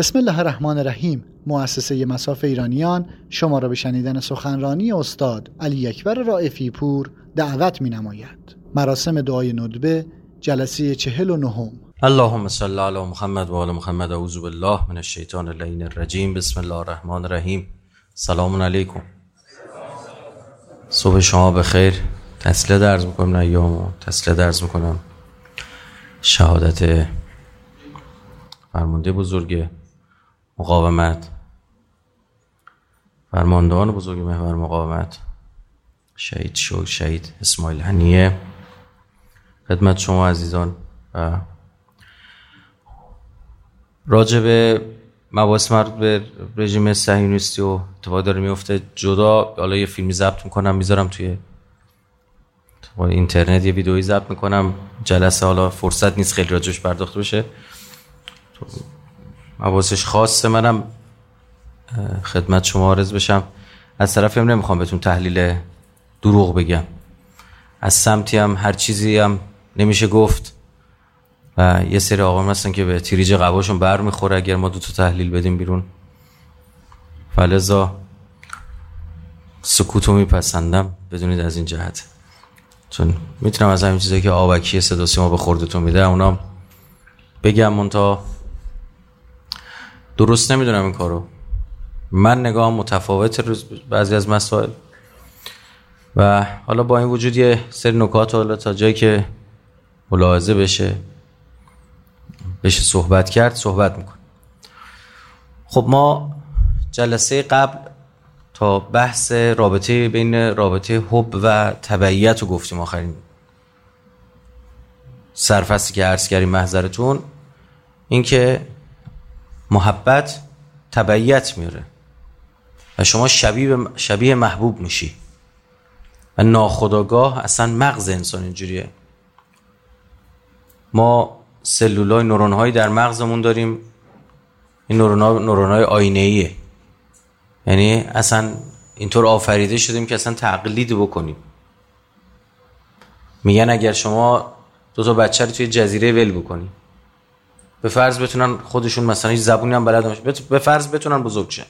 بسم الله الرحمن الرحیم مؤسسه مساف ایرانیان شما را به شنیدن سخنرانی استاد علی اکبر رائفی پور دعوت می نماید مراسم دعای ندبه جلسه چهل و نهم. اللهم صل علی محمد و آل محمد اعوذ بالله من الشیطان اللعین الرجیم. بسم الله الرحمن الرحیم. سلام علیکم. صبح شما بخیر. تسلیه درز می‌کنم ایامو تسلیه درز می‌کنم. شهادت فرمانده بزرگ مقاومت. فرماندهان بزرگ محور مقاومت شهید شو شهید اسماعیل هنیه. خدمت شما عزیزان و راجع به مباحث مربوط به رژیم صهیونیستی و اتفاق داره میفته. جدا حالا یه فیلمی ضبط می‌کنم می‌ذارم توی اینترنت یه ویدئویی ضبط می‌کنم. جلسه حالا فرصت نیست خیلی راجعش پرداخته بشه. مباحثش خاصه منم خدمت شما عرض بشم. از طرفی هم نمی‌خوام بهتون تحلیل دروغ بگم. از سمتی هم هر چیزی هم نمیشه گفت. و یه سری آقا هستن که به تیریج قباشون بر می‌خوره اگر ما دو تا تحلیل بدیم بیرون. فلزا سکوتو میپسندم بدونید از این جهت. چون می‌تونم از همین چیزایی که آبکی صدا سیما به خوردتون میده اونا بگم منتا درست نمی‌دونم این کارو. من نگاه متفاوت بعضی از مسائل. و حالا با این وجود یه سری نکات حالا تا جایی که ملاحظه بشه بشه صحبت کرد صحبت میکن خب ما جلسه قبل تا بحث رابطه بین رابطه حب و تبعیت رو گفتیم آخرین سرفصلی که عرض کردیم محضرتون. اینکه محبت تبعیت میاره و شما شبیه, شبیه محبوب میشی. و ناخداگاه اصلا مغز انسان اینجوریه. ما سلولای نورون هایی در مغزمون داریم. این نورون ها نورون های آینه ایه یعنی اصلا اینطور آفریده شدیم که اصلا تقلید بکنیم. میگن اگر شما دو تا بچه رو توی جزیره ول بکنی به فرض بتونن خودشون مثلا هیچ زبونی هم بلد نباشه به فرض بتونن بزرگ شن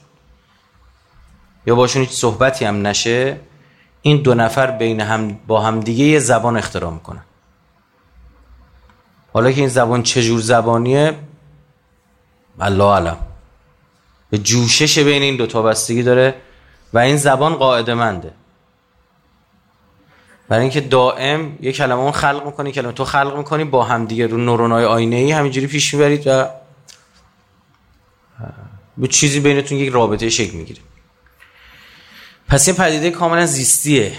یا باشون هیچ صحبتی هم نشه این دو نفر بین هم با هم دیگه یه زبان اختراع می‌کنن. حالا که این زبان چجور زبانیه الله علم به جوشش بین این دوتا بستگی داره و این زبان قاعده منده برای اینکه دائم یه کلمه اون خلق می‌کنی کلمه تو خلق می‌کنی با هم دیگه رو نورونای آینه ای همینجوری پیش می‌برید و به چیزی بینتون یک رابطه شکل می‌گیره. پس این پدیده کاملا زیستیه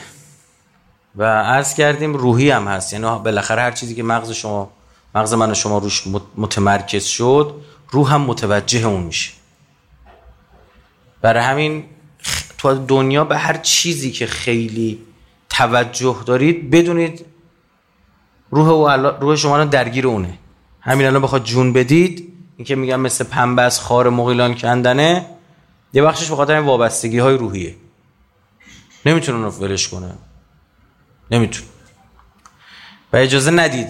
و عرض کردیم روحی هم هست. یعنی بالاخره هر چیزی که مغز شما مغز من و شما روش متمرکز شد روح هم متوجه اون میشه. برای همین تو دنیا به هر چیزی که خیلی توجه دارید بدونید روح, و روح شما رو درگیر اونه. همین الان بخواد جون بدید این که میگم مثل پنبه از خار مغیلان کندنه یه بخشش به خاطر وابستگی های روحیه. نمی‌تونه اونو ولش کنه نمی‌تونه و اجازه ندید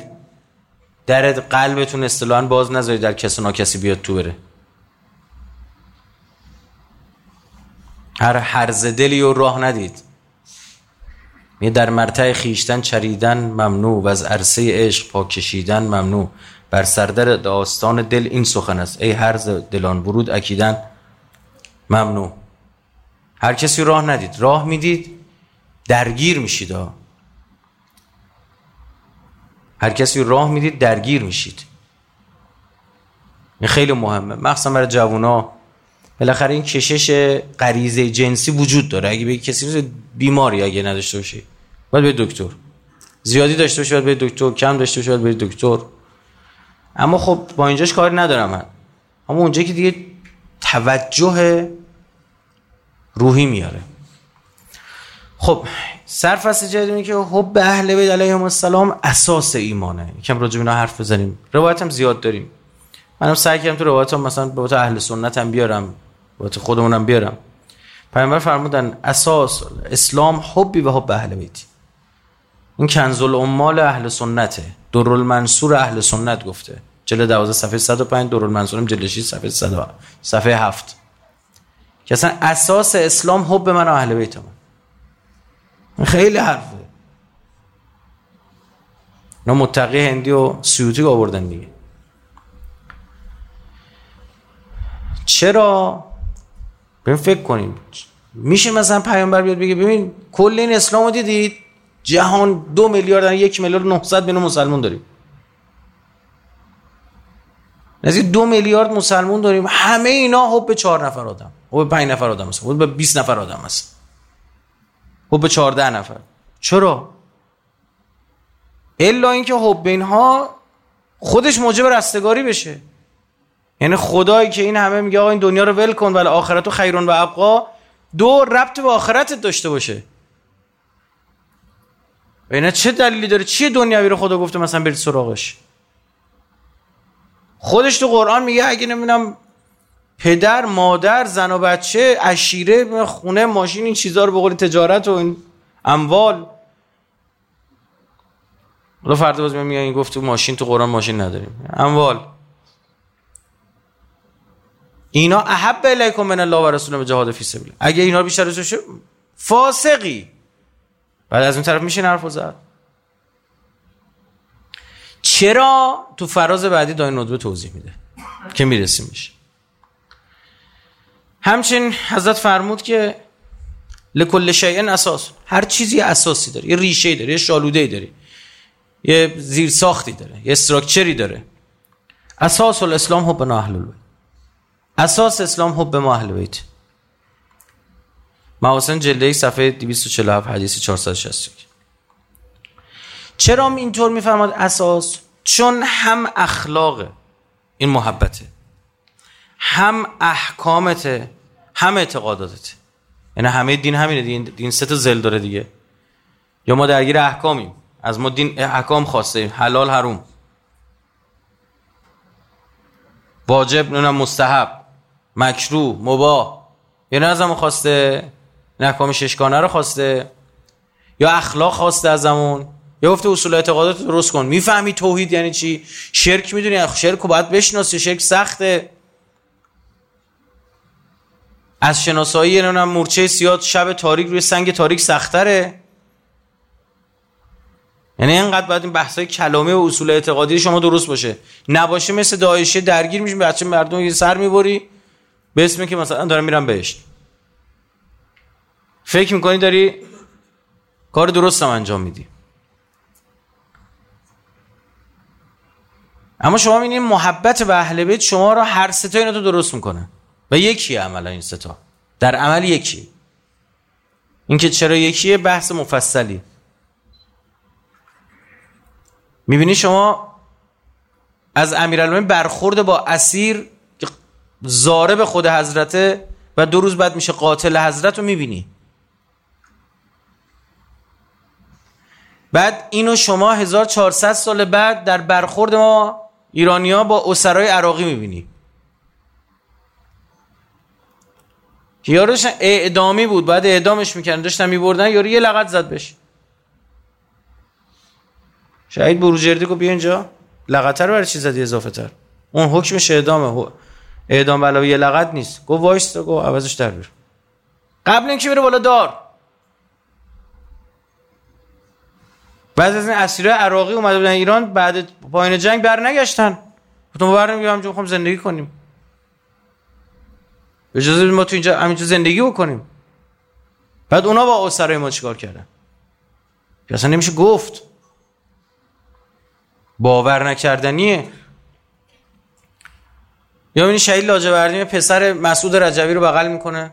در قلبتون اصطلاحا باز نذارید در کس و کسی بیاد تو بره. هر هرز دلی و راه ندید. در مرتع خیشتن چریدن ممنوع و از عرصه عشق پاک کشیدن ممنوع. بر سردر داستان دل این سخن است. ای هرز دلان ورود اکیدن ممنوع. هر کسی راه ندید. راه می‌دید درگیر میشید. هر کسی راه می‌دید درگیر میشید. این خیلی مهمه. مخصوصا برای جوونا. بالاخره این کشش غریزه جنسی وجود داره. اگه به کسی بیماری اگه نداشته باشه باید به دکتر. زیادی داشته باشه باید به دکتر. کم داشته باشه باید به دکتر. اما خب با اینجاش کاری ندارم من. اما اونجا که دیگه توجه روحی میاره. خب سرفصل جدید که حب اهل بیت علیهم السلام اساس ایمانه. یکم راجع به حرف بزنیم. روایت هم زیاد داریم. منم سعی کردم تو روایت هم مثلا به اهل سنت هم بیارم روایت خودمونم بیارم. پیامبر فرمودن اساس اسلام حبی و حب اهل بیتی. این کنز الامال اهل سنته. در المنصور اهل سنت گفته. جلد 12 صفحه 105 دورالمنصورم جلد 6 صفحه 100 صفحه 7 که اصلا اساس اسلام حب من و اهل بیت من خیلی حرفه. نه متقی هندی و سیوتی آوردن دیگه. چرا؟ ببین فکر کنیم. میشه مثلا پیامبر بیاد بگه ببین کل این اسلام دیدید؟ جهان دو میلیارد یک میلیارد 900 میلیون مسلمان داریم. نزدیک دو میلیارد مسلمان داریم همه اینا حب به چهار نفر آدم حب به پنج نفر آدم هست حب به 20 نفر آدم هست حب به 14 نفر. چرا؟ الا اینکه حب اینها خودش موجب رستگاری بشه. یعنی خدایی که این همه میگه آقا این دنیا رو ول کن ولی آخرت و خیرون و ابقا. دو ربط به آخرتت داشته باشه. اینا چه دلیلی داره؟ چیه دنیاوی رو خدا گفته مثلا برید سراغش؟ خودش تو قرآن میگه اگه نمی‌دونم پدر مادر زن و بچه اشیره خونه ماشین این چیزها رو به قول تجارت و این اموال. حالا فردا باز میگه این گفت تو ماشین تو قرآن ماشین نداریم. اموال. اینا احب الیکم من الله و رسوله به جهاد فی سبیل. اگه اینا بیشتر بشه فاسقی. بعد از اون طرف میشه حرف زد. چرا تو فراز بعدی دای ندبه توضیح میده؟ که می‌رسیم میشه همچنین حضرت فرمود که لکل شیء اساس. هر چیزی اساسی داره یه ریشه داره یه شالوده داره یه زیر ساختی داره یه استراکچری داره. اساس الاسلام حب اهل البیت. اساس اسلام حب ما اهل بیت محاسن جلده صفحه 247 حدیث 461 چرا اینطور میفرماد؟ اساس چون هم اخلاق این محبته. هم احکامته هم اعتقاداتته. یعنی همه دین همینه دین, دین سه تا زل داره دیگه. یا ما درگیر احکامیم. از ما دین احکام خواسته حلال حروم واجب نه مستحب. مکرو مباه یعنی از همون خواسته. احکام ششگانه رو خواسته. یا اخلاق خواسته از همون یا گفته اصول اعتقادات درست کن. می‌فهمی توحید یعنی چی؟ شرک می‌دونی؟ شرک رو باید بشناسی. شرک سخته. از شناسایی نمی‌دونم مورچه سیاد شب تاریک روی سنگ تاریک سختره. یعنی اینقدر باید این بحثای کلامی و اصول اعتقادی شما درست باشه. نباشه مثل داعشه درگیر میشیم بچه مردم سر می‌بری. به اسمی که مثلا دارم میرم بهشت. فکر می‌کنی داری کار درست هم انجام میدی؟ اما شما می‌بینید محبت به اهل بیت شما رو هر ستا اینا تو درست می‌کنه. و یکی عملا این ستا در عمل یکی. اینکه چرا یکیه بحث مفصلی. می‌بینی شما از امیرالمومنین برخورد با اسیر زاره به خود حضرته و دو روز بعد میشه قاتل حضرت رو می‌بینی. بعد اینو شما 1400 سال بعد در برخورد ما ایرانیا با اسرای عراقی می‌بینی. یاروش اعدامی بود بعد اعدامش می‌کردن داشتن میبردن یارو یه لغت زد بشه شهید بروجردی گفت بیا اینجا. لغت برای چی زدی اضافه تر اون حکمش اعدامه اعدام علاوه یه لغت نیست. گفت وایس گفت عوضش در بیر قبل اینکه بره بالا دار. بعد از این اسیرای عراقی اومده بودن ایران بعد پایین جنگ بر نگشتن گفتم برنمیگم جو زندگی کنیم. اجازه ما تو اینجا همینجا زندگی بکنیم. بعد اونا با اسرای ما چیکار کردن؟ اصلا نمیشه گفت. باور نکردنیه. یا این شهید لاجوردی پسر مسعود رجوی رو بغل می‌کنه.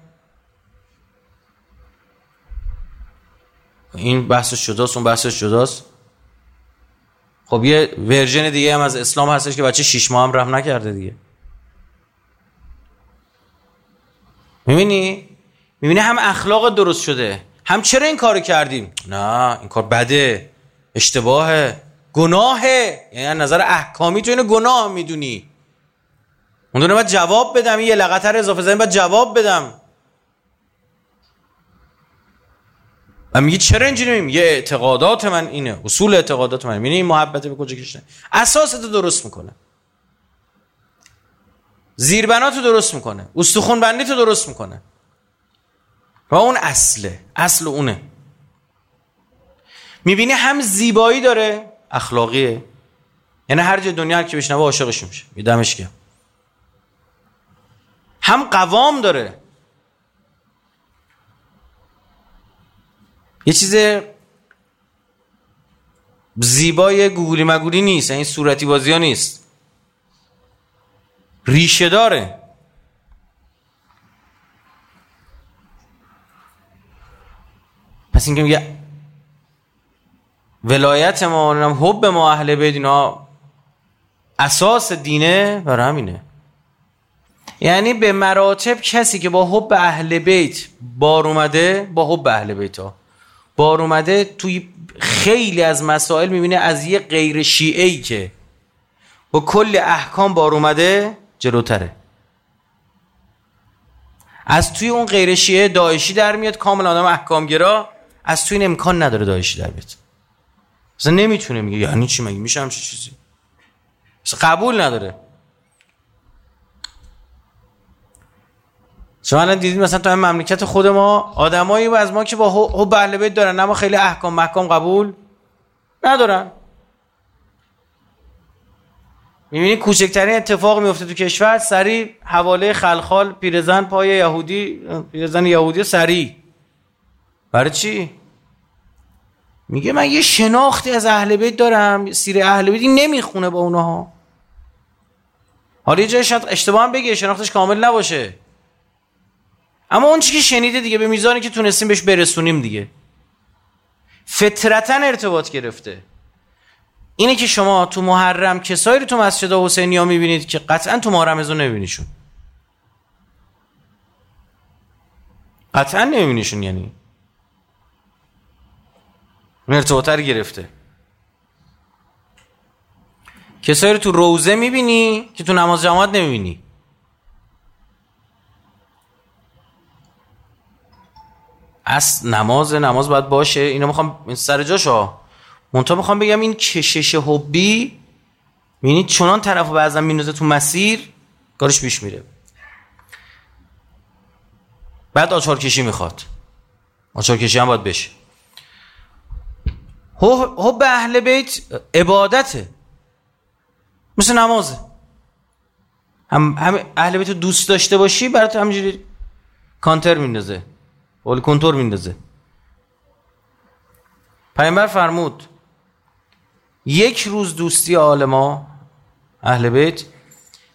این بحثش جداست اون بحثش جداست خب یه ورژن دیگه هم از اسلام هستش که بچه شیش ماه هم رحم نکرده دیگه. می‌بینی؟ می‌بینی هم اخلاق درست شده هم چرا این کارو کردیم؟ نه این کار بده اشتباهه گناهه. یعنی نظر احکامی تو اینو گناه می‌دونی. اون دونه باید جواب بدم یه لغتر اضافه زدن باید جواب بدم. و میگه چرا اینجوری یه اعتقادات من اینه اصول اعتقادات من میگه این محبت به کجا کشنه اساس تو درست می‌کنه. زیربنا تو درست می‌کنه. استخون بندی تو درست می‌کنه. و اون اصله. اصل اونه. می‌بینی هم زیبایی داره اخلاقیه. یعنی هر جای دنیا که بشنوه عاشقش میشه. میدمش که هم قوام داره. یه چیز زیبای گوگلی مگولی نیست این صورتی بازی ها نیست. ریشه داره. پس اینکه میگه ولایت ما حب ما اهل بیت اینا اساس دینه برای همینه. یعنی به مراتب کسی که با حب اهل بیت بار اومده با حب اهل بیت ها بار اومده توی خیلی از مسائل می‌بینه از یه غیر شیعه که با کل احکام بار اومده جلوتره. از توی اون غیر شیعه داعشی در میاد کامل آدم احکامگرا. از توی این امکان نداره داعشی در بیاد. مثلا نمی‌تونه میگه یعنی چی مگه؟ میشه همچین چیزی؟ مثلا قبول نداره. شما الان دیدید مثلا تو این مملکت خود ما آدمایی از ما که با حب اهل بیت دارن اما خیلی احکام محکام قبول ندارن. می‌بینی کوچکترین اتفاق میفته تو کشور سری حواله خلخال پیرزن پای یهودی پیرزن یهودی سری. برای چی؟ میگه من یه شناختی از اهل بیت دارم سیر اهل بیت نمی‌خونه با اونها. حالا یه جای شاید اشتباه هم بگه شناختش کامل نباشه. اما اون چی که شنیده دیگه به میزانی که تونستیم بهش برسونیم دیگه. فطرتا ارتباط گرفته. اینه که شما تو محرم کسایی رو تو مسجد حسینی ها می‌بینید که قطعا تو محرم ازو نمیبینیشون. قطعا نمیبینیشون یعنی. ارتباطه رو گرفته. کسایی رو تو روزه می‌بینی که تو نماز جماعت نمی‌بینی. از نماز نماز باید باشه اینو می‌خوام سر جاشو. منتها می‌خوام بگم این کشش حبی می‌بینید چنان طرف بعضا مینوزه تو مسیر کارش پیش میره. بعد آچار کشی می‌خواد. آچار کشی هم باید بشه. حب اهل بیت عبادته. مثل نمازه. هم, هم اهل بیت دوست داشته باشی برات همینجوری کانتر میندازه. ولی کنتور میندازه پیامبر فرمود یک روز دوستی عالما اهل بیت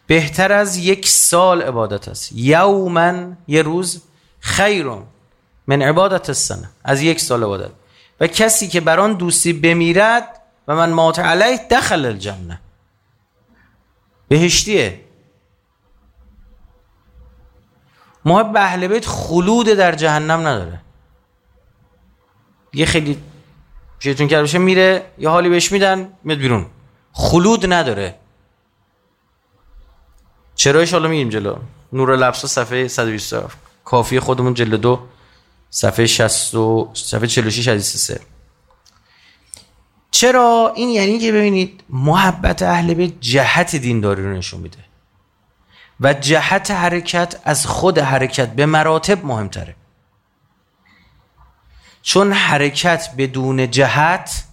بهتر از یک سال عبادت است یوما یه روز خیرون من عبادت السنه از یک سال عبادت و کسی که بر آن دوستی بمیرد و من مات علیه دخل الجنه بهشتیه محب اهل بیت خلود در جهنم نداره. یه خیلی شیطون کرده باشه میره یه حالی بهش میدن میاد بیرون. خلود نداره. چرایش حالا میگیم جلو. نور لبسا صفحه 120 کافی خودمون جلد دو. صفحه 60 و صفحه 46 حدیث سه. چرا؟ این یعنی که ببینید محبت اهل بیت جهت دینداری رو نشون میده. و جهت حرکت از خود حرکت به مراتب مهمتره. چون حرکت بدون جهت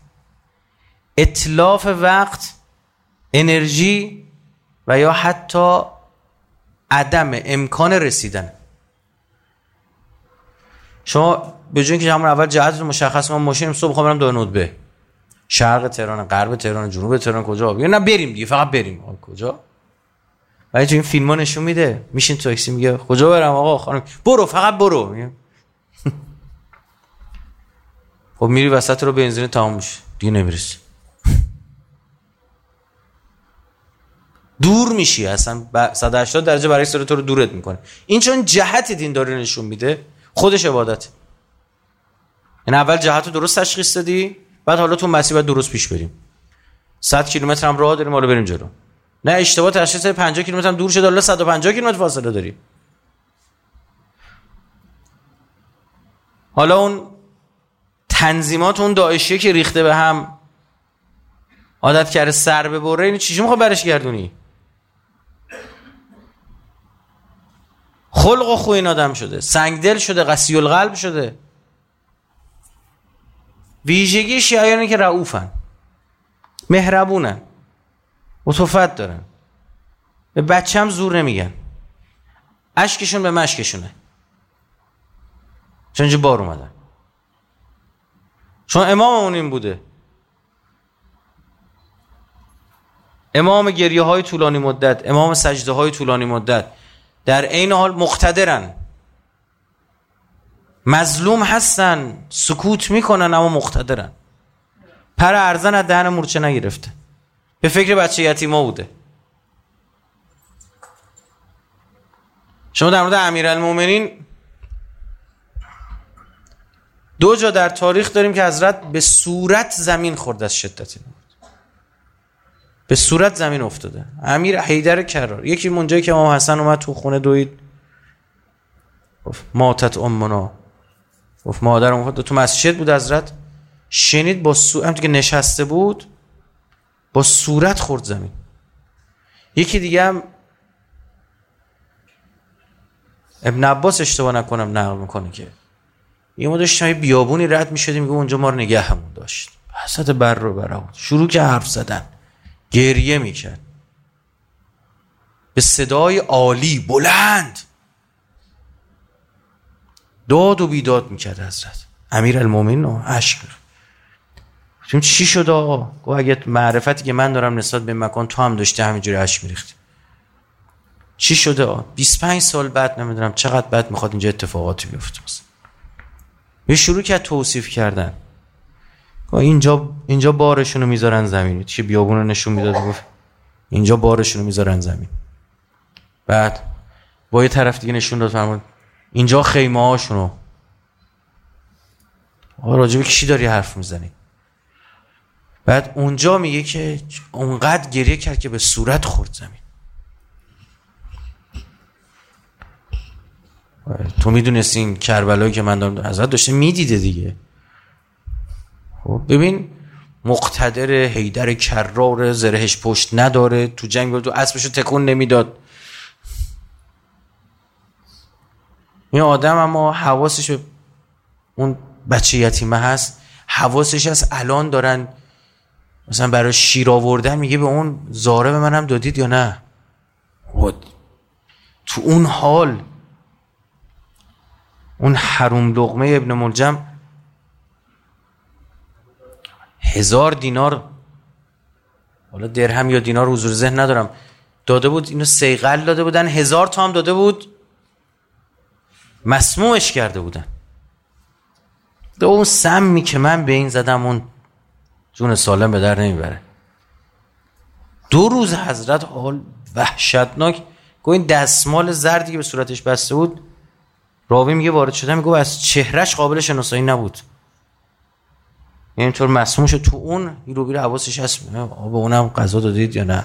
اطلاف وقت انرژی و یا حتی عدم امکان رسیدن. شما به جون که همون اول جهت رو مشخص ما ماشین صبح می‌خوام برم دو شرق تهران غرب تهران جنوب تهران کجا؟ نه بریم دیگه فقط بریم. کجا؟ ولی تو این فیلم ها نشون میده. میشین تو اکسی میگه کجا برم آقا؟ خانم. برو فقط برو. خب میری وسط رو بنزین تمام میشه دیگه نمی‌رسی. دور میشی. اصلا 180 درجه برای سر تو رو دورت می‌کنه. این چون جهت دینداری نشون میده. خودش عبادت. این اول جهت رو درست تشخیص دادی بعد حالا تو مسیر درست پیش بریم. 100 کیلومتر هم راه داریم حالا بریم جلو. نه اشتباه تشخیص 50 کیلومتر هم دور شده حالا 150 کیلومتر فاصله داریم حالا اون تنظیمات اون داعشیه که ریخته به هم عادت کرده سر ببره اینو چیزی می‌خواد برش گردونی؟ خلق و خوی این آدم شده سنگدل شده قسی القلب شده. ویژگی شیعیانی که رعوفن مهربونن. عطوفت دارن. به بچه هم زور نمیگن. اشکشون به مشکشونه. چون بار اومدن. چون امام اون این بوده. امام گریه های طولانی مدت امام سجده های طولانی مدت در عین حال مقتدرن. مظلوم هستن سکوت می‌کنن اما مقتدرن. پر ارزن از دهن مورچه نگرفته. به فکر بچه یتیما بوده. شما در مورد امیرالمومنین دو جا در تاریخ داریم که حضرت به صورت زمین خورد از شدت به صورت زمین افتاده. امیر حیدر کرار. یکی اونجایی که امام حسن اومد تو خونه دوید. گفت ماتت امنا. گفت مادر تو مسجد بود حضرت. شنید با سو... هم که نشسته بود با صورت خورد زمین. یکی دیگه هم ابن عباس اشتباه نکنم نقل می‌کنه که. یه ما داشتیم بیابونی رد می‌شدیم میگه اونجا ما رو نگهمون داشت. حسد بر رو برا شروع که حرف زدن. گریه می‌کرد. به صدای عالی بلند. داد و بیداد می‌کرد حضرت. امیر المومین عشق گفتیم چی شد آقا؟ گفت اگه معرفتی که من دارم نسبت به مکان تو هم داشته همینجوری عشق میریختی. چی شده آقا؟ 25 سال بعد نمی‌دونم چقدر بعد می‌خواد اینجا اتفاقاتی بیفته یه شروع کرد توصیف کردن. اینجا اینجا بارشونو می‌ذارن زمین. چه بیابون نشون می‌داد؟ گفت اینجا بارشونو می‌ذارن زمین. بعد با یه طرف دیگه نشون داد فرمود اینجا خیمه هاشونو آقا راجبه کشی داری حرف می‌زنی؟ بعد اونجا میگه که اونقدر گریه کرد که به صورت خورد زمین. تو می‌دونستی این کربلایی که من دارم ازت داشته می‌دیده دیگه. خب ببین مقتدر هیدر کرار زرهش پشت نداره تو جنگ تو اسبشو تکون نمی‌داد. این آدم اما حواسش اون بچه یتیمه هست حواسش از الان دارن مثلا برای شیر آوردن میگه به اون زاره به منم دادید یا نه؟ خب، تو اون حال اون حروم لغمه ابن ملجم هزار دینار حالا درهم یا دینار حضور ذهن ندارم داده بود اینو سیقل داده بودن هزار تا هم داده بود مسمومش کرده بودن. به اون سمی که من به این زدم اون جون سالم به در نمی‌بره. دو روز حضرت حال وحشتناک گویا این دستمال زردی که به صورتش بسته بود راوی میگه وارد شده میگه از چهرش قابل شناسایی نبود. اینطور مسموم شد تو اون رو بیره حواسش هست. به اونم غذا دادید یا نه؟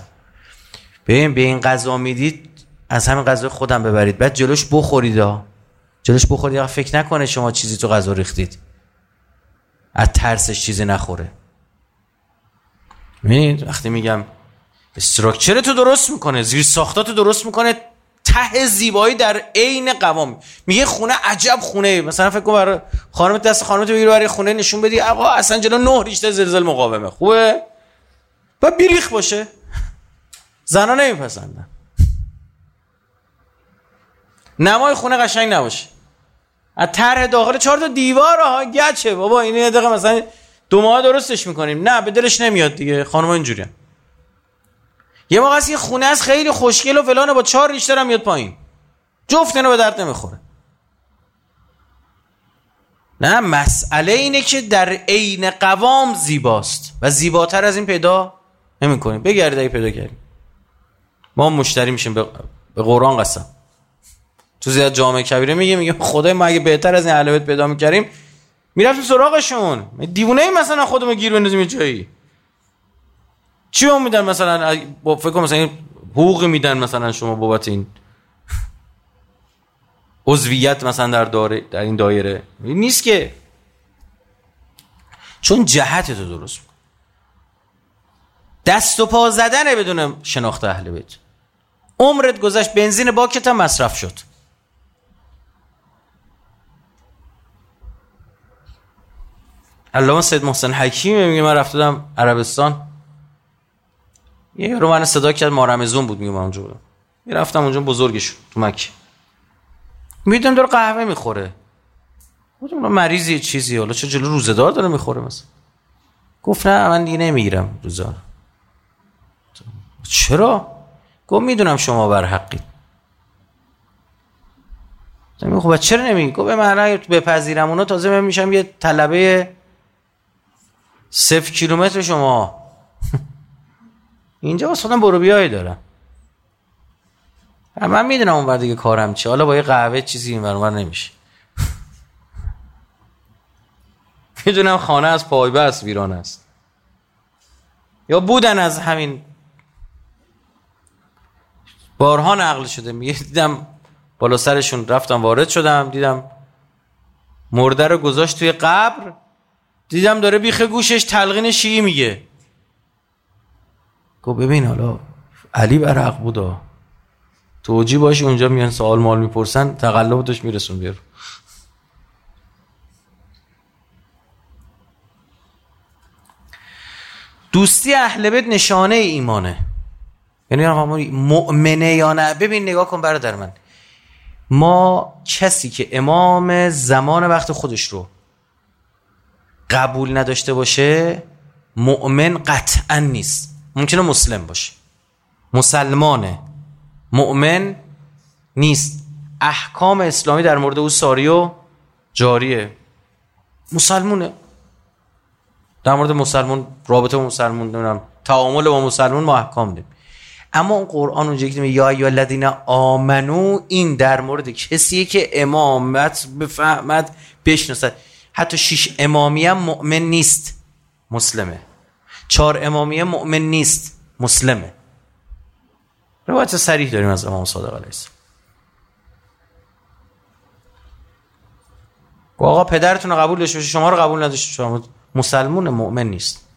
ببین به این غذا می‌دید از همین غذا خودم ببرید. بعد جلوش بخورید ها جلوش بخورید فکر نکنه شما چیزی تو غذا ریختید. از ترسش چیزی نخوره. ببینید وقتی میگم استراکچر تو درست می‌کنه زیر ساختاتو درست می‌کنه ته زیبایی در عین قوام. میگه خونه عجب خونه مثلا فکر کن برای خانم دست خانم تو بگیر برای خونه نشون بدی آقا اصلا جلو نه ریشته زلزل مقاومه. خوبه؟ و بیریخ باشه. زنا نمیپسندن. نمای خونه قشنگ نباشه. از طرح داخل چهار تا دیوار ها گچه. بابا این یه دقیقه مثلا دو ماه درستش می‌کنیم. نه به دلش نمیاد دیگه. خانم اینجوریه. یه موقع از این خونه از خیلی خوشگل و فلانه با چهار ریشتر هم میاد پایین. جفت اینا به درد نمی‌خوره. نه مسئله اینه که در عین قوام زیباست و زیباتر از این پیدا نمی کنیم بگردید اگه پیدا کردیم ما مشتری میشیم. به قرآن قسم. تو زیاد جامعه کبیره میگه میگه خدای ما اگه بهتر از این علویت پیدا می‌کردیم می‌رفتیم سراغشون. دیوونه ای مثلا خودمون گیر بندازیم جایی. چی میدن مثلا؟ با فکر مثلا حقوق میدن مثلا شما بابت این عضویت مثلا در, داره در این دایره. نیست که. چون جهت تو درست میکن دست و پا زدنه بدون شناخت اهل بیت. عمرت گذشت بنزین باکت هم مصرف شد. علامه سید محسن حکیم میگه من رفتم عربستان. یه رو من صدا کرد مارمزون بود میگه من اونجا بودم. می‌رفتم اونجا بزرگش تو مکه. می‌دونم داره قهوه می‌خوره. گفتم مریضی چیزی حالا چه جلو روزدار داره می‌خوره مثلا. گفت نه من دیگه نمی‌گیرم روزدار چرا؟ گفت می‌دونم شما بر حقی خب چرا نمیگی؟ گفت من اگه بپذیرم اونا تازه من میشم یه طلبه صفر کیلومتر شما. اینجا واسه برو بیایی دارم من می‌دونم اون دیگه کارم چی حالا با یه قهوه چیزی این ور نمیشه. می‌دونم خانه از پایبه است ویران است. یا بودن از همین بارها نقل شده. میگه دیدم بالا سرشون رفتم وارد شدم. دیدم مرده رو گذاشت توی قبر. دیدم داره بیخ گوشش تلقین شیعی میگه. گو ببین حالا علی برق بودا توجی باشی اونجا میان سوال مال می‌پرسن تقلب داشت میرسون بیارو دوستی اهل بیت نشانه ایمانه. یعنی مؤمنه یا نه؟ ببین نگاه کن برادر من. ما کسی که امام زمان وقت خودش رو قبول نداشته باشه مؤمن قطعا نیست. ممکنه مسلم باشه. مسلمانه. مؤمن نیست. احکام اسلامی در مورد او ساری و جاریه. مسلمونه. در مورد مسلمون رابطه با مسلمون نمی‌دونم. تعامل با مسلمون ما احکام دیم اما اون قرآن اونجا که یا یا الذین آمنو این در مورد کسیه که امامت بفهمد بشناسد. حتی شش امامی هم مؤمن نیست. مسلمه. چهار امامی مؤمن نیست. مسلمه. روایت سریح داریم از امام صادق علیه السلام. آقا پدرتون رو قبول داشته شما رو قبول نداشته شما مسلمون مؤمن نیست.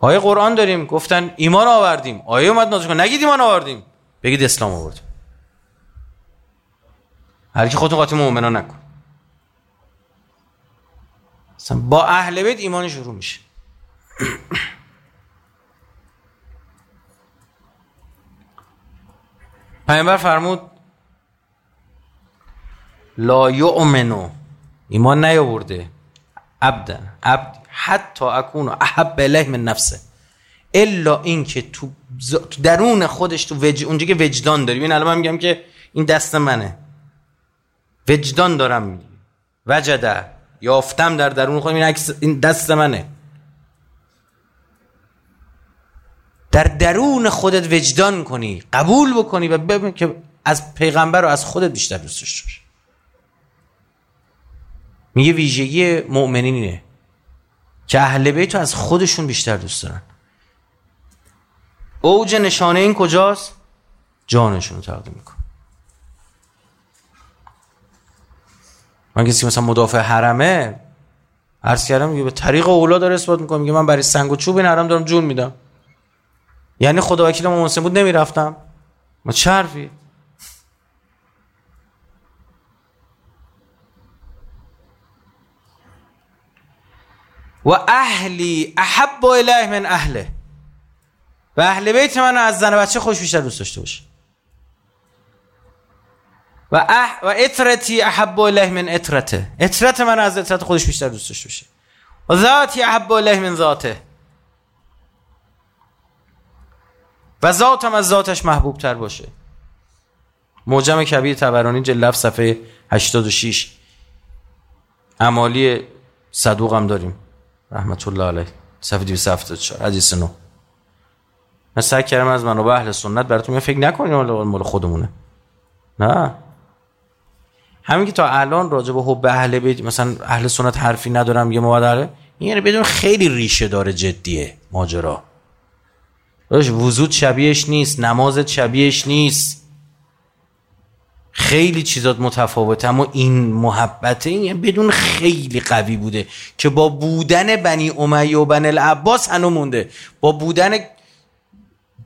آیه قرآن داریم. گفتن ایمان آوردیم. آیه اومد نازل کن نگید ایمان آوردیم. بگید اسلام آوردیم. هر کی خودتون قاطی مؤمنا نکن. با اهل بیت ایمان شروع میشه. پیامبر فرمود لا یؤمنو ایمان نیاورده عبدا عبد حتی اکون احب الیه من نفسه الا اینکه تو درون خودش تو وج... اونجا که وجدان داری. این الان من میگم که این دست منه. وجدان دارم وجده یافتم در درون خودم. این, این دست منه. در درون خودت وجدان کنی قبول بکنی و ببین که از پیغمبر و از خودت بیشتر دوستش داشت میگه ویژگی مؤمنینه که اهل بیت از خودشون بیشتر دوست دارن. اوج نشانه این کجاست؟ جانشون رو تقدیم میکن من کسی مثلا مدافع حرمه عرض کردم میگه به طریق اولا داره اثبات می‌کنه میگه من برای سنگ و چوب این حرم دارم جون میدم. یعنی خدا وکیل ما بود نمی‌رفتم. ما چه حرفی؟ و اهلی احب الیه من اهله. و اهل بیت من از زن بچه خوش بیشتر دوست داشته باشه و اح و اطرتی احب الیه من اطرته اطرت من از اطرت خودش بیشتر دوست داشته باشه. و ذاتی احب الیه من ذاته. و ذاتم از ذاتش محبوب تر باشه. موجم کبیر تبرانی جلف صفحه 86 امالی صدوق هم داریم. رحمت الله علیه. صفحه 274 حدیث نو. من سعی کردم از منابع اهل سنت براتون فکر نکنیم مال خودمونه. نه. همین که تا الان راجع به حب اهل بیت مثلا اهل سنت حرفی ندارم یه مواد این یعنی بدون خیلی ریشه داره جدیه ماجرا. وضوط شبیهش نیست نمازت شبیهش نیست. خیلی چیزات متفاوته اما این محبت این یعنی بدون خیلی قوی بوده که با بودن بنی امیه و بن العباس هنو مونده. با بودن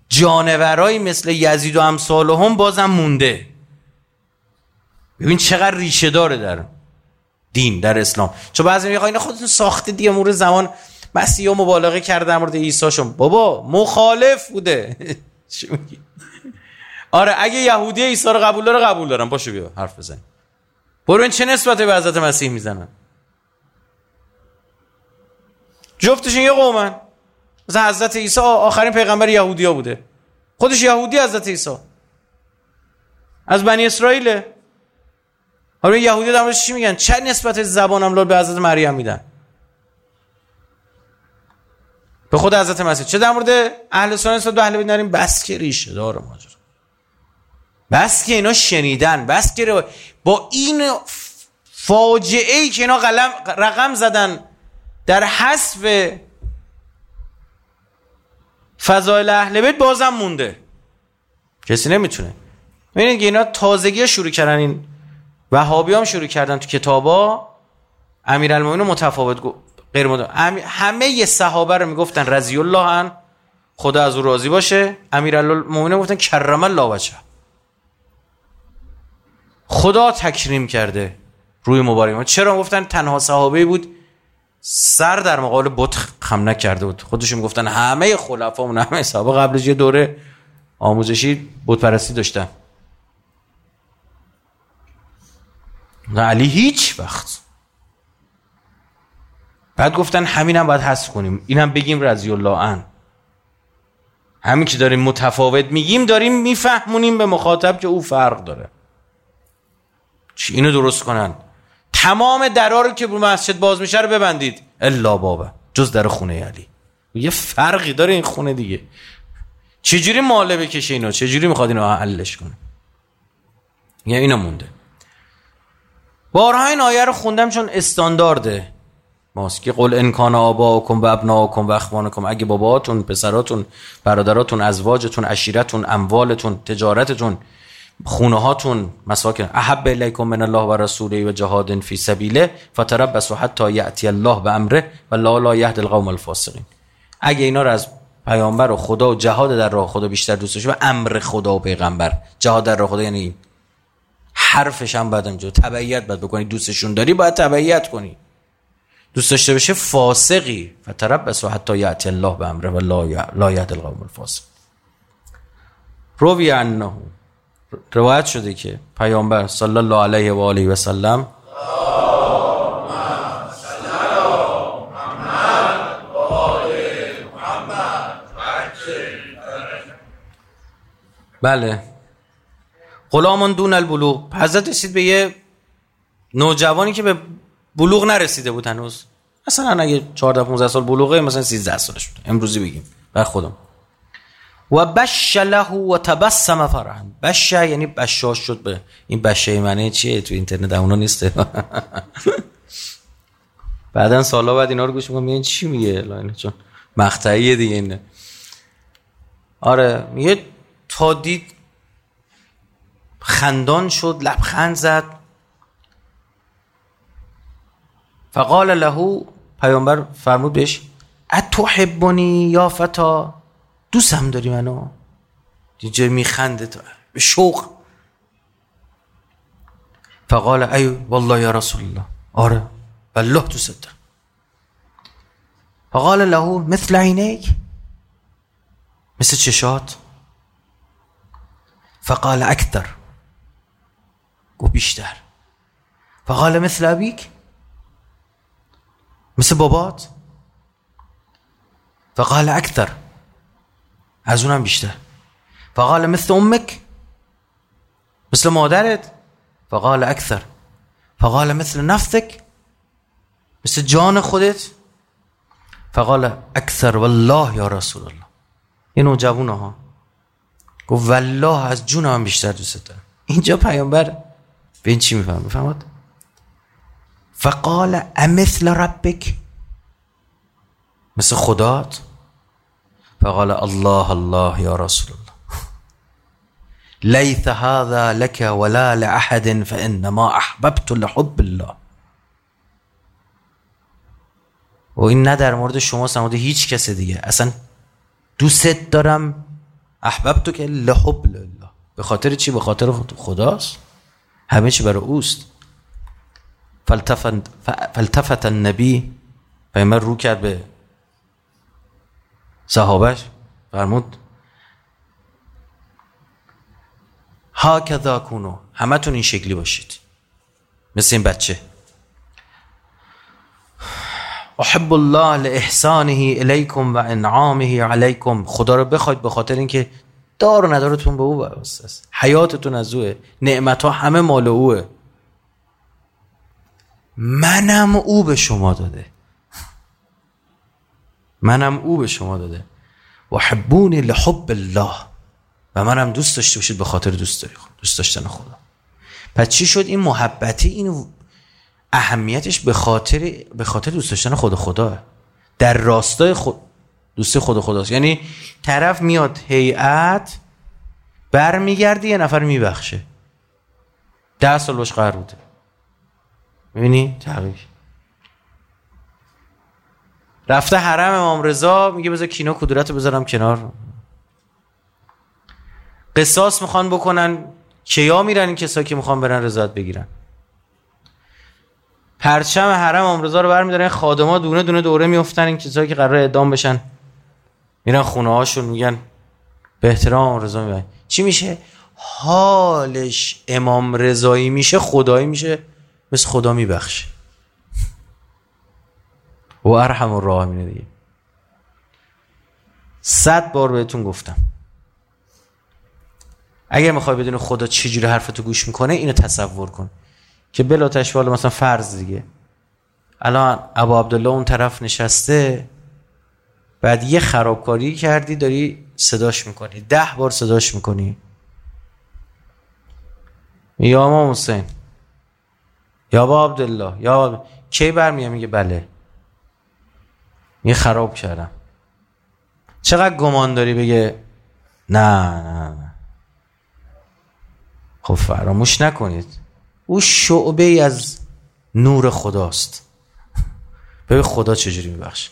جانورایی مثل یزید و امثال هم بازم مونده. ببین چقدر ریشه داره در دین در اسلام. چون بعضی میگه اینا خودتون ساخته دیگه مور زمان مسیح مبالغه کرده در مورد عیسی شون. بابا مخالف بوده. آره اگه یهودی عیسی رو قبول داره قبول دارم. باشه بیا حرف بزن. برو این چه نسبت به حضرت مسیح می‌زنن؟ جفتشون یه قومن. مثلا حضرت عیسی آخرین پیغمبر یهودیا بوده. خودش یهودی حضرت عیسی. از بنی اسرائیله. حالا یهودی در چی میگن؟ چه نسبت زبان املال به حضرت مریم میدن؟ به خود حضرت مسیح. چه در مورد اهل سنت به اهل بیت نریم؟ بس که ریشه داره ماجرا. بس که اینا شنیدن بس که با این فاجعه ای که اینا رقم زدن در حذف فضایل اهل بیت بازم مونده. کسی نمی‌تونه. ببینید که اینا تازگی شروع کردن این وهابی هم شروع کردن تو کتابا امیرالمومنین متفاوت غیر مد... همه صحابه رو می‌گفتن رضی الله عن خدا از او راضی باشه. امیرالمومنین گفتن کرم الله وجه خدا تکریم کرده روی مبارک چرا گفتن تنها صحابه بود سر در مقابل بت خم نکرده بود. خودشون گفتن همه خلفا همه صحابه قبلش یه دوره آموزشی بت پرستی داشتن. علی هیچ وقت. بعد گفتن همینم باید حذف کنیم. اینم بگیم رضی الله ان همین که داریم متفاوت میگیم داریم میفهمونیم به مخاطب که او فرق داره. چی؟ اینو درست کنن. تمام درا رو که بر مسجد باز میشه رو ببندید. الا بابا جز در خونه علی. یه فرقی داره این خونه دیگه. چجوری ماله بکشه اینو؟ چجوری می‌خواد اینو حلش کنه؟ یا اینا مونده. بارها این آیه رو خوندم چون استاندارده. ماست که قل انکان آبا کن و ابنا کن و اخوانکم. اگه باباتون پسراتون برادراتون ازواجتون عشیرتون اموالتون تجارتتون خونه هاتون مساکن. احب الیکم من الله و رسوله و جهاد فی سبیله فتربصوا حتی یاتی الله به امره و لا لا یهد القوم الفاسقین. اگه اینا رو از پیامبر و خدا و جهاد در راه خدا بیشتر دوست داشته و امر خدا و پیغمبر. جهاد در راه خدا یعنی حرفش هم بعد اونجا تبعیت باید بکنی. دوستشون داری باید تبعیت کنی. دوست داشته بشه فاسقی. فتربصوا حتی یاتی الله به امره و لا یهد القوم الفاسق روی انه. روایت شده که پیامبر صلی الله علیه و آله و سلم بله. غلامون دون البلوغ. حضرت رسید به یه نوجوانی که به بلوغ نرسیده بود هنوز. مثلا اگه 14 15 سال بلوغه مثلا 13 سالش بود. امروزی بگیم. بر خودم. و بش له و تبسم فرحا. بش یعنی بشاش شد به این بشه معنی چیه؟ تو اینترنت اونا نیسته بعدا سالا بعد اینا رو گوش می‌کنم. چی میگه؟ لاینه چون مقطعیه دیگه اینه. آره میگه تا دید خندان شد لبخند زد. فقال له پیامبر فرمود بهش اتحبنی یا فتا؟ دوستم داری منو. دیجا میخنده تو به شوق. فقال ای والله یا رسول الله. آره. والله دوست دارم. فقال له مثل عینیک. مثل چشات. فقال اکتر گو بیشتر. فقال مثل ابیک؟ مثل بابات؟ فقال اکتر از اونم بیشتر. فقال مثل امک؟ مثل مادرت؟ فقال اکثر. فقال مثل نفسك مثل جان خودت؟ فقال اکثر والله یا رسول الله این نوجوان ها. گفت والله از جون هم بیشتر دوست دارم. اینجا پیامبر به چی بفهمد فقال أمثل ربک مثل خدات. فقال الله الله يا رسول الله. ليث هذا لك ولا لأحد فإنما أحببت لحب الله. و این نه در مورد شما مورد هیچ کس دیگه. أصلا دوست دارم احبب تو که لحب الله به خاطر چی؟ به خاطر خداست؟ همه چی برای اوست. فلتفت, فلتفت النبی پیامبر رو کرد به صحابش فرمود هاکذا کونو همتون این شکلی باشید. مثل این بچه. احب الله لاحسانه الیکم و انعامه علیکم. خدا رو بخواید به خاطر اینکه دار و ندارتون به او است حیاتتون از اوه. نعمت ها همه مال اوه. منم او به شما داده. منم او به شما داده. و حبونی لحب الله. و منم دوست داشته باشید به خاطر دوست داری دوست داشتن خدا. پس چی شد؟ این محبتی این اهمیتش به خاطر به خاطر دوست داشتن خود خدا. در راستای خود دوست خود خداست. یعنی طرف میاد هیئت برمیگرده یه نفر میبخشه. ده سال باش قرار بوده. می‌بینی؟ تغییر. رفته حرم امام رضا میگه بذار کینا کدورت رو بذارم کنار. قصاص می‌خوان بکنن. کیا میرن این کسایی که می‌خوان برن رضایت بگیرن؟ پرچم حرم امام رضا رو برمیدارن. خادما دونه دونه دوره میفتن این کسایی که قرار اعدام بشن. میرن خونه هاشون میگن به احترام رضا میبین چی میشه؟ حالش امام رضایی میشه خدایی میشه مثل خدا میبخشه. و ارحم الراحمین دیگه. صد بار بهتون گفتم. اگر می‌خوای بدون خدا چجوری حرفتو گوش می‌کنه اینو تصور کن. که بلا تشوال مثلا فرض دیگه. الان ابا عبدالله اون طرف نشسته بعد یه خرابکاری کردی داری صداش می‌کنی. ده بار صداش می‌کنی. یا امام حسین. یا با عبدالله. یا کی برمیه میگه بله. یه خراب کردم. چقدر گمان داری بگه نه نه نه. خب فراموش نکنید. او شعبه ای از نور خداست. ببین خدا چجوری میبخشه.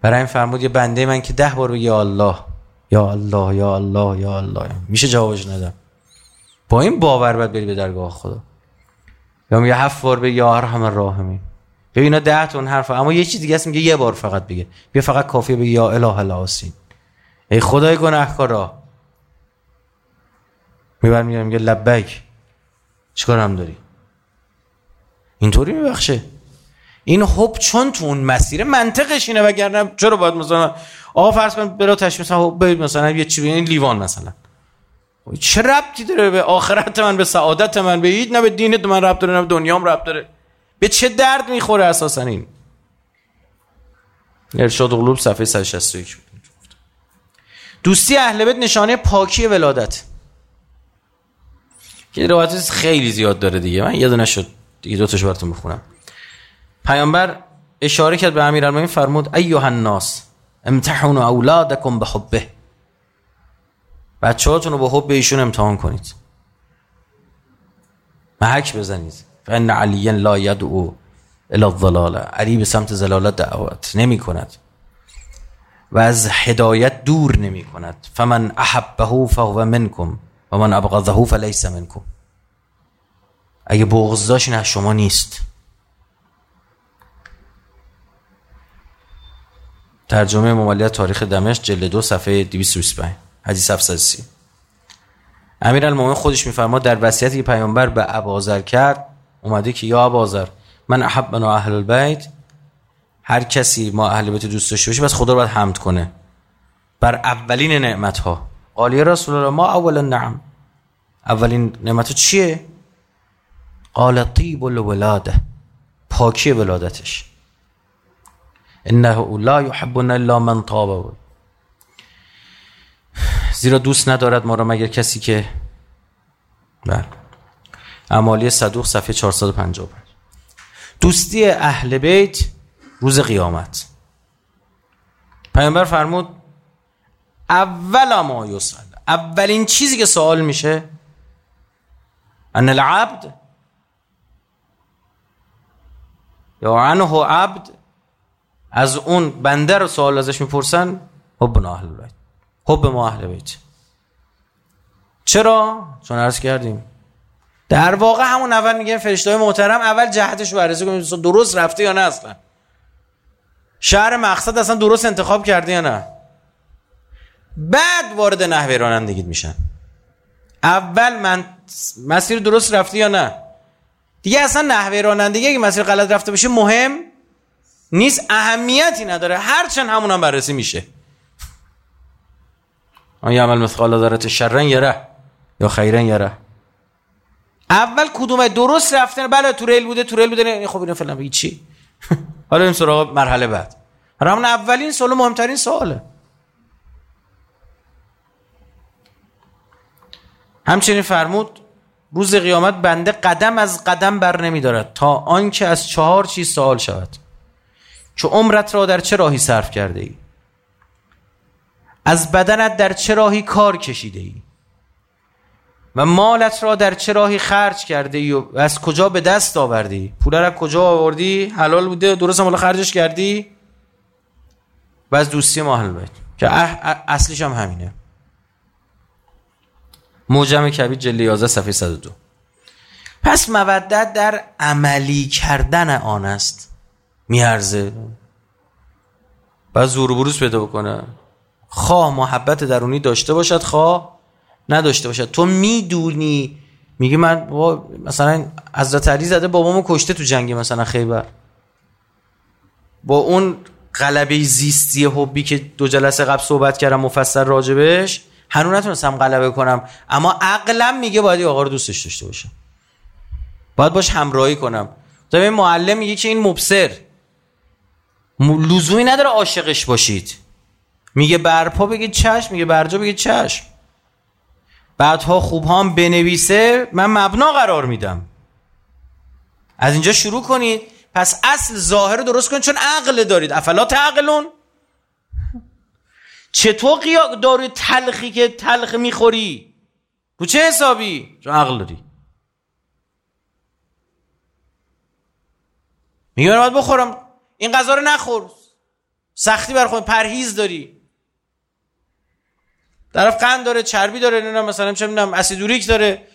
برای این فرمود یه بنده من که ده بار بگه یا الله یا الله یا الله یا الله. میشه جوابش ندم با این باور باید بری به درگاه خدا. یا یه هفت بار بگه یا ارحم الراحمین. ببین اینا ده تون حرف اما یه چیز دیگه است میگه یه بار فقط بگه. بیا فقط کافیه بگه یا اله الاسین ای خدای گناهکارا. میبر میگه میگه لبیک. چیکار هم داری؟ اینطوری میبخشه. این حب چون تو اون مسیر منطقش اینه وگرنه چرا باید مثلا آقا فرض کن تشریف مثلا مثلا یه چی این لیوان مثلا. چه ربطی داره به آخرت من به سعادت من؟ به هیچ نه به دینت من ربط داره نه به دنیام ربط داره. به چه درد می‌خوره اساسا این؟ ارشاد قلوب صفحه 161 دوستی اهل بیت نشانه پاکی ولادت. که روایت خیلی زیاد داره دیگه. من یه دونه شد دیگه دو تاش براتون بخونم. پیامبر اشاره کرد به امیرالمومنین فرمود ایها الناس امتحنوا اولادکم بحبه. بچه‌هاتون رو با حب ایشون امتحان کنید. محک بزنید. فان علی لا یدعو الى الضلال علی به سمت زلالت دعوت نمی کند و از هدایت دور نمی کند فمن احبه فهو منکم و من ابغضه فلیس منکم اگه بغض داشت نه شما نیست. ترجمه ممالیت تاریخ دمشق جلد دو صفحه 225 حدیث 730 امیر المومن خودش میفرما در وصیتی که پیامبر به ابازر کرد اومده که یا ابازر من احبنا اهل البیت هر کسی ما اهل بیت دوست داشته باشه بس خدا رو باید حمد کنه. بر اولین نعمت ها قال رسول الله ما اول نعم. اولین نعمت چیه؟ قال طیب الولاده پاکی ولادتش. انه لا يحبنا الا من طاب. زیرا دوست ندارد ما را مگر کسی که بله. امالی صدوق صفحه 455 دوستی اهل بیت روز قیامت. پیامبر فرمود اول ما یسال اولین چیزی که سوال میشه ان العبد یا عنه عبد از اون بنده رو سوال ازش می‌پرسن حب اهل بیت حب ما اهل بیت. چرا؟ چون عرض کردیم. در واقع همون اول میگه فرشته محترم اول جهتش رو بررسی کنید درست رفته یا نه اصلا. شهر مقصد اصلا درست انتخاب کرده یا نه؟ بعد وارد نحوه رانندگی میشن. اول من مسیر درست رفته یا نه؟ دیگه اصلا نحوه رانندگی اگه مسیر غلط رفته باشه مهم نیست اهمیتی نداره. هرچند همون هم بررسی میشه. آن عمل مثقال ذره شرن یره یا خیرن یره. اول کدومه درست رفتن؟ بله تو ریل بوده تو ریل بوده خب اینو فلان بگی چی؟ حالا این سراغ مرحله بعد. همون اولین سوال مهمترین سواله. همچنین فرمود روز قیامت بنده قدم از قدم بر نمی دارد تا آنکه از چهار چیز سوال شود. چه عمرت را در چه راهی صرف کرده ای؟ از بدنت در چه راهی کار کشیده ای؟ و مالت را در چه راهی خرج کرده ای و از کجا به دست آوردی؟ پول را کجا آوردی؟ حلال بوده؟ درست هم خرجش کردی؟ و از دوستی ما بیت که اصلیش هم همینه. موجم کبیر جلی 11 صفحه 102 پس مودت در عملی کردن آن است. میارزه. و زور بروز پیدا بکنه. خواه محبت درونی داشته باشد خواه نداشته باشد. تو می‌دونی؟ میگه من با مثلا حضرت علی زده بابامو کشته تو جنگ مثلا خیبر. با اون غلبه زیستی حبی که دو جلسه قبل صحبت کردم مفصل راجبش هنوز نتونستم غلبه کنم. اما عقلم میگه باید آقا رو دوستش داشته باشم. باید باش همراهی کنم. تا معلم میگه که این مبصر. لزومی نداره عاشقش باشید. میگه برپا بگید چشم میگه برجا بگید چشم. بعدها خوب هم بنویسه من مبنا قرار میدم. از اینجا شروع کنید. پس اصل ظاهر درست کنید چون عقل دارید. افلا تعقلون. چطور قیا داروی تلخی که تلخ می‌خوری؟ رو چه حسابی؟ چون عقل داری. میگه باید بخورم. این غذا رو نخور. سختی بر خود پرهیز داری. طرف قند داره چربی داره نه مثلا چه می‌دونم اسیدوریک داره.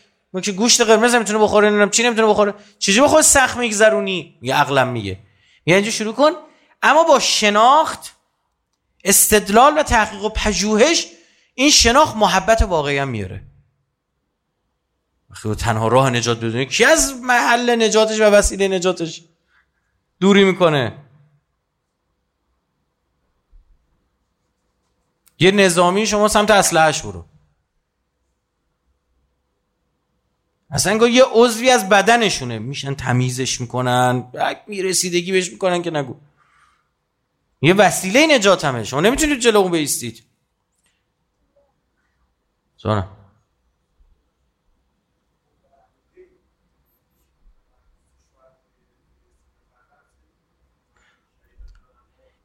که گوشت قرمز نمی‌تونه بخوره نمی‌دونم چی نمی‌تونه بخوره. چجوری بخوره سخت میگذرونی؟ میگه عقلم میگه. میگه اینجا شروع کن. اما با شناخت استدلال و تحقیق و پژوهش این شناخت محبت واقعی هم میاره. وقتی تنها راه نجات بدونی کی از محل نجاتش و وسیله نجاتش دوری می‌کنه؟ یه نظامی شما سمت اسلحهش برو. اصلا یه عضوی از بدنشونه. میشن تمیزش می‌کنن میرسیدگی بهش می‌کنن که نگو. یه وسیله نجات همه شما نمی‌تونید جلو اون بیستید. زانه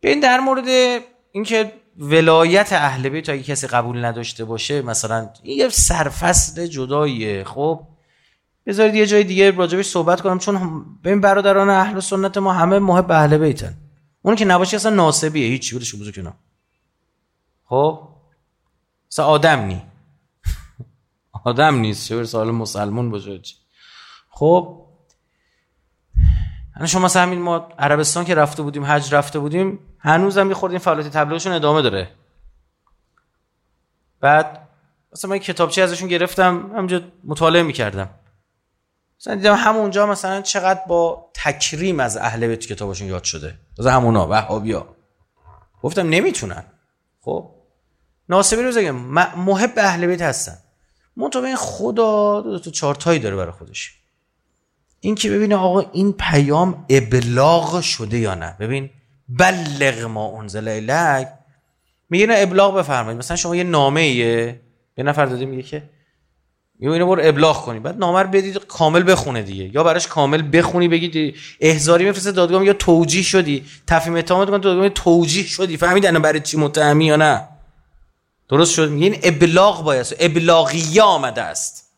این در مورد اینکه ولایت اهل بیت اگه کسی قبول نداشته باشه مثلا این یه سرفصل جداییه. خب بذارید یه جای دیگه راجبش صحبت کنم چون ببین برادران اهل سنت ما همه محب اهل بیتن. اون که نباشه اصلا ناسبیه هیچی بودش بزرگ خب؟ اصلا آدم نی. آدم نیست چه سال مسلمون باشه خب؟ شما مثلا همین ما عربستان که رفته بودیم حج رفته بودیم هنوزم میخوردیم فعالیت تبلیغشون ادامه داره. بعد مثلا من کتابچه ازشون گرفتم همونجا مطالعه می‌کردم. مثلا دیدم همونجا مثلا چقدر با تکریم از اهل بیت کتابشون یاد شده. از همونا وهابیا. گفتم نمی‌تونن. خب؟ ناسبی رو بگم محب اهل بیت هستن. منتها این خدا دو تا چارتایی داره برای خودش. این که ببینه آقا این پیام ابلاغ شده یا نه. ببین بلغ ما انزل الیک. میگه نه ابلاغ بفرمایید. مثلا شما یه نامه ایه. یه نفر داده میگه که یا اینو برو ابلاغ کنی. بعد نامه رو بدید کامل بخونه دیگه. یا براش کامل بخونی بگید احضاری میفرسته دادگاه یا توجیه شدی. تفهیم اتهامات کن دادگاه توجیه شدی. فهمید الان برای چی متهمی یا نه؟ درست شد؟ میگه این ابلاغ باید ابلاغیه آمده است.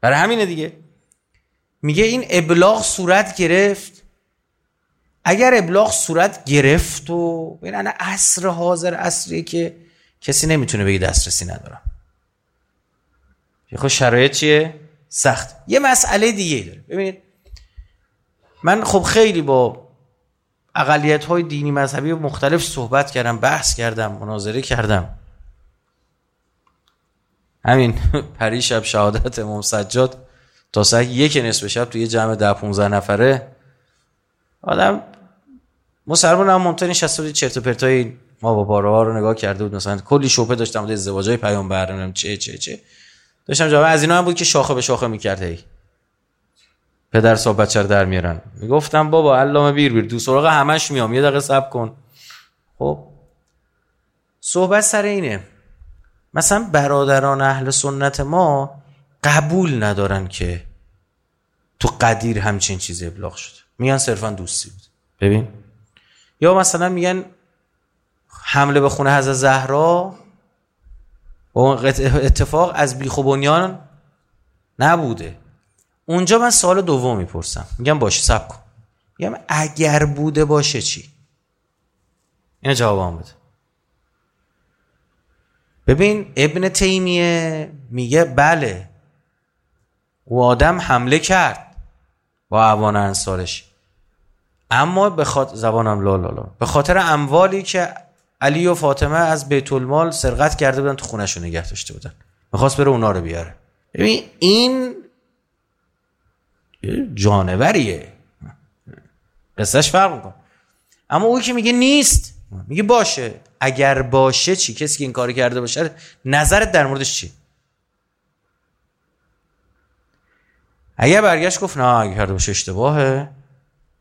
برای همینه دیگه. میگه این ابلاغ صورت گرفت. اگر ابلاغ صورت گرفت و ببین الان عصر حاضر عصری که کسی نمی‌تونه بگه دسترسی ندارم. خب شرایط چیه؟ سخت. یه مسئله دیگه داره. ببینید من خب خیلی با اقلیت های دینی مذهبی مختلف صحبت کردم بحث کردم مناظره کردم. همین. پری شب شهادت امام تا ساعت یک نصف شب توی جمع ده 15 نفره آدم مسلمان هم نشسته بود چرت و پرتای ما با باره ها رو نگاه کرده بود مثلا کلی شوپه داشتم بود ازدواجای پیامبر نمی‌دونم چه چه چه. داشتم جواب از اینا هم بود که شاخه به شاخه می‌کرد هی. پدر صاحب بچه رو در میارن. می‌گفتم بابا علامه بیر بیر دو سراغ همش میام یه دقیقه صبر کن. خب. صحبت سر اینه. مثلا برادران اهل سنت ما قبول ندارن که تو قدیر همچین چیزی ابلاغ شده. میگن صرفا دوستی بود. ببین یا مثلا میگن حمله به خونه حضرت زهرا با اتفاق از بیخوبونیان نبوده. اونجا من سال دوم می‌پرسم. میگم باشه سب کن. میگم اگر بوده باشه چی؟ این جواب بده. ببین ابن تیمیه میگه بله او آدم حمله کرد با عوان انصارش. اما به خاطر زبانم لا لا لا. به خاطر اموالی که علی و فاطمه از بیت المال سرقت کرده بودن تو خونش رو نگه داشته بودن. می‌خواست بره اونا رو بیاره. ببین این جانوریه. قصهش فرق میکن اما او که میگه نیست. میگه باشه. اگر باشه چی؟ کسی که این کاری کرده باشه نظرت در موردش چی اگر برگشت گفت نه اگر کرده باشه اشتباهه.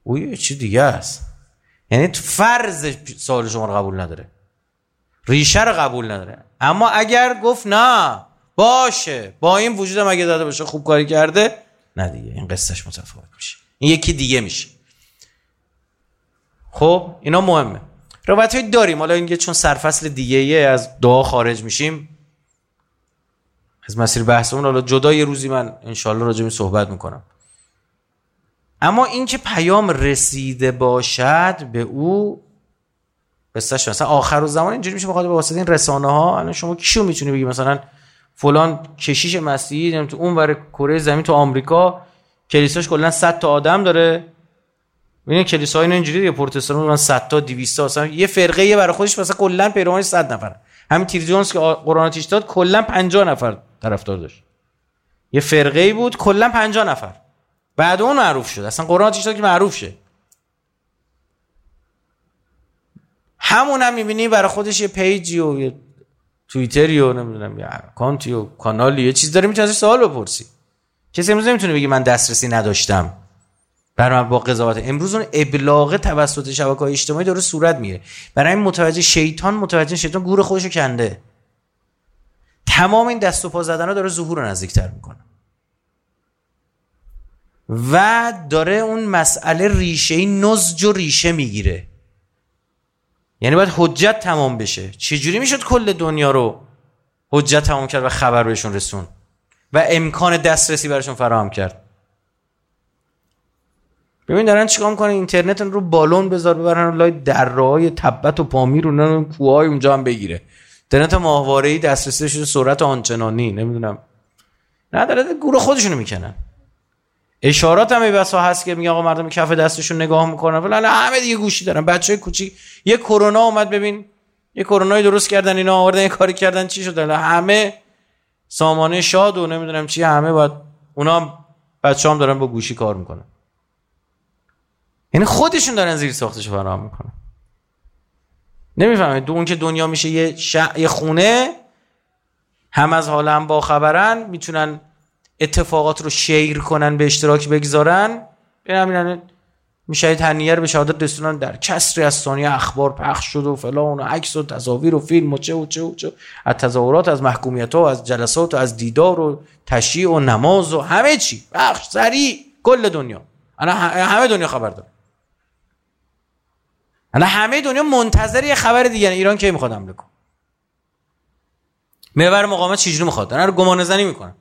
او یه چی دیگه است. یعنی فرض سوال شما رو قبول نداره. ریشه رو قبول نداره. اما اگر گفت نه باشه. با این وجودم اگه داده باشه خوب کاری کرده نه دیگه. این قصهش متفاوت میشه. این یکی دیگه میشه. خب اینا مهمه. روایت داریم. حالا اینکه چون سرفصل دیگه از دعا خارج میشیم از مسیر بحثمون حالا جدا یه روزی من انشالله راجع صحبت می‌کنم. اما اینکه پیام رسیده باشد به او قصه مثلا آخر و زمان اینجوری میشه بخاطر به واسطه این رسانه ها الان شما کیو می‌تونی بگی؟ مثلا فلان کشیش مسیحی تو اون ور کره زمین تو آمریکا کلیساش کلا 100 تا آدم داره. ببین کلیسا اینا اینجوری دیگه پروتستان من 100 تا 200 تا. مثلا یه فرقه یه برای خودش مثلا کلا پیروانش 100 نفر همین تیر جونز که قرآن آتیش داد کلا 50 نفر طرفدار داشت. یه فرقه ای بود کلا 50 نفر. بعد اون معروف شد. اصلا قرآن داد که معروف شه؟ همون هم می‌بینی برای خودش یه پیجی و یه توییتری و نمی‌دونم یه اکانتی و کانالی یه چیز داره می‌تونی سوال بپرسی. کسی امروز نمی‌تونه بگی من دسترسی نداشتم. برای من با قضاوت. امروز اون ابلاغ توسط شبکه های اجتماعی داره صورت میره برای این متوجه شیطان متوجه شیطان گور خودشو کنده. تمام این دست و پا زدن داره ظهور رو نزدیکتر می‌کنه. و داره اون مسئله ریشه نزج و ریشه می‌گیره. یعنی باید حجت تمام بشه. چجوری می‌شد کل دنیا رو حجت تمام کرد و خبر بهشون رسون؟ و امکان دسترسی برشون فراهم کرد. ببین دارن چیکار می‌کنن؟ اینترنت رو بالون بذار ببرن لای درهای تبت و پامیر و کوهای اونجا هم بگیره. اینترنت ماهواره دسترسی شده سرعت آنچنانی نمی‌دونم. نه داره گروه خودشونو می‌کنن. اشارات هم بسا هست که میگه آقا مردم کف دستشون نگاه می‌کنن. ولی همه دیگه گوشی دارن. بچه کوچیک. یه کرونا اومد ببین. یه کرونایی درست کردن اینا آوردن یه کاری کردن. چی شد؟ همه سامانه شاد و نمی‌دونم چی همه باید اونا بچه هم دارن با گوشی کار می‌کنن. یعنی خودشون دارن زیر ساختش فراهم می‌کنن. نمی‌فهمید. اون که دنیا میشه یه, یه خونه هم از حال هم با خبرن می‌تونن اتفاقات رو شیر کنن به اشتراک بگذارن. همین میشه تنیه رو به شهادت رسونن در کسری از ثانیه اخبار پخش شد و فلان و عکس و تصاویر و فیلم و چه و چه و چه. از تظاهرات از محکومیت ها و از جلسات و از دیدار و تشییع و نماز و همه چی. بخش سریع کل دنیا. انا همه دنیا خبر داره. انا همه دنیا منتظر یه خبر دیگه ایران کی می‌خواد حمله کنه؟ محور مقاومت چجوری می‌خواد؟ رو گمان زنی می‌کنن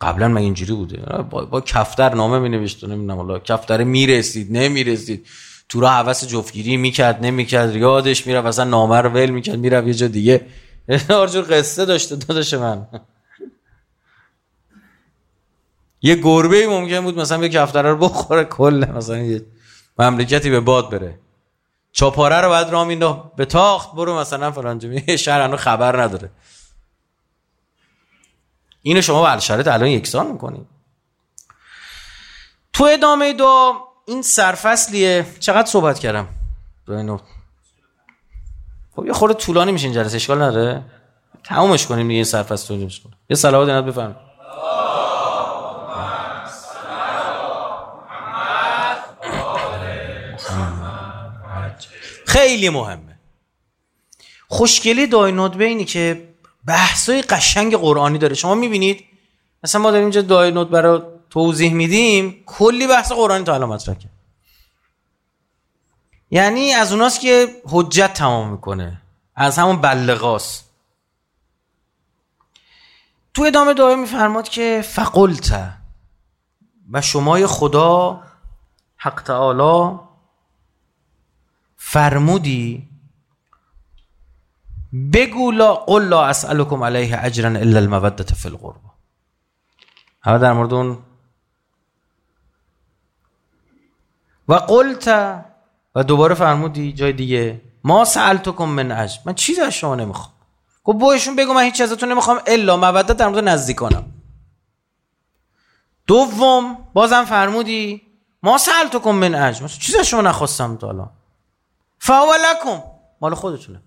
قبلا من اینجوری بوده؟ با, با کفتر نامه می نوشت نمی‌دونم حالا کفتر می‌رسید نمی‌رسید. تو را حوس جفتگیری می‌کرد نمی‌کرد یادش میره اصلا نامه رو ول می‌کرد میره یه جا دیگه. هر قصه داشته داداش من. یه گربه ممکن بود مثلا یک کفتره رو بخوره کل مثلا یه مملکتی به باد بره. چاپاره رو بعد مینداخت به تاخت برو مثلا فلان جمعه شهر هنو خبر نداره. اینو شما شرط الان یکسان می‌کنید تو ادامه دو این سرفصلیه. چقدر صحبت کردم؟ اینو. خب یه خورده طولانی میشه این جلسه اشکال نداره. تمومش کنیم دیگه این سرفصل رو یه صلوات اینات بفرمایید. خیلی مهمه. خوشگلی دای ندبه اینی که بحثای قشنگ قرآنی داره. شما می‌بینید مثلا ما داریم اینجا دای ندبه رو توضیح میدیم کلی بحث قرآنی تا الان مطرح یعنی از اوناست که حجت تمام می‌کنه. از همون بلغاست. تو ادامه دعای میفرماد که فقلت. و شمای خدا حق تعالی فرمودی بگو لا قل لا اسالکم علیه اجرا الا الموده فی القربا همه در مورد اون و قلت و دوباره فرمودی جای دیگه ما سالتکم من اجر. من چیزی از شما نمی‌خوام. خب بایشون بگو من هیچ ازتون نمی‌خوام الا مودت در مورد نزدیکانم دوم بازم فرمودی ما سالتکم من اجر. چیزی از شما نخواستم تا الان. فاولکم مال خودتونه.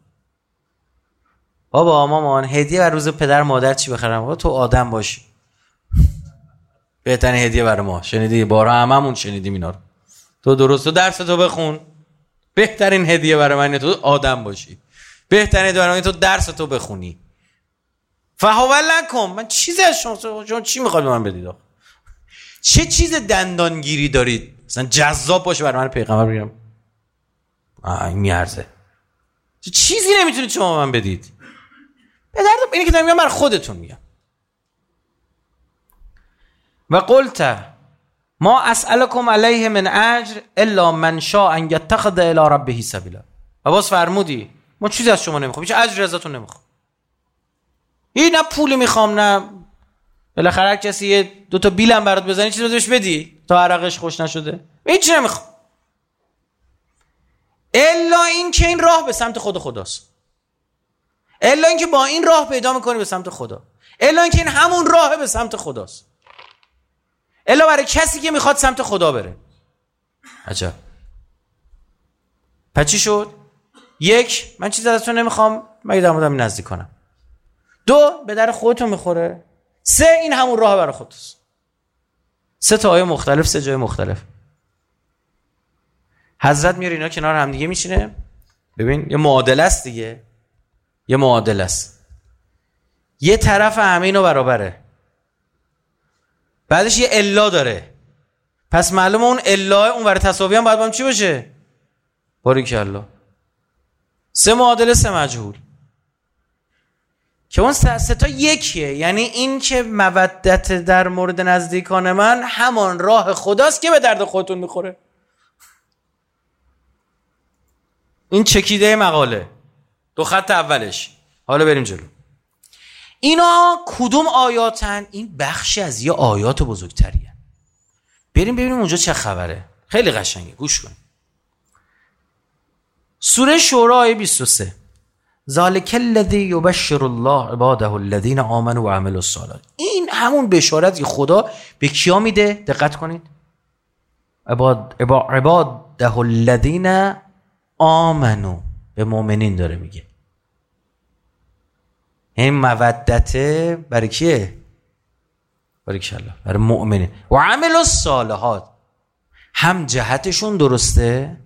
بابا مامان هدیه بر روز پدر مادر چی بخرم؟ تو آدم باشی. بهترین هدیه برای ما. شنیدی؟ بارها هممون شنیدیم اینا رو. تو درست تو درس تو بخون. بهترین هدیه برای من تو آدم باشی. بهترین هدیه برای من تو درس تو بخونی. فهولکم من چیزی از شما شما چی می‌خواد من بدید چه چیز دندانگیری دارید؟ مثلا جذاب باشه برای من پیغمبر بگم. این میارزه. چیزی نمی‌تونید شما من بدید؟ به درد اینی که دارم میگم بر خودتون میگم. و قلت ما اسالکم علیه من اجر الا من شاء ان یتخذ الى ربه سبیلا. و باز فرمودی ما چیزی از شما نمی‌خوام هیچ اجری ازتون نمی‌خوام. این نه پول می‌خوام نه. بالاخره کسی یه دو تا بیلم برات بزنی چیزی بهش بدی تا عرقش خوش نشده. هیچ نمی‌خوام. الا این که این راه به سمت خود خداست. الا اینکه با این راه پیدا می‌کنی به سمت خدا. الا اینکه این همون راه به سمت خداست. الا برای کسی که می‌خواد سمت خدا بره. عجب. پس شد؟ یک من چیز ازتون نمی‌خوام مگه در مورد نزدیک کنم. دو به در خودتون می‌خوره. سه این همون راه برای خودست سه تا آیه مختلف سه جای مختلف. حضرت میاره اینا کنار هم دیگه میشینه ببین یه معادله است دیگه. یه معادله است. یه طرف همه اینو برابره. بعدش یه الا داره. پس معلومه اون الا اون ور تساوی هم باید با هم چی باشه؟ باریک الله. سه معادله سه مجهول. که اون سه تا یکیه. یعنی این که مودت در مورد نزدیکان من همان راه خداست که به درد خودتون می‌خوره. این چکیده مقاله. دو خط اولش. حالا بریم جلو. اینا کدوم آیاتن؟ این بخشی از یه آیات بزرگتریه. بریم ببینیم اونجا چه خبره. خیلی قشنگه. گوش کن. سوره شورا آیه 23 ذالک الذی یبشر الله عباده الذین آمنوا و عملوا الصالحات. این همون بشارت خدا به کیا میده؟ دقت کنید. عباد عباده الذین آمنو به مؤمنین داره میگه. این مودته برای کیه؟ برای کلا برای مؤمنین. و عمل الصالحات. هم جهتشون درسته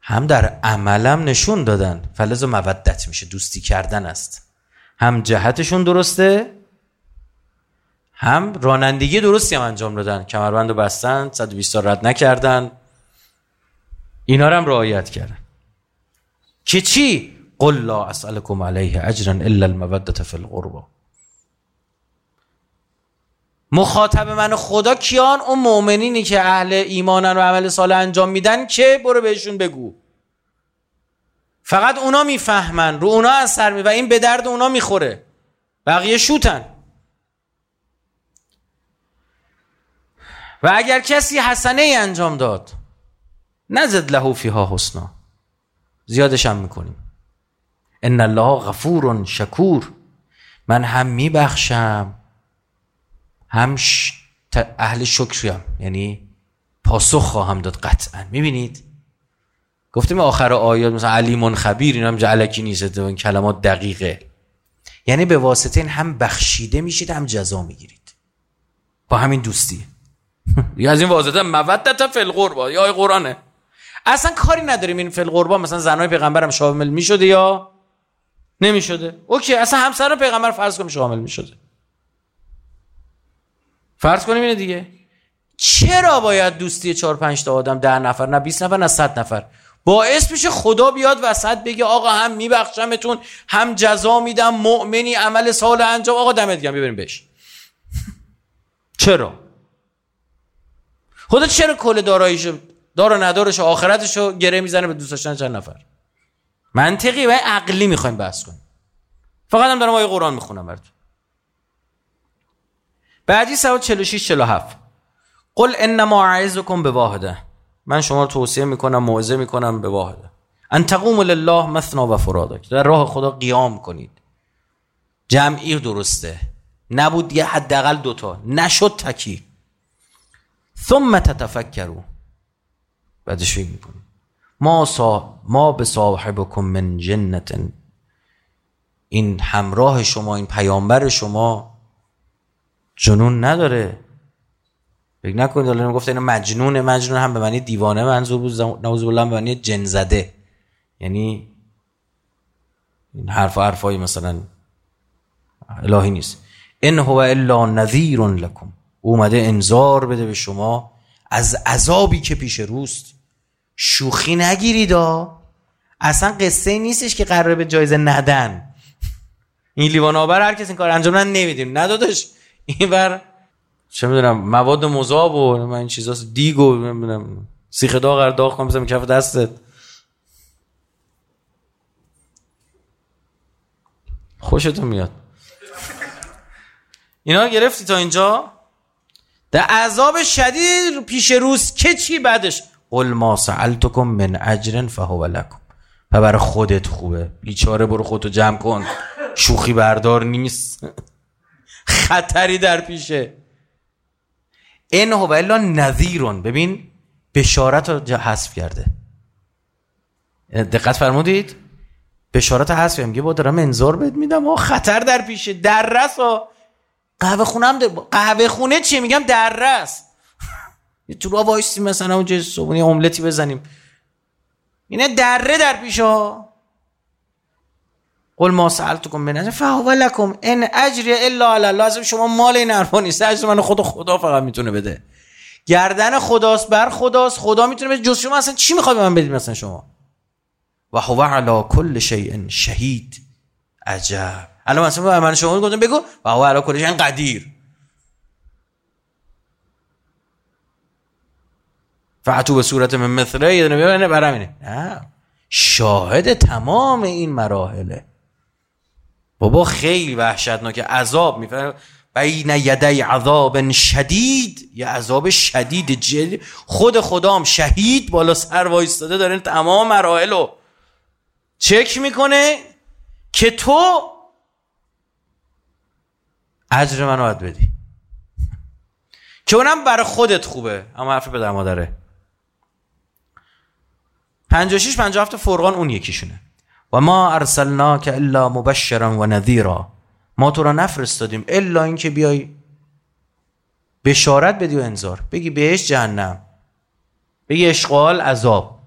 هم در عملم نشون دادن. فلز و مودت میشه دوستی کردن است. هم جهتشون درسته هم رانندگی درستی هم انجام دادن. کمربند رو بستن 120 رد نکردن. اینا رو هم رعایت کردن. که چی؟ قل لا اسالکم علیه اجرا الا المودت فی القربا. مخاطب من خدا کیان؟ اون مؤمنینی که اهل ایمانن و عمل صالح انجام میدن که؟ برو بهشون بگو. فقط اونا می‌فهمن رو اونا اثر می و این به درد اونا می‌خوره. بقیه شوتن. و اگر کسی حسنه ای انجام داد نزد له فیها حسنا. زیادش هم می‌کنیم. ان الله غفور شکور. من هم میبخشم. هم اهل شکریم. یعنی پاسخ خواهم داد قطعا. می‌بینید؟ گفتیم آخر آیات مثلا علیمون خبیر این هم جعلکی نیست این کلمات دقیقه. یعنی به واسطه این هم بخشیده میشید هم جزا می‌گیرید. با همین دوستی. یا از این واسطه مودت فی القربا. یا قرآنه. اصلا کاری نداریم این فی القربا مثلا زنای پیغمبرم شامل می‌شده یا نمی‌شده؟ اوکی اصلا همسر پیغمبر فرض کنیم شامل می‌شده. فرض کنیم اینه دیگه. چرا باید دوستی چهار پنج تا آدم ده نفر نه 20 نفر نه 100 نفر؟ باعث میشه خدا بیاد وسط بگه آقا هم میبخشمتون هم جزا میدم مؤمنی عمل سال انجام. آقا دمت گرم ببریم بهش. چرا؟ خدا چرا کل داراییشو دار و ندارش و آخرتشو گره می‌زنه به دوست داشتن چند نفر. منطقی و عقلی می‌خوایم بحث کنیم. فقط هم دارم آیه قرآن می‌خونم براتون. بعدی سوال 46 47 قل انما اعظکم به من شما رو توصیه می‌کنم موعظه می‌کنم به واحده. ان تقوم لله مثنا و فرادا در راه خدا قیام کنید. جمعی درسته. نبود یه حداقل دوتا نشد تکی. ثم تتفکروا. بعدش فکر می‌کنید ما, صا... ما به صاحبکم من جنت. این همراه شما این پیامبر شما جنون نداره. فکر نکنید الان گفته اینو مجنونه مجنون هم به معنی دیوانه منظور بود. نعوذ بالله به معنی جن زده. یعنی این حرف حرفای مثلا الهی نیست. ان هو الا نذیر لكم اومده انذار بده به شما از عذابی که پیش روست. شوخی نگیرید اصلا قصه نیستش که قراره به جایزه ندن. این لیوان آبر هر کسی این کار انجام نمیدیم ندادش این بر چه می‌دونم مواد مذاب و من این چیزا دیگ و نمی‌دونم سیخ داغ داغ کنم بزنم کف دستت. خوشتون میاد. اینا گرفتی تا اینجا؟ در عذاب شدید پیش روز. که چی بعدش؟ قل ما سألتکم من اجر فهو لکم. و برای خودت خوبه. بیچاره برو خودتو جمع کن. شوخی بردار نیست. خطری در پیشه. این هو الا نذیرون. ببین بشارت رو حذف کرده. دقت فرمودید؟ بشارت حذف میگه با دارم انذار بهت میدم. و خطر در پیشه. دررس ها قهوه خونه هم قهوه خونه چیه؟ میگم دررس یه تو را وایسی مثلا اونجا صبحونه املتی بزنیم. اینه دره در پیش ها. قل ما سألتكم من اجر فهو لكم ان اجری الا الله. شما مال این حرفا نیست. اجر من خود خدا فقط می‌تونه بده. گردن خداست بر خداست. خدا می‌تونه بده. جز شما اصلا چی می‌خواد من بدید مثلا شما؟ و هو علی کل شیء شهید. عجب. الان مثلا من شما گفتم بگو. و هو علی کل شیء قدیر. فعتو به صورت من مثله یه دونه برم نه شاهد تمام این مراحله. بابا خیلی وحشتناک عذاب می‌فهمه بین یدی عذاب شدید یه عذاب شدید جدی خود خدام شهید بالا سر وایستاده داره تمام مراحل رو چک می‌کنه که تو اجر منو باید بدی. که اونم برای خودت خوبه. اما حرف پدر مادره. 56 57 فرقان اون یکیشونه. و ما ارسلناک الا مبشرا و نذیرا. ما تو را نفرستادیم الا اینکه بیای بشارت بدی و انذار. بگی بهش جهنم. بگی اشغال عذاب.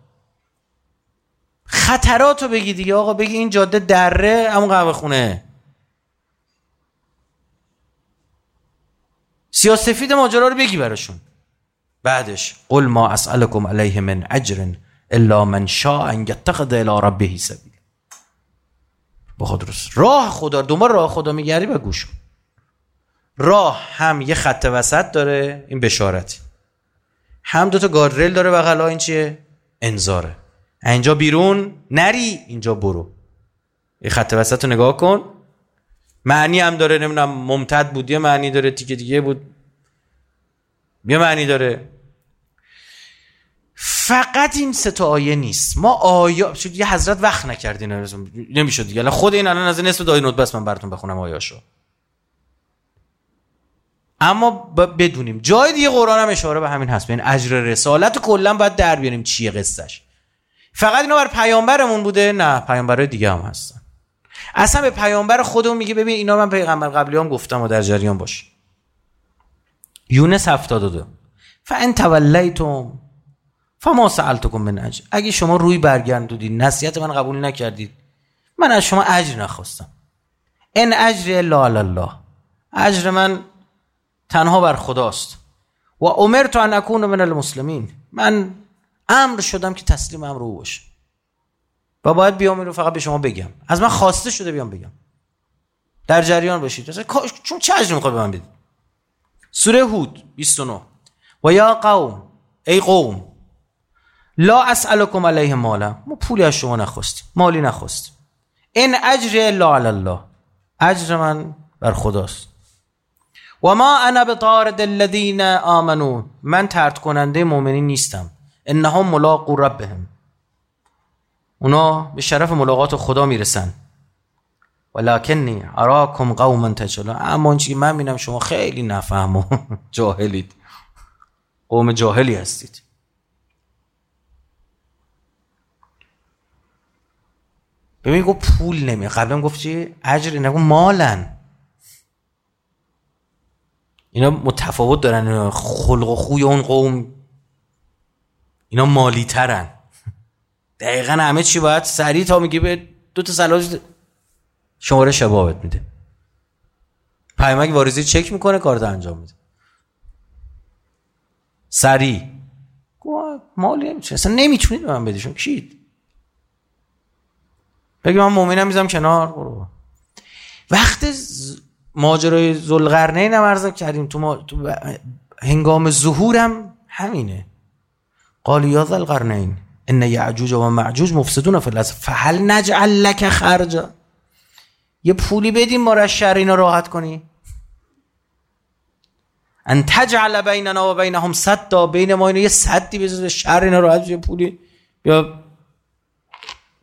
خطرات رو بگی دیگه آقا. بگی این جاده دره همون قهوه خونه. سیاسفید ماجرا رو بگی براشون. بعدش قل ما اسألكم علیه من اجر الا من شاء ان یتخذ الى ربه سبیل با درست راه خدا دوباره راه خدا میگردی به گوش راه هم یه خط وسط داره این بشارتی هم دوتا گاردریل داره بغل این چیه؟ انذاره. اینجا بیرون نری اینجا برو. یه خط وسط رو نگاه کن. معنی هم داره نمی‌دونم ممتد بود یه معنی داره تیکه دیگه بود. یه معنی داره. فقط این سه تا آیه نیست. ما آیا چون یه حضرت وقت نکردین نمی‌شد دیگه. خود این الان از نصف دای نوت بس من براتون بخونم آیاشو. اما بدونیم. جای دیگه قرآن هم اشاره به همین هست. ببین اجر رسالت کلا باید در بیاریم چیه قصهش. فقط اینا بر پیامبرمون بوده؟ نه پیامبرای دیگه هم هستن. اصلا به پیامبر خودمون میگه ببین اینا من پیغمبر قبلی هم گفتم و در جریان باش. یونس 72 فان تولیتم فما سالتکم من اجر. اگه شما روی برگردودید نصیحت من قبول نکردید. من از شما اجر نخواستم. ان اجر الا الله. اجر من تنها بر خداست. و امرت ان اکون من المسلمین. من امر شدم که تسلیم امر او باشه. و باید بیام رو فقط به شما بگم. از من خواسته شده بیام بگم. در جریان باشید. چون چه اجری می‌خواد به من بدید سوره هود 29 و یا قوم ای قوم لا اسالکم علیه مالا. ما پولی از شما نخواستیم. مالی نخواستیم. این اجر الا علی الله. اجر من بر خداست. و ما انا بطارد الذین آمنو. من ترد کننده مؤمنین نیستم. انهم ملاقو ربهم. اونا به شرف ملاقات خدا می‌رسن. ولکنی اراکم قوما تجلا اما اینچه من می‌بینم شما خیلی نفهم و جاهلید. قوم جاهلی هستید. ببین گفت پول نمی قبلا گفت چی؟ اجر نگو مالن. اینا متفاوت دارن. خلق و خوی اون قوم. اینا مالی ترن دقیقا همه چی باید سریع تا میگه به دو تا سلاج شماره شبابت میده. پیامک واریزی چک می‌کنه کارت انجام میده. سریع. مالی نمی‌تونه. اصلا نمی‌تونید به من بدیشون کشید بگی من مومنم میزم کنار برو. وقت ماجرای زلغرنین هم ارزم کردیم. تو, ما... تو هنگام ظهورم همینه. قال یا ذل ان یعجوج و معجوج مفسدون فی الارض. فهل نجعل لك خرجا. یه پولی بدیم ما را شر اینا راحت کنی. ان تجعل بیننا و بینهم صدا. بین ما اینا یه صدی بذار شر اینا راحت یه پولی. بیا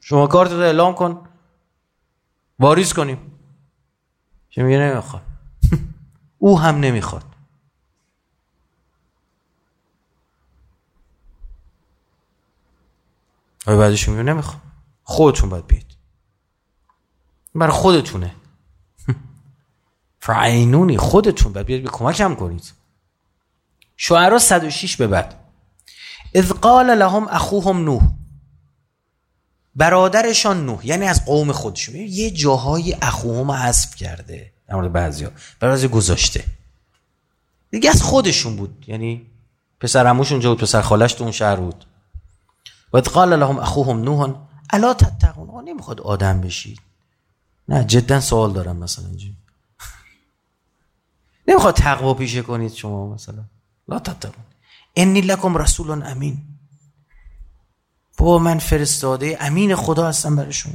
شما کارت رو اعلام کن. واریز کنیم. چه میگه؟ نمی‌خواد. او هم نمی‌خواد. و بعدش میگه نمی‌خوام خودتون باید بید برای خودتونه. فعینونی خودتون باید بیاد کمکم کنید. شعرا 106 به بعد. اذ قال لهم اخوهم نوح. برادرشان نوح یعنی از قوم خودشون. یه جاهای اخوهم حذف کرده در مورد بعضیا. برای گذاشته. دیگه از خودشون بود. یعنی پسر عموشون اونجا بود پسر خالش تو اون شهر بود. و قال لهم اخوهم نوح الا تتقون؟ آه نمی‌خواد آدم بشید نه جدا سوال دارم مثلا اینجا. نمی‌خواد تقوا پیشه کنید شما مثلا. لا تتقون. انی لکم رسول امین. با من فرستاده امین خدا هستم برای شما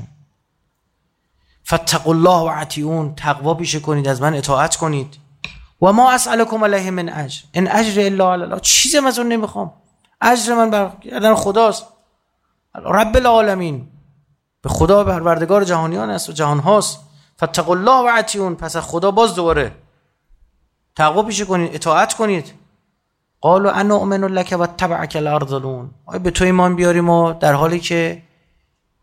فتقوا الله و عتیون تقوا پیشه کنید از من اطاعت کنید. و ما اسالکم علیه من اجر. ان اجر الا علی الله. چیزی از اون نمی‌خوام. اجر من بر خداست. رب العالمین. به خدا پروردگار جهانیان است و جهان هاست. فتق الله و عتیون پس خدا باز دوباره. تقوا پیشه کنید اطاعت کنید. قالوا انا اؤمن لك و تبعك الارذلون. آیا به تو ایمان بیاریم و در حالی که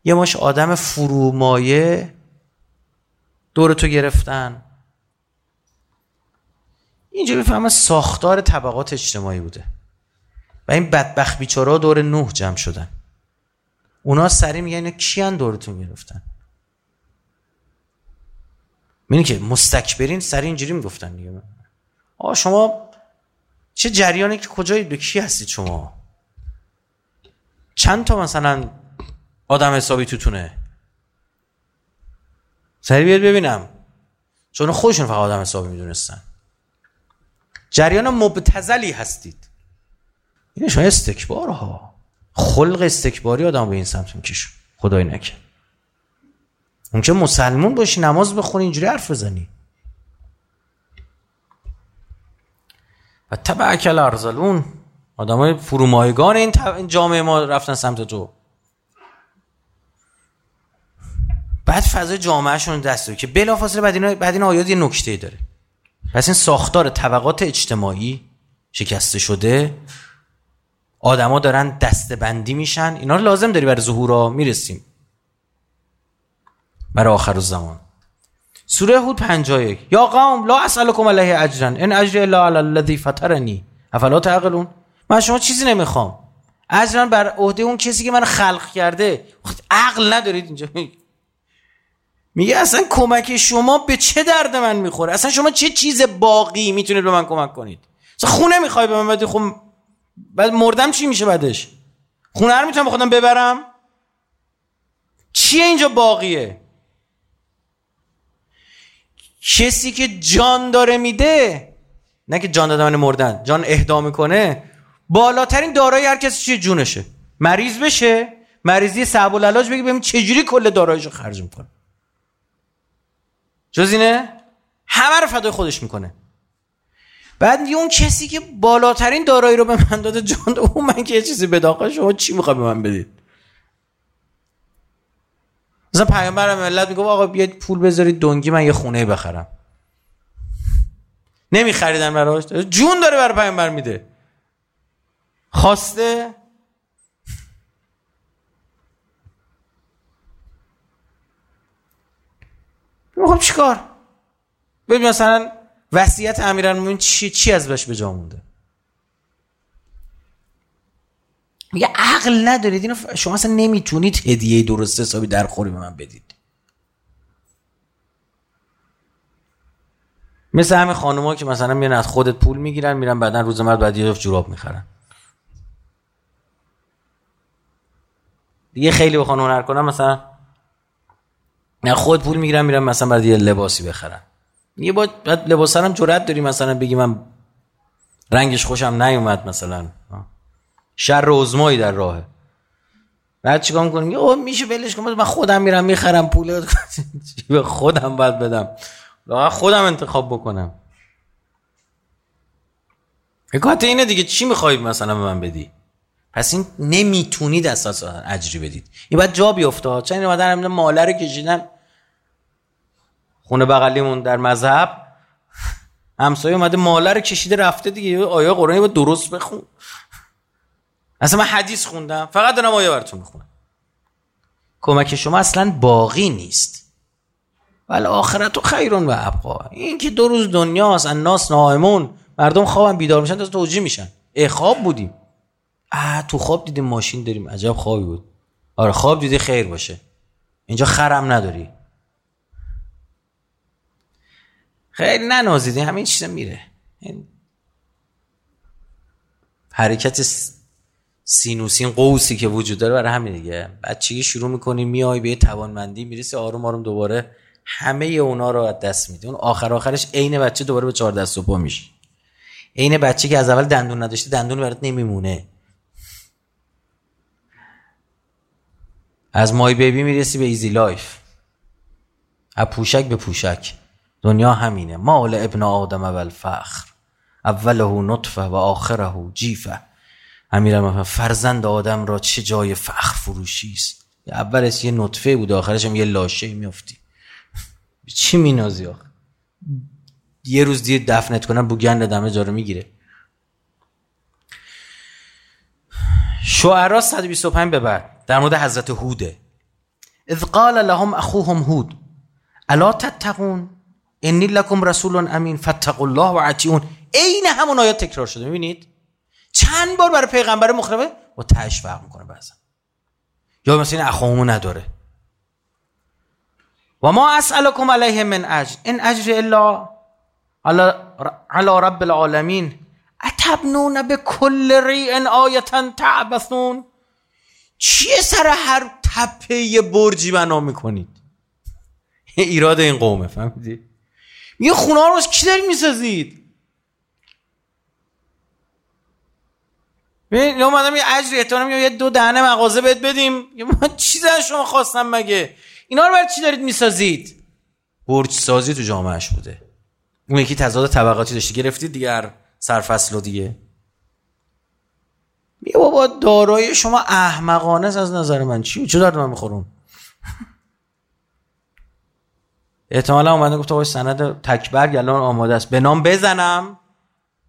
یه ماش آدم فرومایه دور تو گرفتن. اینجا بفهمه ساختار طبقات اجتماعی بوده. و این بدبخت بیچارا دور نوح جمع شدن. اونا سری میگن اینا کیان دورتون گرفتن؟ میگن که مستکبرین سری اینجوری می‌گفتن دیگه. آ شما چه جریانی که کجایی؟ به کی هستید شما؟ چند تا مثلا آدم حسابی توتونه؟ سری بیاد ببینم. چون خودشون فقط آدم حسابی می‌دونستن. جریان مبتزلی هستید. این شما استکبار ها خلق استکباری آدم به این سمت میکشون خدای نکن اون که مسلمون باشی نماز بخونی اینجوری حرف بزنی. و تبعکل ارزلون آدم های فرومایگان این جامعه ما رفتن سمت تو. بعد فضای جامعهشون دست که بلافاصله بعد این بعد این آیات یه نکته داره. پس این ساختار طبقات اجتماعی شکسته شده. آدما دارن دستبندی میشن. اینا رو لازم داری برای ظهورا می‌رسیم. برای آخر الزمان. سوره هود 51 یا قوم لا اسالکم علیه اجرا ان اجری الا علی الذی فطرنی. افلا تعقلون؟ من شما چیزی نمی‌خوام. اجرا بر عهده اون کسی که من خلق کرده. عقل ندارید اینجا. میگه اصلا کمک شما به چه درد من می‌خوره؟ اصلا شما چه چیز باقی می‌تونید به من کمک کنید؟ اصلا خونه می‌خوای به من بدی؟ خب بعد مردم چی میشه بعدش؟ خونه رو می‌تونم خودم ببرم؟ چیه اینجا باقیه؟ کسی که جان داره میده نه که جان دادن مردن جان اهدا می‌کنه بالاترین دارایی هر کسی چیه؟ جونشه. مریض بشه مریضی صعب العلاج بگی ببین چجوری کل داراییشو خرج می‌کنه. جز اینه؟ همه رو فدای خودش می‌کنه. بعد اون کسی که بالاترین دارایی رو به من داده جان اون من که یه چیزی به داخل شما چی می‌خوای به من بدید مثلا پیامبر ملت میگه آقا بیاید پول بذارید دنگی من یه خونه بخرم. نمیخریدن براش. جون داره برای پیامبر میده. خواسته؟ خب چیکار؟ ببین مثلا وصیت امیرالمومنین چی چی از بهش به جا مونده؟ میگه عقل ندارید. اینو شما اصلا نمی‌تونید هدیه درست حسابی در خوری به من بدید. مثل همه خانوما که مثلا میان از خودت پول می‌گیرن میرن بعدا روز مرد بعد یه جوراب می‌خرن. دیگه خیلی بخوان هنر کنن مثلا نه خود پول می‌گیرن میرن مثلا بعد یه لباسی بخرن. یه با لباس هم جرأت داری مثلا بگی من رنگش خوشم نیومد مثلا. شر عظمایی در راهه. بعد چیکار می‌کنیم اوه میشه بلش کنم من خودم میرم می‌خرم پول. به خودم باید بدم. خودم انتخاب بکنم. حکایت اینه دیگه چی می‌خوای مثلا به من بدی؟ پس این نمی‌تونید اساسا اجری بدید. این باید جا بیفته. چون این اومدن ماله رو کشیدن. خونه بغلیمون در مذهب. همسایه اومده ماله رو کشیده رفته دیگه. آیا قرآنی باید درست بخون؟ اصلا من حدیث خوندم. فقط دارم آیه براتون می‌خونم. کمک شما اصلا باقی نیست. ولی آخرت و خیرون و ابقا. این که دو روز دنیاست الناس نائمون. مردم خوابم بیدار میشن تا توجیه میشن. ای خواب بودیم. اه تو خواب دیدیم ماشین داریم. عجب خوابی بود. آره خواب دیدی خیر باشه. اینجا خرم نداری. خیلی ننازیدی همین چیزا میره. حرکت سینوسین قوسی که وجود داره برای همین دیگه. بچگی شروع می‌کنی میای به توانمندی می‌رسی آروم آروم دوباره همه اونا رو از دست میده اون آخر آخرش عین بچه دوباره به چهار دست و پا میشه. عین بچه که از اول دندون نداشته دندون برات نمیمونه. از مای بیبی می‌رسی به ایزی لایف. از پوشک به پوشک. دنیا همینه. ما لابن آدم و الفخر. اوله نطفه و آخره جیفه. امیرم فرزند آدم را چه جای فخر فروشی است؟ اولش یه نطفه بود آخرش هم یه لاشه میافتی. چی مینازی آخه؟ یه روز دیگه دفنت کنن بوگند دمه جارو می‌گیره. شعرا 125 به بعد در مورد حضرت هوده. اذ قال لهم اخوهم هود الا تتقون؟ انی لکم رسول امین فتقوا الله و عطیون عین همون آیات تکرار شده می‌بینید؟ چند بار برای پیغمبر مخربه؟ و تهش فرق می‌کنه بعضا یا مثلا این اخوامو نداره. و ما اسالکم علیه من اجر. این اجر الا علی رب العالمین. اتبنون به کل ریء آیتا تعبثون؟ چیه سر هر تپه برجی بنا می‌کنید؟ ایراد این قومه فهمیدی؟ میگه خونه رو کی دارید می‌سازید؟ ببین اومدم یه اجر احتمال یه دو دهنه مغازه بهت بدیم. من چیزی از شما خواستم مگه؟ اینا رو برای چی دارید می‌سازید؟ برج سازی تو جامعهش بوده. اون یکی تضاد طبقاتی داشتی. گرفتید دیگر سرفصل و دیگه. بیا بابا دارایی شما احمقانه از نظر من. چی چه دارد من میخورون احتمالا اومده گفت آقای سند تکبرگ الان آماده است. به نام بزنم.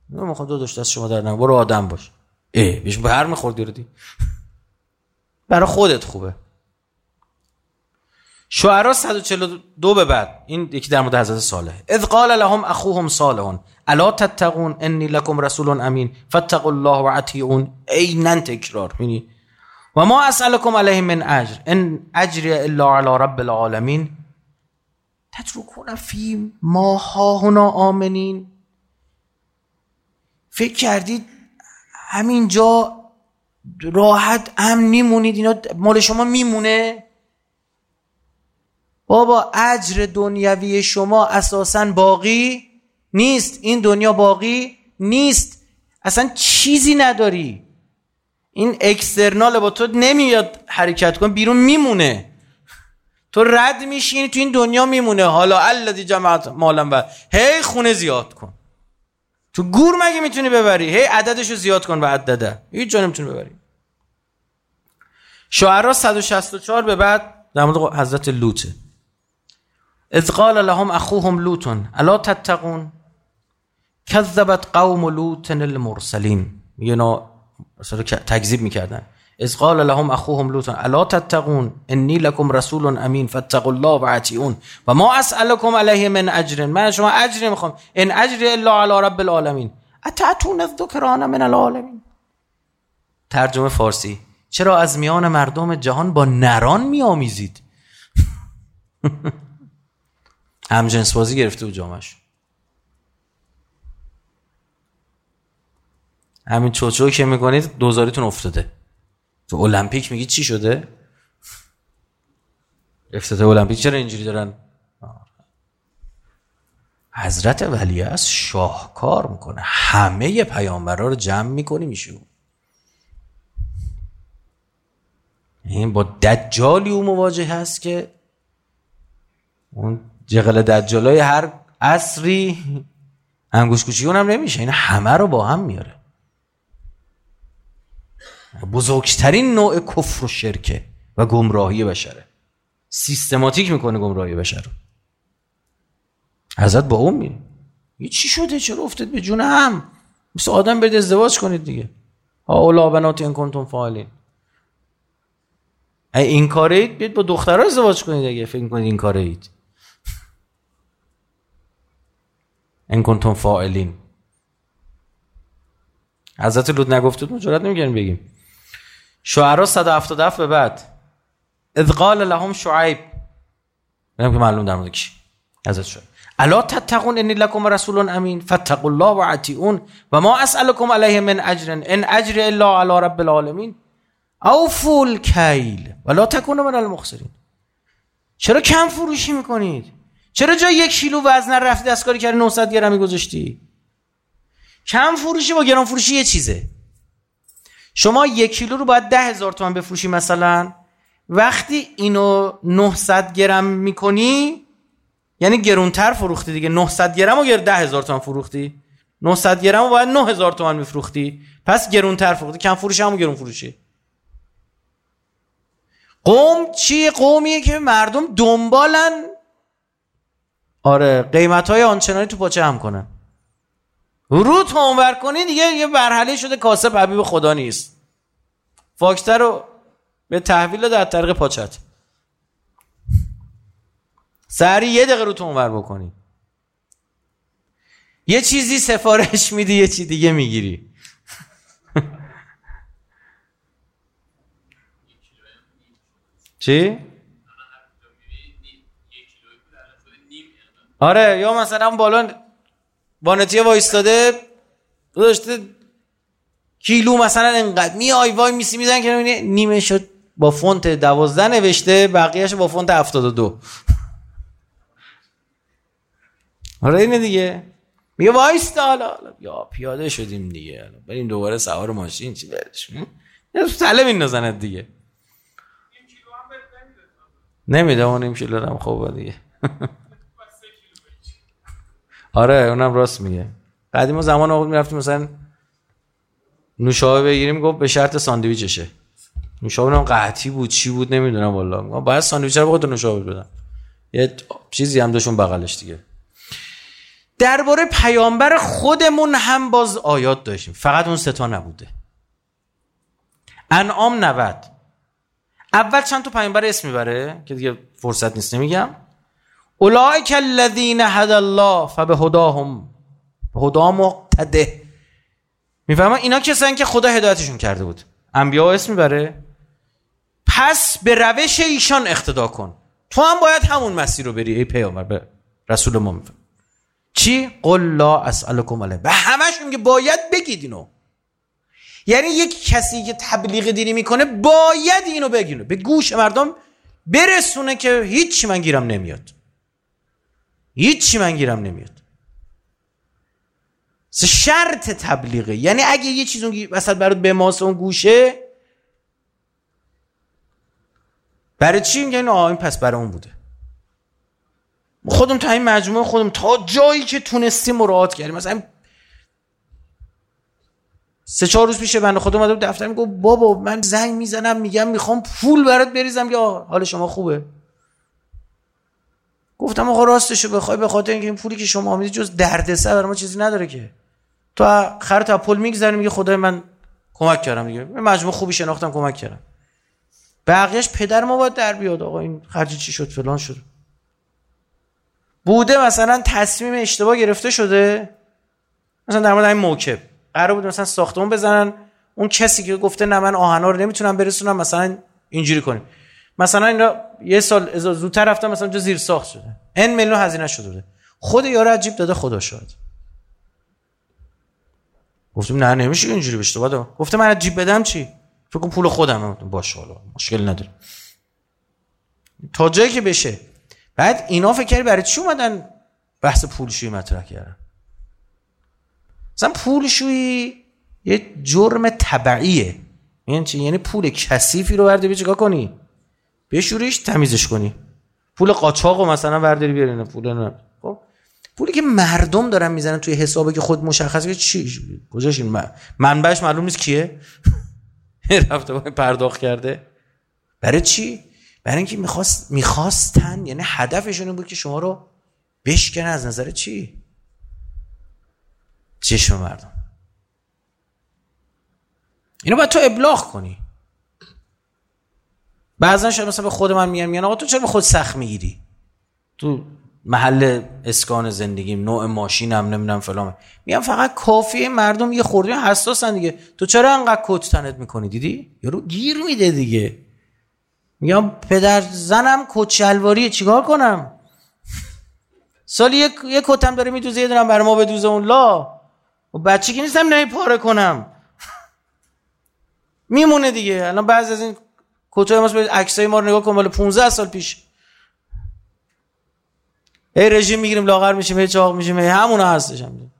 می‌خوام دو داشت از شما در برو آدم باش. ای بیش به هر میخوردی رو دی برای خودت خوبه. شعرا 142 به بعد این یکی در مورد حضرت صالح. اذ قال لهم اخوهم صالح الا تتقون انی لکم رسول امین فاتقوا الله و اطیعون. عینا تکرار. می‌بینی و ما اسالکم علیه من اجر ان اجری الا علی رب العالمین. تترکون فی ما ها هنا آمنین. فکر کردید همینجا راحت امن میمونید. اینا مال شما میمونه؟ بابا اجر دنیوی شما اساسا باقی نیست. این دنیا باقی نیست. اصلا چیزی نداری. این اکسترنال با تو نمیاد حرکت کن بیرون میمونه. تو رد میشینی تو این دنیا میمونه. حالا الذی جمعت مالم و هی خونه زیاد کن. تو گور مگه می‌تونی ببری؟ هی عددشو زیاد کن و عدده هیچ جا نمی‌تونی ببری. شعرا 164 به بعد در مورد حضرت لوطه اذ قال لهم اخوهم لوط الا تتقون؟ کذبت قوم لوط المرسلین. میگه اینا تکذیب می‌کردن. اذ قال لهم اخوهم لوط الا تتقون؟ انی لكم رسول امین فاتقوا الله و و ما اسالكم علیه من اجر من شما اجر می‌خوام ان اجر الا علی رب العالمین اتعتون الذکران من العالمین ترجمه فارسی. چرا از میان مردم جهان با نران میآمیزید؟ همجنس بازی گرفته و جامش همین چوچو که می‌کنید دوزاریتون افتاده. تو المپیک میگی چی شده؟ افتتاح المپیک چرا اینجوری دارن؟ حضرت ولی از شاهکار می‌کنه. همه پیامبرا رو جمع می‌کنی میشه این با دجالی او مواجه هست که اون جغل دجالای هر عصری انگوش کوچی اونم نمیشه. این همه رو با هم میاره. بزرگترین نوع کفر و شرکه و گمراهی بشره. سیستماتیک می‌کنه گمراهی بشر رو. حضرت با اون میره. چی شده؟ چرا افتاد به جون هم؟ مثل آدم برید ازدواج کنید دیگه. ها اولا بنات این کنتون فعالین این کاره اید بیاد با دخترها ازدواج کنید اگه فکر کنید این کاره اید. این کنتون فاعلین حضرت لود نگفته مجرد نمیگن بگیم. شعرا 177 به بعد. اذ قال لهم شعیب. بگم که معلوم در مورد کی. حضرت شعیب. الا تتقون انی لکم رسول امین فاتقوا الله و اطیعون و ما اسالکم علیه من اجر ان اجر الا علی رب العالمین. اوفوا الکیل ولا تکونوا من المخسرین. چرا کم فروشی می‌کنید؟ چرا جای یک کیلو وزن رفتی دستکاری کردی؟ 900 گرمی گذاشتی. کم فروشی با گران فروشی یه چیزه. شما یک کیلو رو باید ده هزار تومن بفروشی مثلا. وقتی اینو 900 گرم می‌کنی یعنی گرونتر فروختی دیگه. 900 گرم گر ده هزار تومن فروختی. 900 گرم رو باید 9000 تومن میفروختی. پس گرونتر فروختی. کم فروشی همون گرون فروشی. قوم چی؟ قومیه که مردم دنبالن. آره قیمت های آنچنانی تو پاچه هم کنن. رو تونور کنی دیگه یه برحله شده کاسب حبیب خدا نیست. فاکتر رو به تحویل در طریق پاچت. سری یه دقیقه رو تونور بکنی. یه چیزی سفارش میدی یه چی دیگه می‌گیری. چی؟ آره یا مثلا بالا وانتیه وایستاده داشته کیلو مثلا انقدر میای وای میسی میزن که نیمه شد با فونت دوازده نوشته بقیهش با فونت هفتاد و دو. آره اینه دیگه. میگه وایستا حالا. یا پیاده شدیم دیگه. بریم دوباره سوار ماشین چی برش این نزند دیگه نمیده. اون نیم کیلو هم خوبه دیگه. آره اونم راست میگه. قدیم زمان آقا می‌رفتیم مثلا نوشابه بگیریم گفت به شرط ساندویچشه. نوشابه نم قحطی بود چی بود نمی‌دونم والا باید ساندویچ رو بخواد نوشابه بدم. یه چیزی هم داشون بغلش دیگه. درباره پیامبر خودمون هم باز آیات داشتیم. فقط اون ستا نبوده. انعام 90 اول چند تا پیامبر اسم می‌بره؟ که دیگه فرصت نیست نمیگم. اولئک الذین هدى الله فبهداهم. هدا مقتده. می‌فهمم اینا کسایی که خدا هدایتشون کرده بود. انبیا اسم می‌بره. پس به روش ایشان اقتدا کن. تو هم باید همون مسیر رو بری ای پیامبر به رسول ما میفهم چی؟ قل لا اسالکم علیه. به همشون که باید بگید اینو. یعنی یک کسی که تبلیغ دینی می‌کنه باید اینو بگینه. به گوش مردم برسونه که هیچی من گیرم نمیاد. هیچی من گیرم نمیاد. شرط تبلیغه. یعنی اگه یه چیز اون وسط برات به ماس اون گوشه برای چی میگن؟ آه این پس برای اون بوده. خودم تا این مجموعه خودم تا جایی که تونستیم مراعات کردیم. مثلا سه چهار روز پیش بنده خودم اومده دفتر میگه بابا من زنگ می‌زنم میگم می‌خوام پول برات بریزم. یا حال شما خوبه. گفتم آقا راستشو بخوای به خاطر اینکه این پولی که شما می‌دید جز دردسر برای ما چیزی نداره که. تو خر تا پل میگذری میگه خدای من کمک کردم دیگه. مجموع خوبی شناختم کمک کردم. بقیهش پدر ما باید در بیاد آقا این خرج چی شد فلان شد. بوده مثلا تصمیم اشتباه گرفته شده؟ مثلا در مورد این موکب. قرار بود مثلا ساختمون بزنن. اون کسی که گفته نه من آهنا رو نمی‌تونم برسونم مثلا اینجوری کنیم. مثلا اینا یه سال زودتر رفتم مثلا جو زیر ساخت شده. ان میلیون هزینه شده. خود یارو عجیب داده خدا شاد گفتم نه نمیشه اینجوری بشه بعد گفته من عجیب بدم چی؟ فکر کنم پول خودم باشه حالا مشکل نداره. تا جایی که بشه. بعد اینا فکر برای چی اومدن بحث پولشویی مطرح کردن؟ مثلا پولشویی یه جرم تبعیه یعنی چی؟ یعنی پول کثیفی رو بردی چیکار کنی؟ بشوریش تمیزش کنی. پول قاچاق مثلا برداری بیارین پول نه. خب؟ پولی که مردم دارن می‌زنن توی حسابی که خود مشخصه که چی؟ کجاش این منبعش معلوم نیست کیه؟ رفته پرداخت کرده. برای چی؟ برای اینکه می‌خواست می‌خواستن یعنی هدفشون بود که شما رو بشکنه. از نظر چی؟ چشم مردم. اینو باید تو ابلاغ کنی. بعضا شاید مثلا به خود من میگن میگن آقا تو چرا به خود سخت می‌گیری؟ تو محل اسکان زندگیم نوع ماشینم نمی‌دونم فلان. میگم فقط کافیه مردم یه خورده حساسن دیگه. تو چرا انقدر کت تنت می‌کنی دیدی؟ یارو گیر میده دیگه. میگم پدر زنم کت شلواریه چیکار کنم؟ سالی یک یه کتم داره میدوزه یه دونم برای ما بدوزه اون لا. و بچه که نیستم نمی پاره کنم. میمونه دیگه. الان بعض از این کتای ما به عکسای ما رو نگاه کن مال 15 سال پیش. هی رژیم می‌گیریم لاغر میشیم هی چاق میشیم هی همون هستش هم.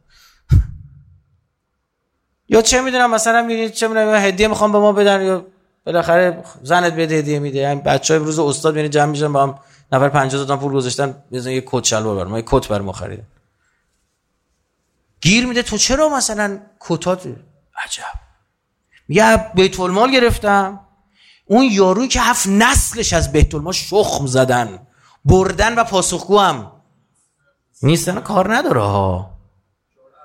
یا چه می‌دونم مثلا می‌بینید چه می‌دونم هدیه می‌خوام به ما بدن یا بالاخره زنت بده هدیه میده. یعنی بچهای روز استاد می‌بینید جمع میشن با هم نفر 50 تا پول گذاشتن مثلا یه کت شلوار بر ما یه کت بر ما گیر میده. تو چرا مثلا کتات عجب؟ میگه بیت المال گرفتم. اون یاروی که هفت نسلش از بیت المال شخم زدن بردن و پاسخگو هم. نیستن کار نداره ها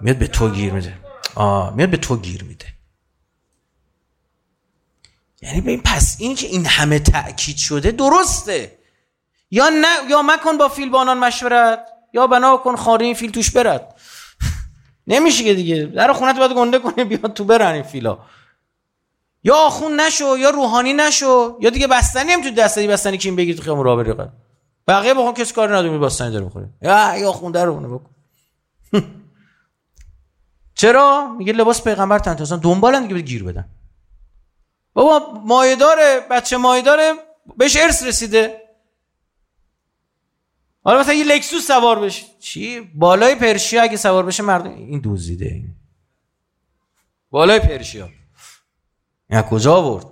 میاد به تو گیر میده. آه میاد به تو گیر میده. یعنی ببین پس این که این همه تأکید شده درسته. یا نه یا مکن با فیل بانان مشورت یا بنا کن خاری این فیل توش برد. نمیشه که دیگه. در خونت باید گنده کنه بیاد تو برن این فیلا. یا آخون نشو یا روحانی نشو یا دیگه بستنی هم تو دستانی بستنی کیم بگیر تو خیام راه بری بقیه بخون کسی کاری نداره بستنی داره می‌خوره. یا یا آخون در رو بکن. چرا؟ میگه لباس پیغمبر تن اصلا دنبالن دیگه گیر بدن. بابا مایداره بچه مایداره بهش ارث رسیده. حالا مثلا یه لکسوس سوار بشه. چی؟ بالای پرشیا اگه سوار بشه مردم این دوزیده این. بالای پرشیا. یا کجا برد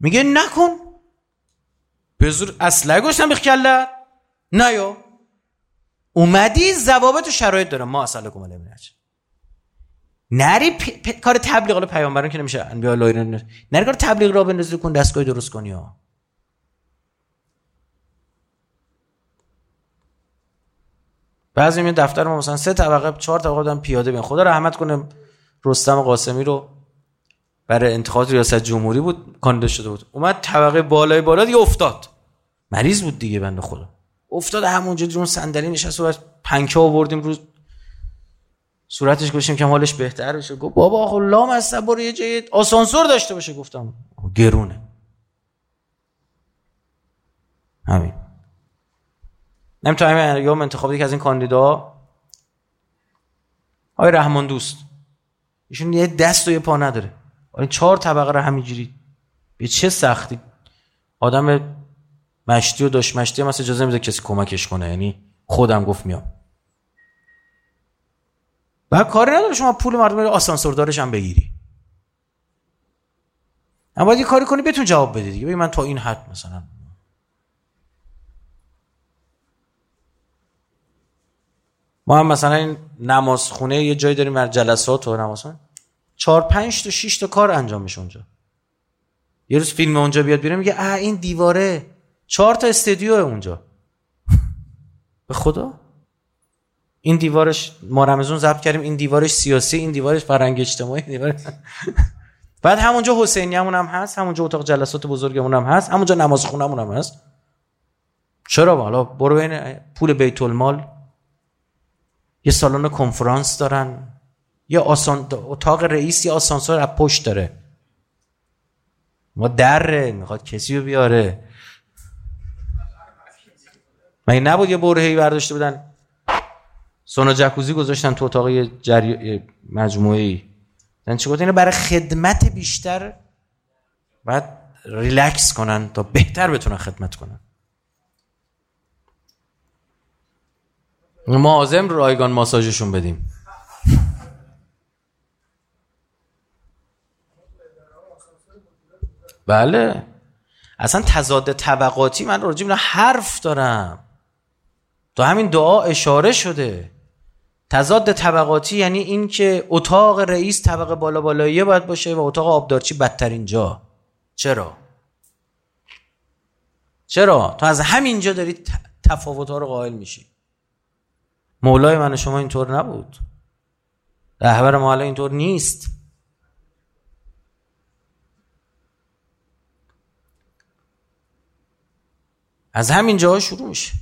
میگه نکن. به زور اصلا گوشتم بخ نه یا. اومدی ضوابط و شرایط داره. ما اصلا کمال نری پ... پ... کار تبلیغ حالا پیامبران که نمیشه انبیاء الله نری کار تبلیغ را بندازی کن دستگاه درست کنی ها. بعضی می دفتر ما مثلا سه طبقه چهار طبقه بودن پیاده بین خدا رحمت کنه رستم قاسمی رو برای انتخابات ریاست جمهوری بود کاندید شده بود. اومد طبقه بالای بالا دیگه افتاد؟ مریض بود دیگه بنده خدا. افتاد همونجا جون صندلی نشست و پنکه آوردیم رو صورتش گوشیم که حالش بهتر بشه. گفت بابا آخه لام از برو یه جای آسانسور داشته باشه گفتم. گرونه. همین. نمی تو همین ایام انتخابی که از این کاندیدا. آقای رحمان دوست ایشون یه دست و یه پا نداره. این چهار طبقه رو همینجوری. به چه سختی. آدم مشتی و داشت مشتی هم اجازه نمیده کسی کمکش کنه. یعنی خودم گفت میام. بعد کاری نداره شما پول مردم رو آسانسور دارش هم بگیری. اما باید یه کاری کنی بتون جواب بده دیگه. من تا این حد مثلا. ما هم مثلا این نمازخونه یه جایی داریم در جلسات و نمازخونه. چهار پنج تا شش تا کار انجام میشه اونجا. یه روز فیلم اونجا بیاد بیرون میگه اه این دیواره. چهار تا استدیو اونجا. به خدا؟ این دیوارش ما رمزون ضبط کردیم این دیوارش سیاسی این دیوارش فرنگ اجتماعی دیوار بعد همونجا حسینی همون هم هست همونجا اتاق جلسات بزرگمون هم هست همونجا نماز خونمون هم هست. چرا حالا برو بین پول بیت المال. یه سالن کنفرانس دارن. یه آسان اتاق رئیس یه آسانسور از پشت داره. ما دره می‌خواد کسی رو بیاره. مگه نبود یه برهی برداشته بودن؟ سونا جکوزی گذاشتن تو اتاق جری... مجموعه ای یعنی چی اینو برای خدمت بیشتر باید ریلکس کنن تا بهتر بتونن خدمت کنن. ما آزم رایگان ماساژشون بدیم. بله. اصلا تضاد طبقاتی من راجع به حرف دارم. تو همین دعا اشاره شده. تضاد طبقاتی یعنی این که اتاق رئیس طبقه بالا بالاییه باید باشه و اتاق آبدارچی بدترین جا. چرا؟ چرا؟ تو از همینجا داری تفاوت ها رو قائل میشی. مولای من شما اینطور نبود. رهبر ما اینطور نیست. از همین جاها شروع میشه.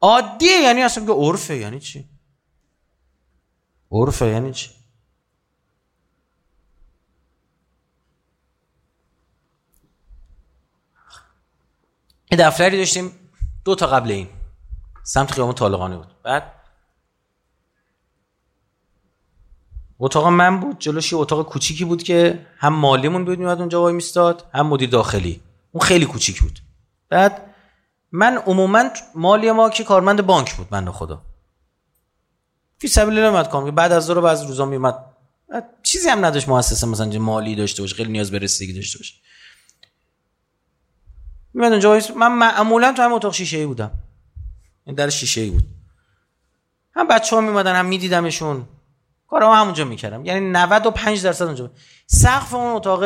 عادیه یعنی اصلا که عرفه یعنی چی؟ عرفه یعنی چی؟ یه دفتری داشتیم دو تا قبل این. سمت خیابون طالقانی بود. بعد اتاق من بود جلوش یه اتاق کوچیکی بود که هم مالیمون بود میاد اونجا وای میستاد هم مدیر داخلی. اون خیلی کوچیک بود. بعد من عموما مالی ما که کارمند بانک بود بنده خدا. فی سبیل نمیاد کنم بعد از ظهر بعض روزا میومد چیزی هم نداشت مؤسسه مثلا مالی داشته باشه خیلی نیاز به رسیدگی داشته باشه. میاد اونجا من معمولا تو هم اتاق شیشه ای بودم. این در شیشه ای بود. هم بچه ها میمدن هم میدیدمشون. کارم همونجا می‌کردم. یعنی 95 درصد اونجا. سقف اون اتاق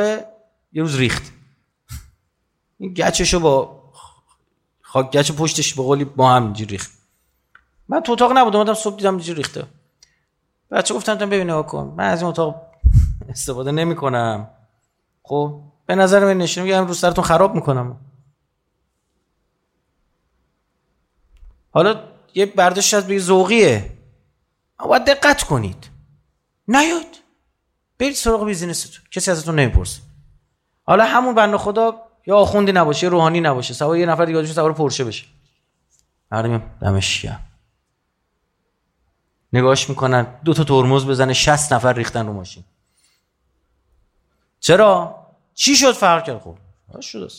یه روز ریخت. این گچشو با خاک گچ پشتش به قولی با هم ریخت. من تو اتاق نبودم اومدم صبح دیدم اینجوری ریخته. بچه گفتم ببین کن. من از این اتاق استفاده نمی کنم خب به نظر من نشون میگم رو سرتون خراب می‌کنم. حالا یه برداشت از به ذوقیه. باید دقت کنید. نیاد. برید سراغ بیزینستون. کسی ازتون نمی‌پرسه. حالا همون بنده خدا یا آخوندی نباشه یا روحانی نباشه سوار یه نفر دیگه سوار پرشه بشه. مردم دمش نگاش می‌کنن دو تا ترمز بزنه 60 نفر ریختن رو ماشین. چرا؟ چی شد؟ فرق کرد خب. شد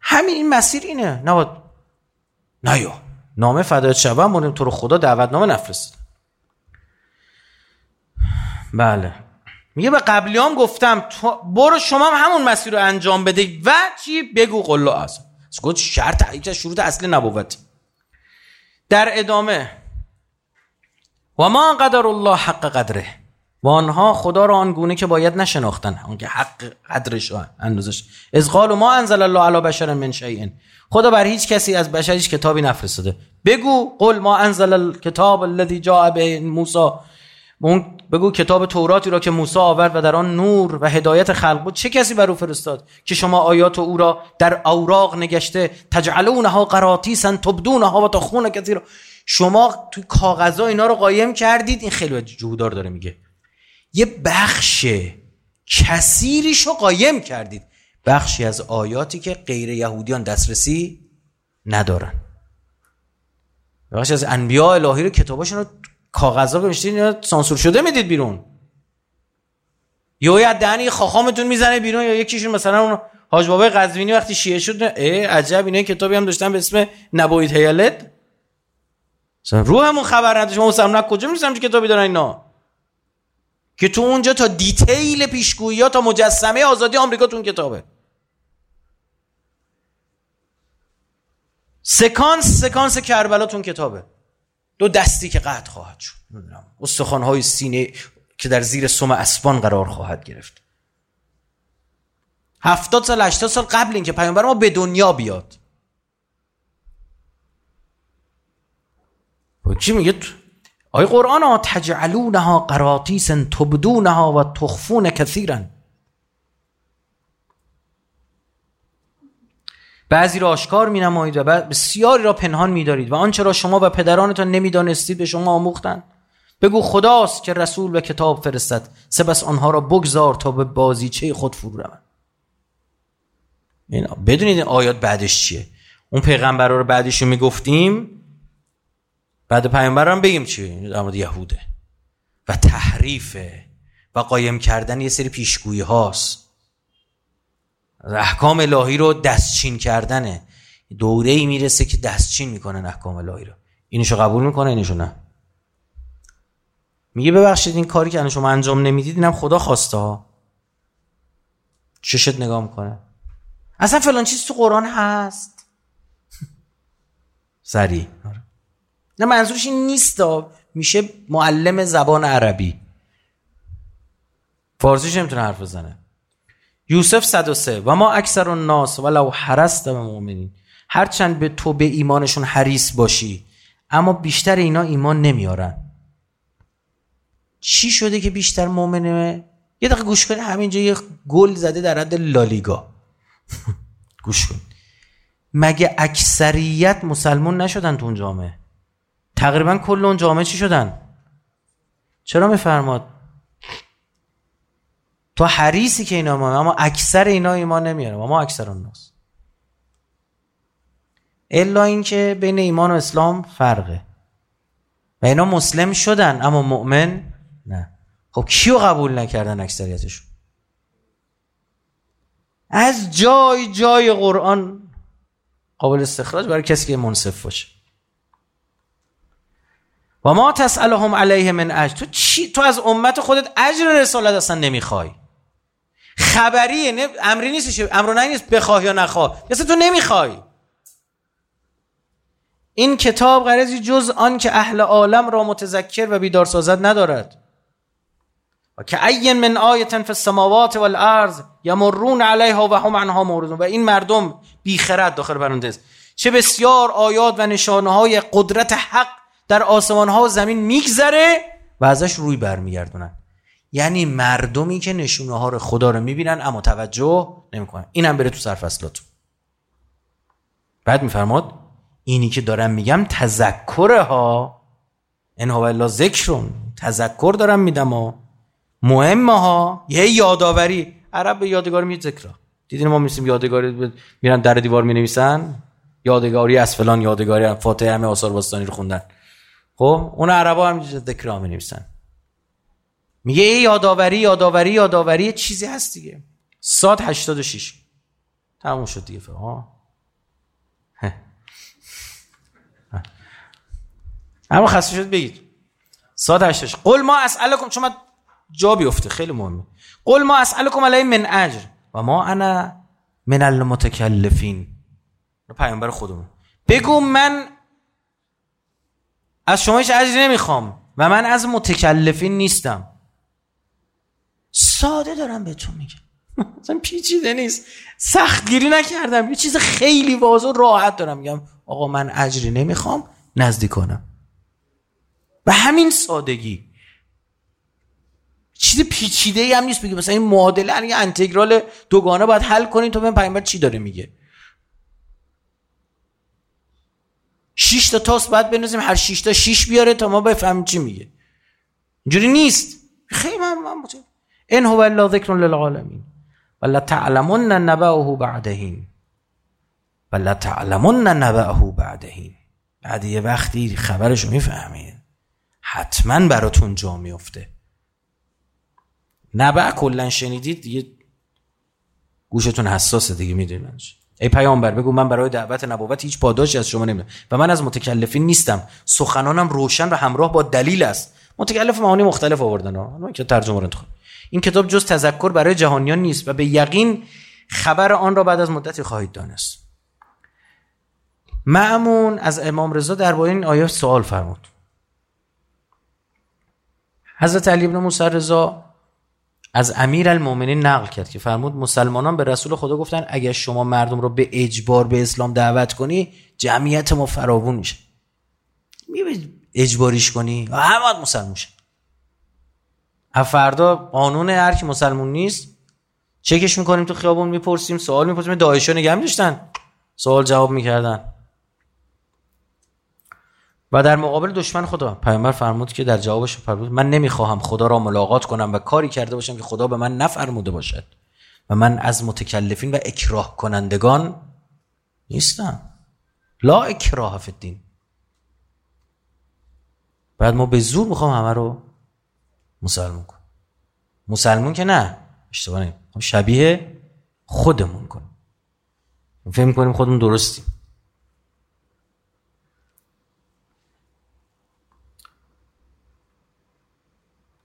همین این مسیر اینه. نباید. نیا نامه فدایت شبم مونیم تو رو خدا دعوت نامه نفرست بله. میگه به قبلیام گفتم تو برو شما هم همون مسیر رو انجام بده و چی؟ بگو قلو از گفت شرط شروط اصلی نبوت. در ادامه و ما قدر الله حق قدره. و آنها خدا را آنگونه که باید نشناختن. آنکه حق قدرش اندازش. از قال ما انزل الله علی بشر من شیء. خدا بر هیچ کسی از بشر هیچ کتابی نفرستاده. بگو قل ما انزل الكتاب الذي جاء به موسی اون بگو کتاب توراتی را که موسی آورد و در آن نور و هدایت خلق بود چه کسی بر او فرستاد که شما آیات او را در اوراق نگشته؟ تجعلونها قراطیسا تبدونها و تخون کثیر شما توی کاغذا اینا رو قایم کردید. این خیلی جهودار داره میگه. یه بخش کثیریشو قایم کردید. بخشی از آیاتی که غیر یهودیان دسترسی ندارن. بخشی از انبیاء الهی رو کتاباشون رو کاغذا بمیشتید سانسور شده می‌دید بیرون. یا یه دهنی خاخامتون می‌زنه بیرون یا یکیشون مثلا اون حاج بابای قزوینی وقتی شیعه شد ای عجب اینه کتابی هم داشتن به اسم نبوید هیالت. رو همون خبر نداشت ما کجا می‌رسم چه کتابی دارن اینا؟ که تو اونجا تا دیتیل پیشگویی ها تا مجسمه آزادی آمریکا تو اون کتابه. سکانس سکانس کربلا تو اون کتابه. دو دستی که قطع خواهد شد. های سینه که در زیر سم اسبان قرار خواهد گرفت. هفتاد سال هشتاد سال قبل اینکه پیامبر ما به دنیا بیاد. چی میگه؟ آی قرآن ها تجعلونها قراتیس تبدونها و تخفون کثیرا بعضی را آشکار می نمایید و بسیاری را پنهان می دارید و آنچه را شما و پدرانتان نمی‌دانستید به شما آموختند بگو خداست که رسول و کتاب فرستد. سپس آنها را بگذار تا به بازیچه خود فرو روند. بدونید این آیات بعدش چیه؟ اون پیغمبر رو بعدش می‌گفتیم بعد پیامبر هم بگیم چی؟ در مورد یهوده. و تحریفه. و قایم کردن یه سری پیشگویی هاست. احکام الهی رو دستچین کردنه. دوره ای می‌رسه که دستچین می‌کنه احکام الهی رو. اینشو قبول می‌کنه اینشو نه. میگه ببخشید این کاری که شما انجام نمی‌دید اینم خدا خواسته. ها چشت نگاه می‌کنه. اصلا فلان چیز تو قرآن هست. سریع. نه منظورش این نیست. میشه معلم زبان عربی. فارسیش نمی‌تونه حرف بزنه. یوسف 103 و ما اکثر الناس ولو حرست و مؤمنین هرچند به تو به ایمانشون حریص باشی اما بیشتر اینا ایمان نمیارن. چی شده که بیشتر مؤمنه یه دقیقه گوش کنه همینجا یه گل زده در حد لالیگا. گوش کن. مگه اکثریت مسلمون نشدن تو اون جامعه؟ تقریبا کل اون جامعه چی شدن؟ چرا میفرماد؟ تو حریصی که اینا ما اما اکثر اینا ایمان نمیاره ما اکثر الناس الا اینکه بین ایمان و اسلام فرقه. و اینا مسلم شدن اما مؤمن نه. خب کیو قبول نکردن اکثریتشون؟ از جای جای قرآن قابل استخراج برای کسی که منصف باشه. و ما تسألهم علیه من اجر. تو چی؟ تو از امت خودت اجر رسالت اصلا نمی‌خوای. خبریه نه امری نیستش امر نیست بخواه یا نخواه. مثل تو نمی‌خوای. این کتاب غرضی جز آن که اهل عالم را متذکر و بیدار سازد ندارد. و که این من آیت فی السماوات والارض یمرون علیها و هم عنها معرضون. و این مردم بیخرد داخل برندز چه بسیار آیات و نشانه های قدرت حق در آسمان ها و زمین میگذره و ازش روی برمیگردونن. یعنی مردمی که نشونه ها رو خدا رو می‌بینن اما توجه نمی‌کنن. اینم بره تو سرفصلاتون. بعد میفرماد اینی که دارم میگم تذکره ها ان هو الا ذکرون. تذکر دارم میدم ها مهمه ها یه یادآوری. عرب به یادگاری می ذکر دیدین ما میسیم یادگاری میرن در دیوار می نویسن یادگاری از فلان یادگاری فاتحه همه آثار باستانی رو خوندن. خب اون عربا هم ذکر می نویسن میگه ای یادآوری یادآوری یادآوری چیزی هست دیگه. ساد 86 تموم شد دیگه ها؟ اما خسته شد بگید. ساد 86 قل ما اسالکم چون جا بیفته خیلی مهمه. قل ما اسالکم علی من اجر و ما انا من المتکلفین. پیامبر خودمون. بگو من از شما هیچ اجری نمی‌خوام و من از متکلفین نیستم. ساده دارم بهتون میگم. اصلا پیچیده نیست. سختگیری نکردم. یه چیز خیلی واضح راحت دارم میگم. آقا من اجری نمی‌خوام نزدیک کنم. به همین سادگی. چیز پیچیده ای هم نیست بگی مثلا این معادله یه انتگرال دوگانه باید حل کنین تو ببین پیامبر چی داره میگه؟ 6 تا تاس باید بنویسیم هر 6 تا 6 بیاره تا ما بفهمیم چی میگه. اینجوری نیست. خیلی من, من ان هو الا ذکر للعالمین ولا تعلمون نبأه بعدهین ولا تعلمون نبأه بعدهین بعد یه وقتی خبرشو می‌فهمید حتما براتون جا میفته نبع کلا شنیدید دیگه گوشتون حساسه دیگه میدوننش ای پیامبر بگو من برای دعوت نبوت هیچ پاداشی از شما نمیدم و من از متکلفین نیستم. سخنانم روشن و همراه با دلیل است. متکلف معانی مختلف آوردن ها. که ترجمه رو انتخاب این کتاب جز تذکر برای جهانیان نیست و به یقین خبر آن را بعد از مدتی خواهید دانست. معمون از امام رضا درباره این آیه سوال فرمود. حضرت علی ابن موسی رضا از امیر المومنین نقل کرد که فرمود مسلمانان به رسول خدا گفتن اگر شما مردم رو به اجبار به اسلام دعوت کنی جمعیت ما فراوون میشه. می اجباریش کنی؟ همه مسلمون شه. فردا قانون هر کی مسلمون نیست چکش می‌کنیم تو خیابون می‌پرسیم سوال می‌پرسیم. داعشا نگه میداشتن. سوال جواب می‌کردن. و در مقابل دشمن خدا. پیامبر فرمود که در جوابش فرمود من نمی‌خواهم خدا را ملاقات کنم و کاری کرده باشم که خدا به من نفرموده باشد. و من از متکلفین و اکراه کنندگان نیستم. لا اکراه فی الدین. بعد ما به زور می‌خوام همه رو مسلمون کن. مسلمون که نه. اشتباه نیم. شبیه خودمون کن. فهم کنیم خودمون درستیم.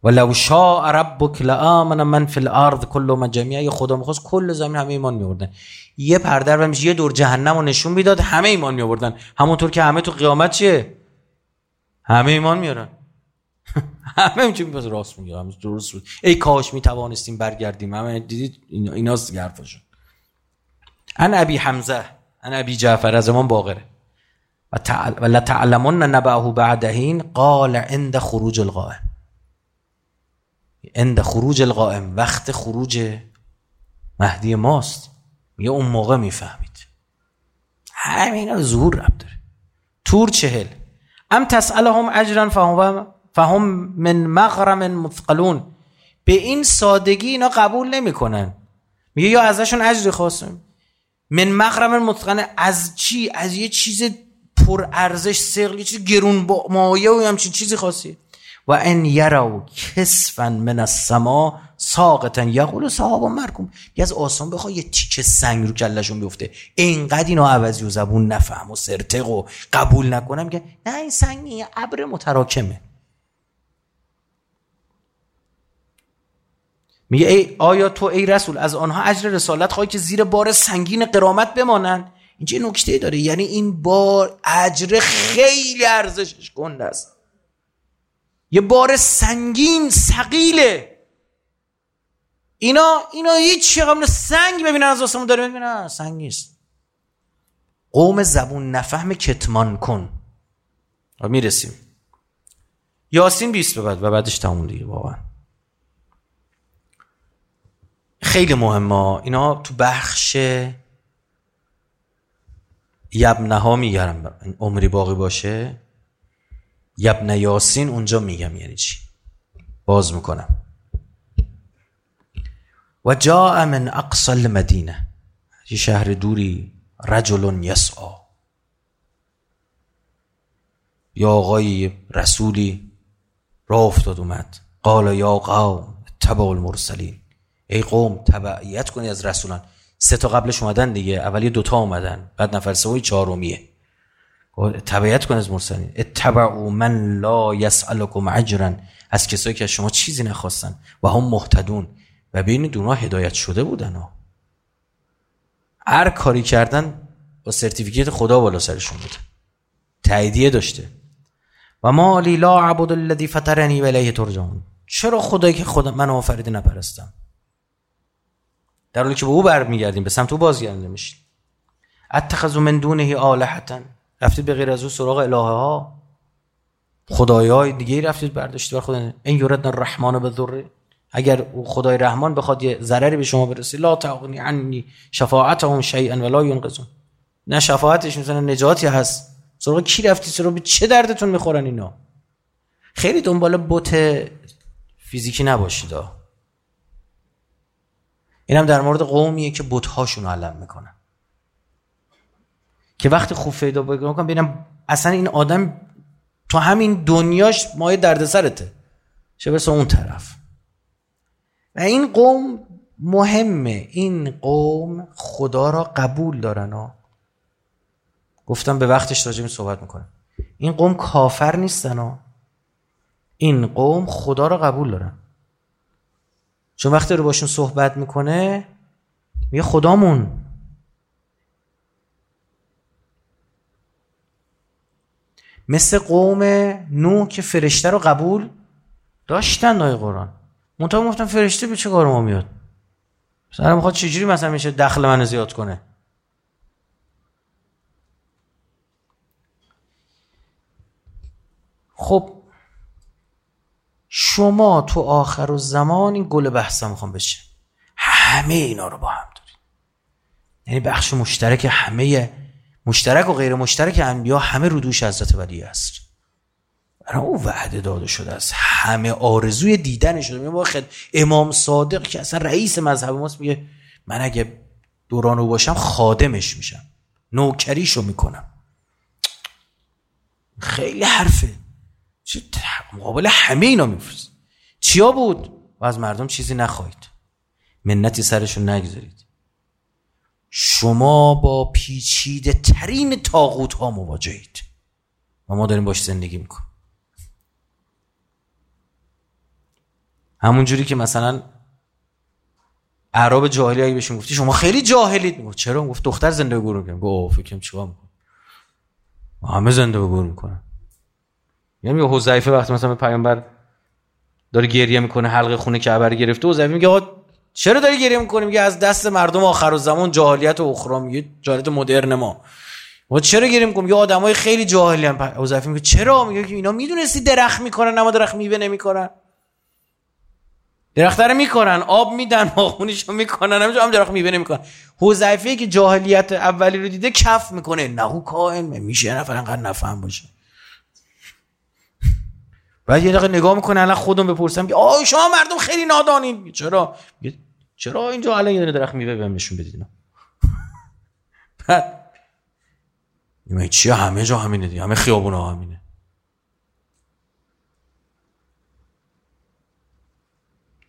ولو شاء ربک لآمن من فی الارض کل من جمعیه خدا می‌خواست کل زمین همه ایمان میوردن یه پردر و یه دور جهنم رو نشون می‌داد همه ایمان میوردن همونطور که همه تو قیامت چیه؟ همه ایمان میارن. همه اینجوری میپس راست میگه همه درست بود ای کاش می‌توانستیم برگردیم. همه دیدید؟ ایناست حرفشون ان ابی حمزه ان ابی جعفر از امام باقره. و لتعلمن نبعه بعدهین قال عند خروج القائم. عند خروج القائم وقت خروج مهدی ماست. میگه اون موقع می‌فهمید. همین ظهور رب داره. تور چهل. ام تسألهم اجرا فهم فهم من مغرم مثقلون. به این سادگی اینا قبول نمی‌کنن. میگه یا ازشون اجری خواستم. من مغرم مثقلون از چی؟ از یه چیز پر ارزش سقل یه چیز گرون با مایه و همچین چیزی خواستی. و ان یرو کسفا من السما ساقتا یقول صحابه مرکوم. یه از آسان بخواه یه تیکه سنگ رو کلشون بیفته. اینقدر اینا عوضی و زبون نفهم و سرتق و قبول نکنم که نه این سنگ ابر متراکمه. میگه ای آیا تو ای رسول از آنها اجر رسالت خواهی که زیر بار سنگین قرامت بمانند؟ اینجا نکته داره یعنی این بار اجر خیلی ارزشش گنده است. یه بار سنگین سقیله اینا اینا هیچ قبل سنگ ببینن از آسمون داره ببینن سنگ نیست. قوم زبون نفهم کتمان کن. می‌رسیم. یاسین 20 به بعد و بعدش تموم دیگه واقعا. خیلی مهمه. اینا تو بخش یبنه ها میگرم. عمری باقی باشه. یبن یاسین اونجا میگم یعنی چی. باز می‌کنم. و جاء من اقصى المدینه. یه شهر دوری. رجل یسعا یا آقای رسولی. را افتاد اومد. قال یا قوم تبع المرسلین. ای قوم تبعیت کنید از رسولان. سه تا قبلش اومدن دیگه اولی دوتا اومدن بعد نفر سومی چهارمیه. تبعیت کن از مرسلین. اتبعوا من لا یسألکم اجرا از کسایی که از شما چیزی نخواستن. و هم محتدون و بین دونا هدایت شده بودن ها. هر کاری کردن با سرتیفیکیت خدا بالا سرشون بود. تاییدیه داشته. و ما لی لا عبد الذی فطرنی و الیه ترجعون. چرا خدایی که خدا من آفریده نپرستم؟ در حالی که به او برمیگردیم به سمت او بازگرده میشید اتخذ من دونه آلهتا رفتید به غیر از او سراغ الهه ها خدایای دیگه رفتید برداشتید. بر خود این یورد الرحمن به ذره. اگر خدای رحمان بخواد یه ضرری به شما برسه لا تغنی عنی شفاعتهم شیئا ولا ينقذون نه شفاعتش مثلا نجاتی هست. سراغ کی رفتی سراغ به چه دردتون می‌خورن اینا؟ خیلی دنبال بوت فیزیکی نباشید اینم در مورد قومیه که بت هاشون علم می‌کنن که وقتی خوب پیدا بکنم ببینم اصلا این آدم تو همین دنیاش مایه دردسرته. چه برسه اون طرف. و این قوم مهمه. این قوم خدا را قبول دارن ها گفتم به وقتش راجع صحبت می‌کنم. این قوم کافر نیستن ها این قوم خدا را قبول دارن. چون وقتی رو باشون صحبت می‌کنه میگه خدامون. مثل قوم نوح که فرشته رو قبول داشتن نای قرآن. منطقه گفتم فرشته به چه کار ما میاد؟ مثلا می‌خواد چجوری مثلا میشه دخل من زیاد کنه؟ خب شما تو آخر و زمان این گل بحثم می‌خوام بشه. همه اینا رو با هم دارید یعنی بخش مشترک همه مشترک و غیر مشترک انبیا همه رو دوش حضرت ولی است برای او وعده داده شده است. همه آرزوی دیدن شده. میگه امام صادق که اصلا رئیس مذهب ماست میگه من اگه دوران او باشم خادمش میشم. نوکریشو می‌کنم. خیلی حرفه. چه مقابل همه اینا میفرست. چیا بود؟ و از مردم چیزی نخواهید. منتی سرشون نگذارید. شما با پیچیده ترین تاغوت ها مواجهید. و ما داریم باش زندگی می‌کنیم. همون جوری که مثلا عرب جاهلی اگه بهشون گفتی شما خیلی جاهلید. می‌گفت چرا؟ گفت دختر زنده به گروه گفت فکرم چیکار می‌کنم همه زنده به گروه می‌کنن. یعنی حذیفه وقتی مثلا پیامبر داره گریه می‌کنه حلقه خونه کعبه گرفته حذیفه میگه آقا چرا داری گریه می‌کنی؟ میگه از دست مردم آخر زمان جاهلیت و اخرا میگه جاهلیت مدرن ما. و چرا گریه می‌کنم یه آدمای خیلی جاهلی هم حذیفه میگه چرا؟ میگه که اینا می‌دونستی درخت می‌کنن اما درخت میوه نمی‌کنن. درخت رو می‌کنن آب میدن رو می‌کنن همینجا هم درخت میوه نمی‌کنن. حذیفه که جاهلیت اولی رو دیده کف می‌کنه. نه کائن میشه نفر انقدر نفهم باشه. بعد یه دقیقه نگاه می‌کنه الان خودم بپرسم که آه شما مردم خیلی نادانین. چرا؟ چرا اینجا الان یه درخت میوه بهم نشون بدید بعد این چیه همه جا همینه دیگه همه خیابون ها همینه.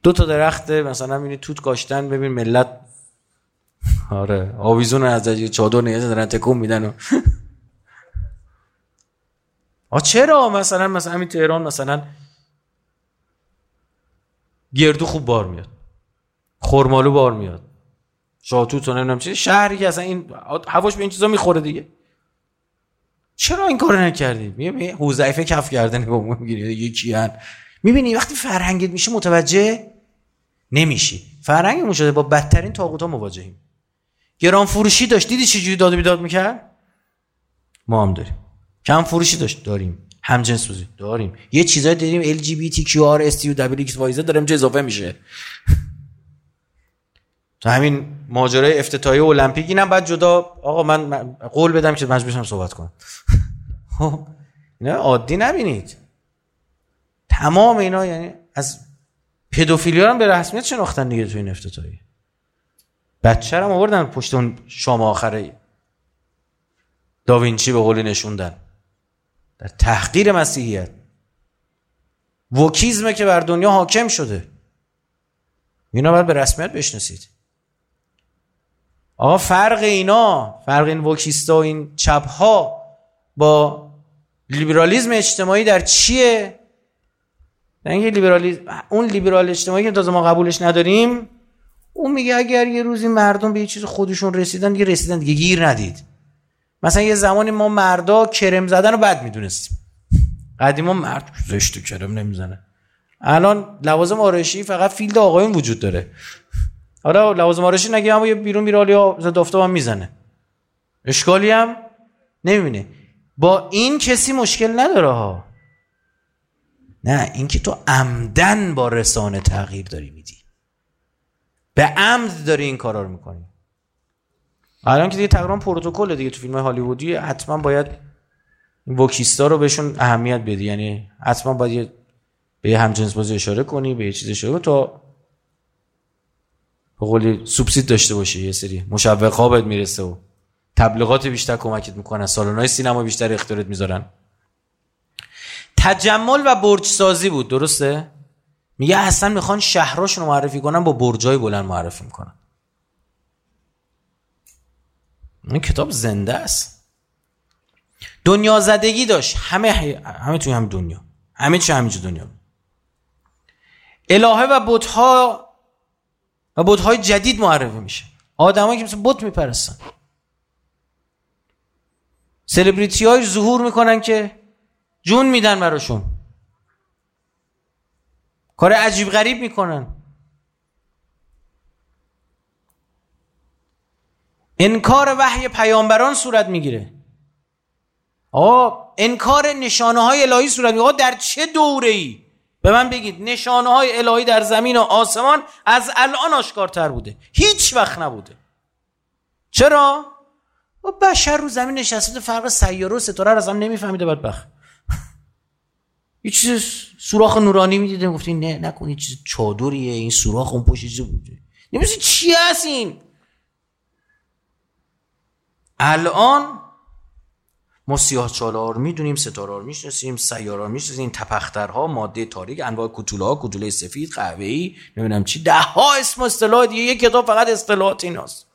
دو تا درخت مثلا همینی توت کاشتن ببین ملت. آره آویزون از چادر نیازه دارن تکون میدن و آ چرا؟ مثلا مثلا همین تهران مثلا گردو خوب بار میاد. خرمالو بار میاد. شاتوت و نمی‌دونم چی. شهری که اصلا این هواش به این چیزا می‌خوره دیگه. چرا این کارو نکردی؟ میگه حذیفه کف کرده نگاه می‌گیری یکی هن می‌بینی وقتی فرهنگت میشه متوجه نمیشی. فرهنگمون شده با بدترین طاغوت ها مواجهیم. گران فروشی داشت. دیدی چجوری داد بیداد می‌کرد؟ ما هم داریم. کم فروشی داشت داریم. همجنس سوزی داریم. یه چیزایی داریم LGBTQR STU داره اینجا اضافه میشه. تو همین ماجرای افتتاحیه المپیک اینم بعد جدا آقا من قول بدم که مجبورشم صحبت کنم. خب اینا عادی نبینید. تمام اینا یعنی از پدوفیلیا هم به رسمیت شناختن دیگه تو این افتتاحیه بچه هم آوردن پشت اون شام آخره. داوینچی به قولی نشوندن. در تحقیر مسیحیت. وکیزمه که بر دنیا حاکم شده. اینا باید به رسمیت بشناسید. آقا فرق اینا فرق این wokeist ا و این چپ ها با لیبرالیزم اجتماعی در چیه؟ در اینکه لیبرالیزم اون لیبرال اجتماعی که تازه ما قبولش نداریم اون میگه اگر یه روزی مردم به یه چیز خودشون رسیدن دیگه رسیدن دیگه گیر ندید. مثلا یه زمانی ما مردا کرم زدن رو بد می‌دونستیم. قدیما مرد زشت کرم نمی‌زنه. الان لوازم آرایشی فقط field آقایون وجود داره. آره لوازم آرایشی نگه اما یه بیرون میره یا ضد هم می‌زنه. اشکالی هم نمی‌بینه. با این کسی مشکل نداره ها. نه اینکه تو عمدن با رسانه تغییر داری میدی. به عمد داری این کارا رو می‌کنی. الان که دیگه تقریبا پروتکل دیگه تو فیلم هالیوودی حتما باید وکیستا رو بهشون اهمیت بدی. یعنی حتما باید به یه همجنس بازی اشاره کنی به یه چیز اشاره تا به قولی سوبسید داشته باشه یه سری مشوق بهت می‌رسه و تبلیغات بیشتر کمکت می‌کنن. سالن سینما بیشتر اختیارت می‌ذارن. تجمل و برج سازی بود. درسته؟ میگه اصلا می‌خوان شهراشون رو معرفی کنن با برجای بلند معرفی می‌کنن. این کتاب زنده است. دنیا زدگی داشت. همه همه توی هم دنیا. همه چی همینجا دنیا. الهه و بتها و بتهای جدید معرفی میشه. آدمایی که مثل بت میپرستن. سلبریتی های ظهور می‌کنن که جون میدن براشون. کار عجیب غریب می‌کنن. انکار وحی پیامبران صورت می‌گیره. آقا انکار نشانه های الهی صورت می‌گیره. در چه دوره ای به من بگید نشانه های الهی در زمین و آسمان از الان آشکارتر بوده. هیچ وقت نبوده. چرا؟ بشر رو زمین نشسته فرق سیاره و ستاره رو از هم نمیفهمیده بدبخت. یه چیز سوراخ نورانی می‌دیده گفتی نه نکن این چیز چادریه این سوراخ اون پشت چیز بوده نمیسی چی هست این؟ الان ما سیاه چالار می‌دونیم ستاره رو می‌شناسیم سیاره رو می‌شناسیم تپخترها ماده تاریک انواع کوتوله ها کوتوله سفید قهوه ای نمی‌دونم چی. ده ها اسم اصطلاح دیگه یک کتاب فقط اصطلاحات ایناست.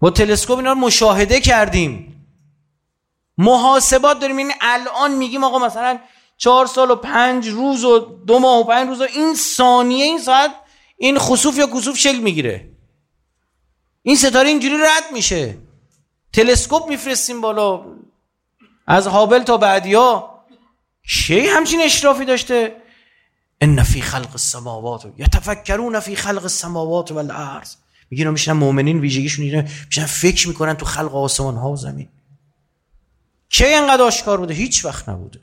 با تلسکوپ اینا رو مشاهده کردیم. محاسبات داریم. این الان میگیم آقا مثلا چهار سال و پنج روز و دو ماه و پنج روز و این ثانیه این ساعت این خصوف یا کسوف شکل می‌گیره. این ستاره اینجوری رد میشه. تلسکوپ میفرستیم بالا. از هابل تا بعدیا. چه همچین اشرافی داشته. ان فی خلق السماوات یتفکرون فی خلق السماوات والارض. میگن میشن مؤمنین ویژگیشون اینه. میشن فکر می‌کنن تو خلق آسمان ها و زمین. چه اینقدر آشکار بوده؟ هیچ وقت نبوده.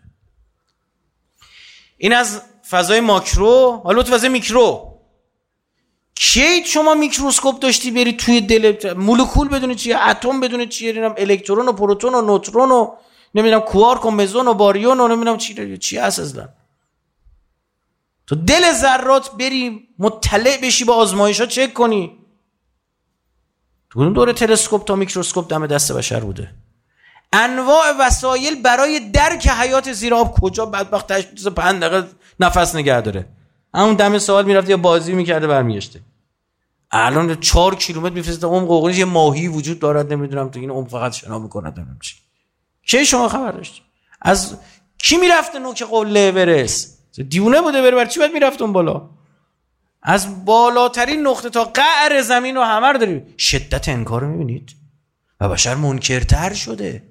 این از فضای ماکرو. حالا تو فضای میکرو. کی شما میکروسکوپ داشتی بری توی دل مولکول بدونی چیه اتم بدونی چیه نمی‌دونم الکترون و پروتون و نوترون و نمی‌دونم کوارک و مزون و باریون و نمی‌دونم چی چی هست اصلا؟ تو دل ذرات بری مطلع بشی با آزمایش ها چک کنی. تو دوره تلسکوپ تا میکروسکوپ دم دست بشر بوده؟ انواع وسایل برای درک حیات زیر آب کجا؟ بدبخت تشخیص پنج دقیقه نفس نگه داره. همون دم سوال می‌رفت یا بازی می‌کرده برمیگشته. الان چهار کیلومتر میفرسته عمق ققنش یه ماهی وجود دارد نمی‌دونم تو این عمق فقط شنا می‌کنه نمی‌دونم چی. چه شما خبر داشت؟ از کی می‌رفته نوک قله برس؟ دیونه بوده بره بر چی باید می‌رفت اون بالا؟ از بالاترین نقطه تا قعر زمین رو همه داریم شدت انکار رو می‌بینید. و بشر منکرتر شده.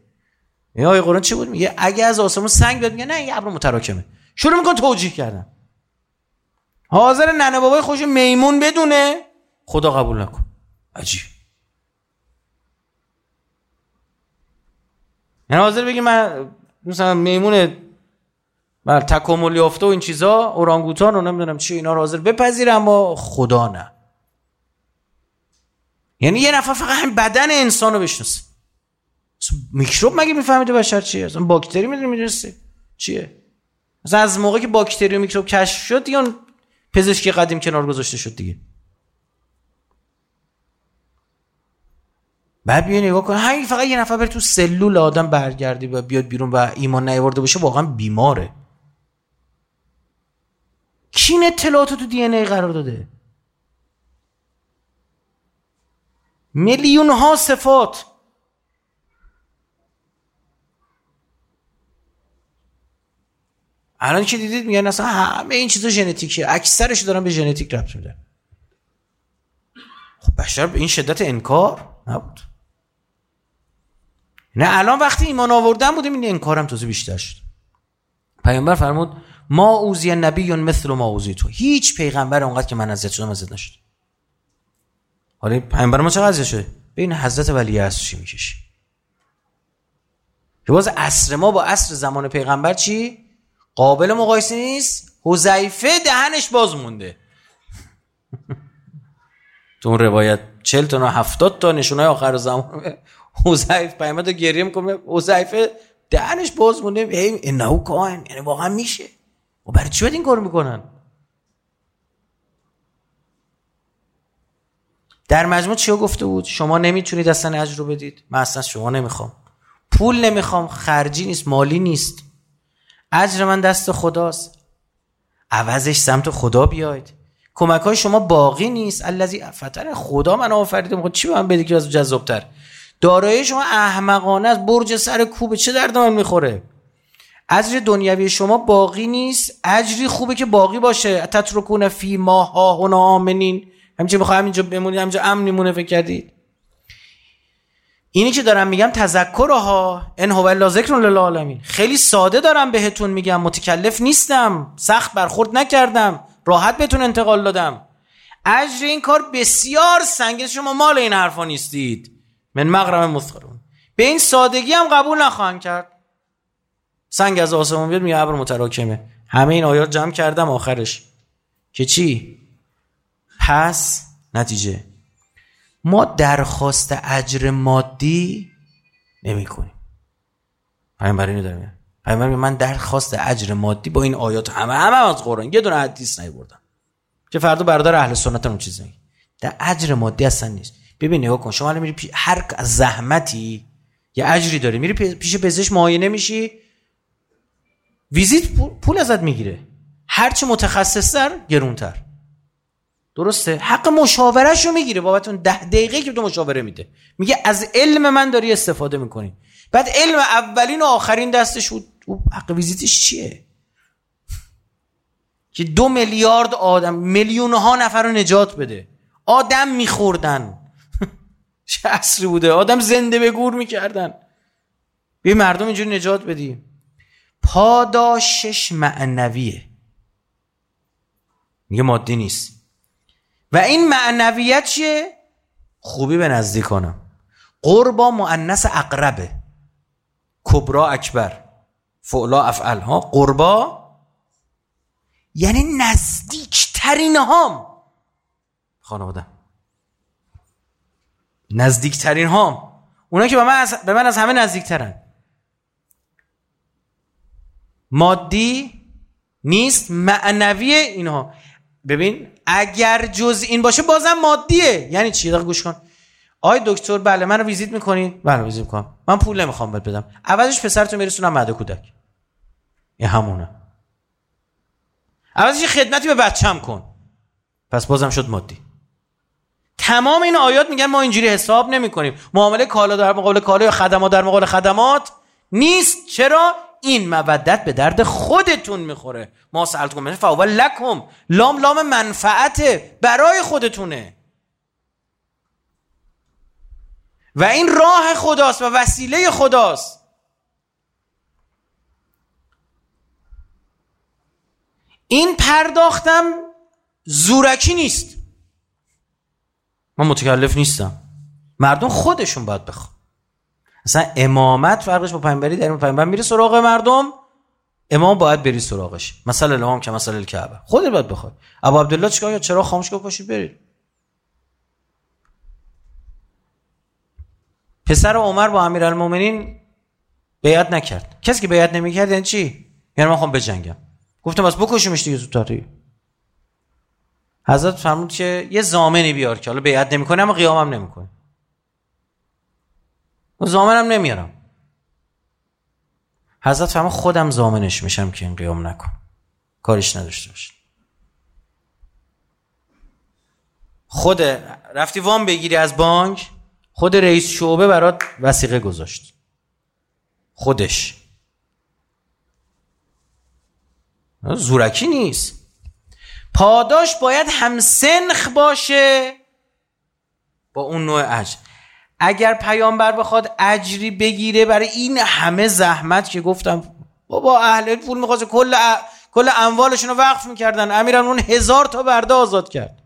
یا آیه قرآن چی بود؟ میگه اگه از آسمون سنگ بیاد میگه نه این ابر متراکمه. شروع میکن توجیه کردن. حاضر ننه بابای خوش میمون بدونه؟ خدا قبول نکن. عجیب. یعنی حاضر بگی من مثلا میمون بر تکامل یافته و این چیزا اورانگوتان رو نمی‌دونم چی اینا رو حاضر بپذیره اما خدا نه. یعنی یه نفر فقط هم بدن انسان رو بشناسه. میکروب مگه میفهمیده بشر چیه؟ اصلا باکتری می‌دونی می‌دونسته چیه؟ مثلا از موقع که باکتری و میکروب کشف شد دیگه پزشکی قدیم کنار گذاشته شد دیگه. بعد بیا نگاه کن. همین فقط یه نفر بره تو سلول آدم برگردی و بیاد بیرون و ایمان نیورده باشه واقعا بیماره. کی این اطلاعات تو دی ای قرار داده. میلیون ها صفات. الان که دیدید میگن اصلا همه این چیزا ژنتیکه اکثرش دارن به ژنتیک ربط میدن خب بشر به این شدت انکار نبود. نه الان وقتی ایمان آوردن بودیم این انکارم تازه بیشتر شد. پیامبر فرمود ما اوزی نبی مثل ما اوزی تو. هیچ پیغمبر اونقدر که من ازت شدم ازت نشد. حالا پیغمبر ما چقدر شده؟ بین حضرت ولی عصر چی می‌کشی؟ که باز عصر ما با عصر زمان پیغمبر چی؟ قابل مقایسه نیست. حذیفه دهنش باز مونده. تو اون روایت 40 تا 70 تا نشونه آخر زمان. حذیف پیامد گریه می‌کنه. حذیفه دهنش باز مونده. ای انه کاهن. یعنی واقعا میشه. و برای چی این کار می‌کنن؟ در مجموع چیا گفته بود؟ شما نمی‌تونید اصلا اجر رو بدید. من اصلا شما نمی‌خوام. پول نمی‌خوام. خرجی نیست. مالی نیست. اجر من دست خداست. عوضش سمت خدا بیاید. کمک های شما باقی نیست. الذی فتر خدا من آفریده. می‌خواد چی من بده که از جذابتر؟ دارایی شما احمقانه است. برج سر کوبه. چه درد من می‌خوره؟ اجر دنیوی شما باقی نیست. اجری خوبه که باقی باشه. تترکون فی ما ها هنا آمنین. همینجا می‌خوام اینجا بمونید همینجا امن میمونه فکر کردید اینی که دارم میگم تذکر ها ان هو الا ذکر للعالمین. خیلی ساده دارم بهتون میگم متکلف نیستم سخت برخورد نکردم راحت بهتون انتقال دادم. اجر این کار بسیار سنگین شما مال این حرفا نیستید. من مغرم مثقلون به این سادگی هم قبول نخواهند کرد. سنگ از آسمون بیاد میگه ابر متراکمه. همه این آیات جمع کردم آخرش. که چی؟ پس نتیجه. ما درخواست اجر مادی نمی کنیم پیامبر اینو دارم پیامبر من درخواست اجر مادی با این آیات همه همه از قرآن. یه دونه حدیث نیوردم که فردا برادر اهل سنت اون چیز میگه. در اجر مادی اصلا نیست. ببین نگاه کن شما میری پی... هر زحمتی یه اجری داره میری پیش پزشک معاینه میشی ویزیت پول ازت می‌گیره. هرچی متخصصتر گرونتر. درسته؟ حق مشاورش رو می‌گیره. بابت اون ده دقیقه که تو مشاوره میده. میگه از علم من داری استفاده می‌کنی. بعد علم اولین و آخرین دستش او حق ویزیتش چیه؟ که دو میلیارد آدم میلیون ها نفر رو نجات بده. آدم میخوردن. چه اصری بوده؟ آدم زنده به گور می‌کردن. بی مردم اینجوری نجات بدی. پاداشش معنویه. میگه مادی نیست. و این معنویت چیه؟ خوبی به نزدیکانم. قربا مؤنث اقربه. کبرا اکبر. فعلا افعل ها؟ قربا؟ یعنی نزدیکترین هام. خانواده. نزدیکترین هام. اونا که به من از, به من از همه نزدیکترن. مادی نیست معنوی اینها. ببین اگر جز این باشه بازم مادیه. یعنی چی؟ دقیق گوش کن. آی دکتر بله من رو ویزیت می‌کنین؟ بله ویزیت می‌کنم. من پول نمی‌خوام بهت بدم. عوضش پسرتو میرسونم مهد کودک. این همونه. عوضش خدمتی به بچم کن. پس بازم شد مادی. تمام این آیات میگن ما اینجوری حساب نمی کنیم معامله کالا در مقابل کالا یا خدمات در مقابل خدمات نیست. چرا؟ این مودت به درد خودتون می‌خوره. ما سألتکم فاول لکم. لام لام منفعته برای خودتونه. و این راه خداست و وسیله خداست. این پرداختم زورکی نیست. من متکلف نیستم. مردم خودشون باید بخوان. اصلا امامت فرقش با پیامبری در این پیامبر میره سراغ مردم امام باید بری سراغش. مثلا الهام که مثلا الکعبه. خودت باید بخوای. ابو عبدالله چیکار چرا خاموش پاشید برید. پسر عمر با امیرالمومنین بیعت نکرد. کسی که بیعت نمی‌کرد یعنی چی؟ یعنی من خوام بجنگم. گفتم بس بکشیمش دیگه زودتر. حضرت فرمود که یه زامنی بیار که حالا بیعت نمی‌کنه اما قیامم نمی‌کنه. زامنم نمیارم. حضرت فرمود خودم زامنش میشم که این قیام نکن کارش نداشته باشید خود رفتی وام بگیری از بانک خود رئیس شعبه برات وسیقه گذاشت. خودش. زورکی نیست. پاداش باید هم سنخ باشه. با اون نوع اجر اگر پیامبر بخواد اجری بگیره برای این همه زحمت که گفتم بابا اهل پول می‌خواست کل کل اموالشون رو وقف می‌کردن. امیرالمومنین هزار تا برده آزاد کرد.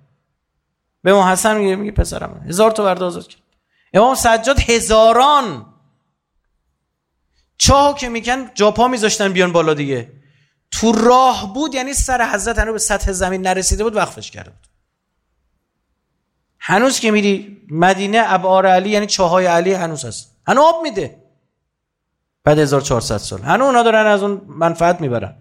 به امام حسن میگه میگه پسرم هزار تا برده آزاد کرد. امام سجاد هزاران. چاهو که میکن جاپا میذاشتن بیان بالا دیگه. تو راه بود یعنی سر حضرت هنوز به سطح زمین نرسیده بود وقفش کرده بود. هنوز که میری مدینه ابعار علی یعنی چاهای علی هنوز هست. هنوز آب میده. بعد 1400 سال. هنوز اونا دارن از اون منفعت می‌برن.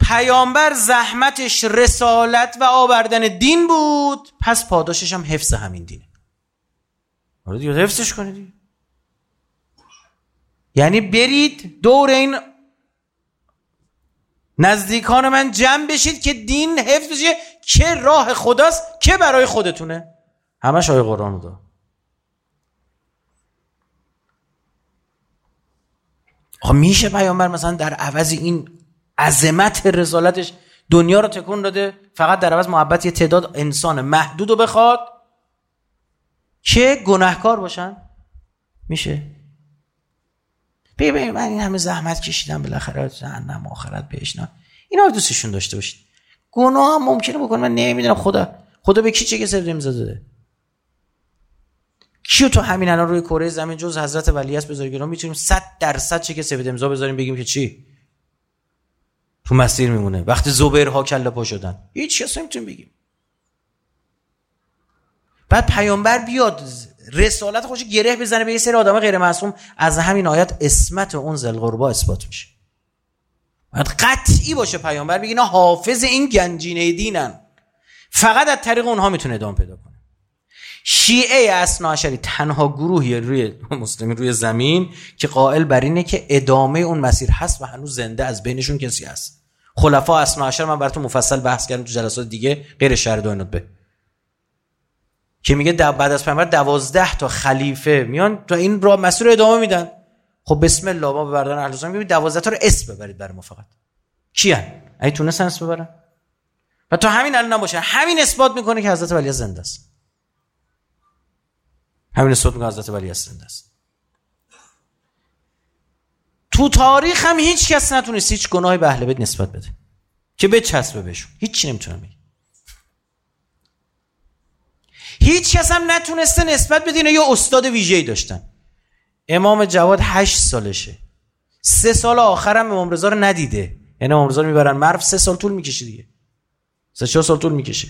پیامبر زحمتش رسالت و آوردن دین بود. پس پاداشش هم حفظ همین دینه. حالا دیگه حفظش کنید. یعنی برید دور این نزدیکان من جمع بشید که دین حفظ بشه. که راه خداست که برای خودتونه. همش آیه قرآن رو آقا میشه پیامبر مثلا در عوض این عظمت رسالتش دنیا رو تکون داده؟ فقط در عوض محبت یه تعداد انسان محدود رو بخواد؟ که گناهکار باشن؟ میشه. ببین من این همه زحمت کشیدم بالاخره جهنم آخرت بهش نه. اینا دوستشون داشته باشید. گناه هم ممکنه بکنه من نمی‌دونم خدا. خدا به کی چه کسی امضا داده؟ کیو تو همین الان روی کره زمین جز حضرت ولی است بذاری می‌تونیم 100 درصد چه سفید امضا بذاریم بگیم که چی؟ تو مسیر میمونه. وقتی زبرها کله پا شدن. هیچ کسی نمی‌تونیم بگیم. بعد پیامبر بیاد رسالت خودش گره بزنه به یه سری آدم غیر معصوم از همین آیت اسمت اون زلقربا اثبات میشه. باید قطعی باشه پیامبر بگه اینا حافظ این گنجینه دینن. فقط از طریق اونها می‌تونه ادامه پیدا کنه. شیعه اسناشری تنها گروهی روی مسلمین روی زمین که قائل بر اینه که ادامه اون مسیر هست و هنوز زنده از بینشون کسی هست. خلفا اسناشر من براتون مفصل بحث کردم تو جلسات دیگه غیر شهر دو به که میگه بعد از پیامبر دوازده تا خلیفه میان تا این را مسیر ادامه میدن. خب بسم الله ما به بردن اهل سنت دوازده تا رو اسم ببرید برای ما فقط. کیان؟ ای تونستن اسم ببرن؟ و تا همین الان نباشه. همین اثبات می‌کنه که حضرت ولی زنده است. همین اثبات می‌کنه حضرت ولی زنده است. تو تاریخ هم هیچ کس نتونست هیچ گناهی به اهل بیت نسبت بده. که بچسبه بهشون. هیچ چی نمی‌تونه بگه. هیچ کس هم نتونسته نسبت بدینه یا استاد ویژه‌ای داشتن. امام جواد هشت سالشه. سه سال آخرم امام رو ندیده. یعنی امام رضا می‌برن مرف سه سال طول می‌کشه دیگه. سه چهار سال طول می‌کشه.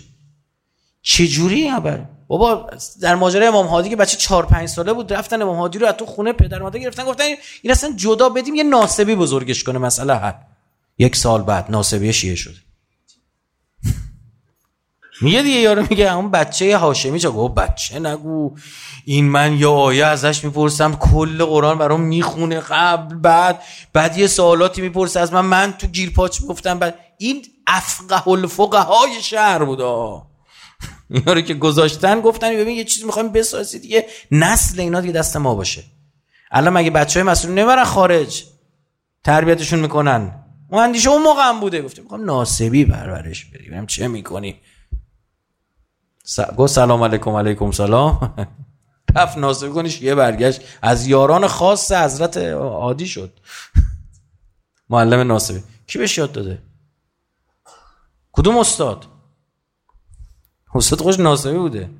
چجوری خبر بابا در ماجرای امام هادی که بچه 4 5 ساله بود رفتن امام هادی رو از تو خونه پدر مادر گرفتن گفتن این اصلا جدا بدیم یه ناسبی بزرگش کنه مسئله حل. یک سال بعد ناسبی شیعه شده. میگه دیگه یارو میگه اون بچه هاشمی چه گفت بچه نگو. این من یه آیه ازش می‌پرسم. کل قرآن برام می‌خونه. قبل بعد بعد یه سوالاتی می‌پرسه. از من من تو گیرپاچ می‌گفتم بعد این افقه الفقهای شهر بودا اینا رو که گذاشتن گفتن ببین یه چیزی می‌خوایم بسازید. دیگه نسل اینا دیگه دست ما باشه. الان مگه بچه های مسئول نمی‌برن خارج؟ تربیتشون می‌کنن. اون اندیشه اون موقع هم بوده. گفتیم می‌خوام ناسبی پرورش بریم چه می‌کنی س... گفت سلام علیکم علیکم سلام. رفت ناسبی کنیش یه برگشت. از یاران خاص حضرت عادی شد. معلم ناسبی کی بهش یاد داده؟ کدوم استاد؟ استاد خوش ناسبی بوده.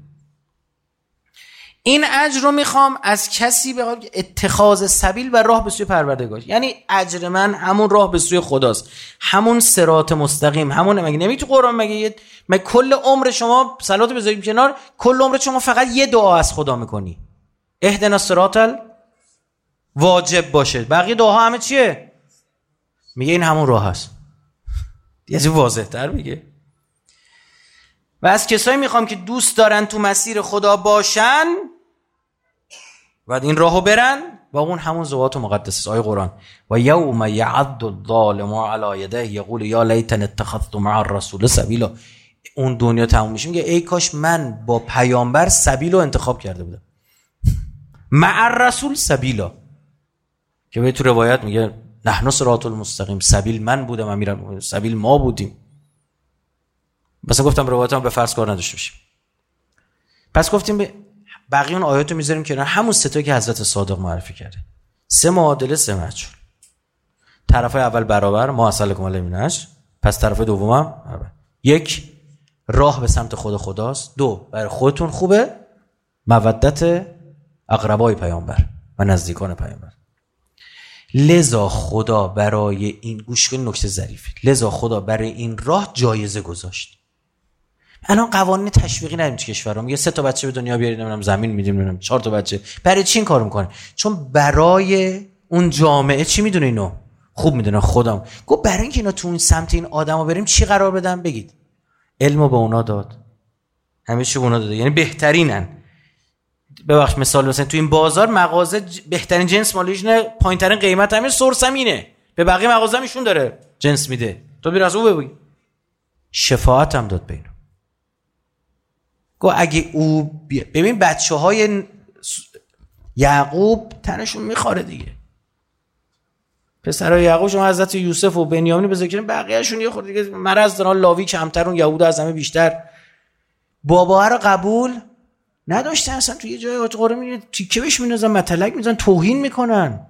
این اجر رو می‌خوام از کسی به اتخاذ سبیل و راه به سوی پروردگار. یعنی اجر من همون راه به سوی خداست. همون سرات مستقیم. همون مگه نمی قرآن مگه مگه کل عمر شما صلات بذاریم کنار کل عمر شما فقط یه دعا از خدا می‌کنی. اهدنا سرات واجب باشه. بقیه دعاها همه چیه؟ میگه این همون راه هست. یه واضح تر میگه. و از کسایی می‌خوام که دوست دارن تو مسیر خدا باشن و این راهو برن و اون همون زوات و مقدس آیه قرآن. و یوم یعد الظالم علی یده یقول یا لیتن اتخذت مع الرسول سبیلا. اون دنیا تموم میشه میگه ای کاش من با پیامبر سبیل رو انتخاب کرده بودم. مع الرسول سبیلا. که به تو روایت میگه نحن صراط المستقیم سبیل من بودم امیرم سبیل ما بودیم. مثلا گفتم روایت هم به فرض کار نداشته باشیم. پس گفتیم به بقیه اون آیات رو می‌ذاریم کنار همون ستایی که حضرت صادق معرفی کرده. سه معادله سه مجهول طرف اول برابر ما اصل کمال پس طرف دومم یک راه به سمت خود خداست. دو برای خودتون خوبه. مودت اقربای پیامبر و نزدیکان پیامبر. لذا خدا برای این گوش کن نکته ظریفی. لذا خدا برای این راه جایزه گذاشت. الان قوانین تشویقی نداریم تو کشورم میگه سه تا بچه به دنیا بیارید نمی‌دونم زمین میدیم نمی‌دونم چهار تا بچه. برای چی این کارو می‌کنه؟ چون برای اون جامعه چی می‌دونه اینو؟ خوب می‌دونه خودم. گفت برای اینکه اینا تو اون سمت این آدما بریم چی قرار بدم بگید. علمو به اونا داد. همه چی به اونا داده. یعنی بهترینن. ببخش مثال مثلا تو این بازار مغازه بهترین جنس مالیشونه پایینترین قیمت همین سورس اینه به بقیه مغازه ایشون داره جنس میده. تو بیر از او بگی شفاعت هم داد بینو گو اگه او ببین بچه های یعقوب تنشون می‌خوره دیگه. پسرای یعقوب شما حضرت یوسف و بنیامین بذارین بقیه‌شون یه خورده دیگه مرض دارن لاوی کمتر اون یهود از همه بیشتر. بابا رو قبول نداشته اصلا توی یه جای آتقاره میگه تیکه بهش میندازن متلک میزن توهین می‌کنن.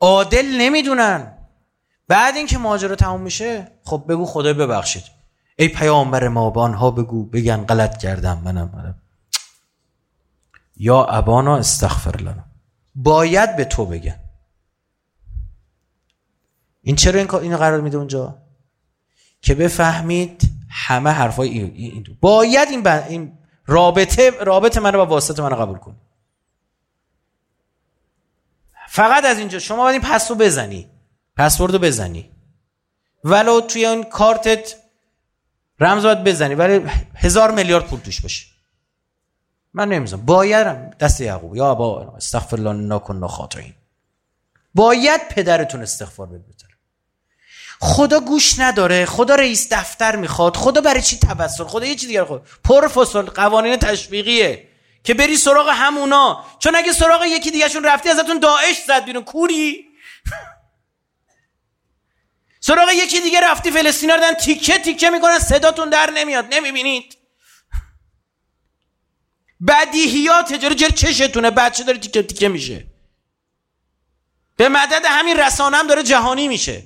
عادل نمی‌دونن. بعد اینکه ماجرا تموم میشه خب بگو خدای ببخشید. ای پیامبر ما به آنها بگو بگن غلط کردم منم منم. یا ابانا استغفر لنا. باید به تو بگن این چرا این اینو قرار میده اونجا؟ که بفهمید همه حرفای این, دو. باید این, این رابطه رابطه منو با واسطه منو قبول کن فقط از اینجا. شما باید این پسو بزنی. پسورد رو بزنی. ولو توی اون کارتت رمز باید بزنی. ولی هزار میلیارد پول توش باشه. من نمی‌زنم باید دست یعقوب. یا با استغفر الله نکن خاطرین باید پدرتون استغفار بده خدا گوش نداره خدا رئیس دفتر می‌خواد خدا برای چی تبسل خدا یه چی دیگر خود. پروفسور قوانین تشویقیه که بری سراغ همونا. چون اگه سراغ یکی دیگهشون رفتی ازتون داعش زد بیرون. کوری. سراغ یکی دیگه رفتی فلسطینا رو تیکه تیکه می‌کنن صداتون در نمیاد. نمی‌بینید؟ بدیهیات جلو جر چشتونه بچه داره تیکه تیکه میشه. به مدد همین رسانه هم داره جهانی میشه.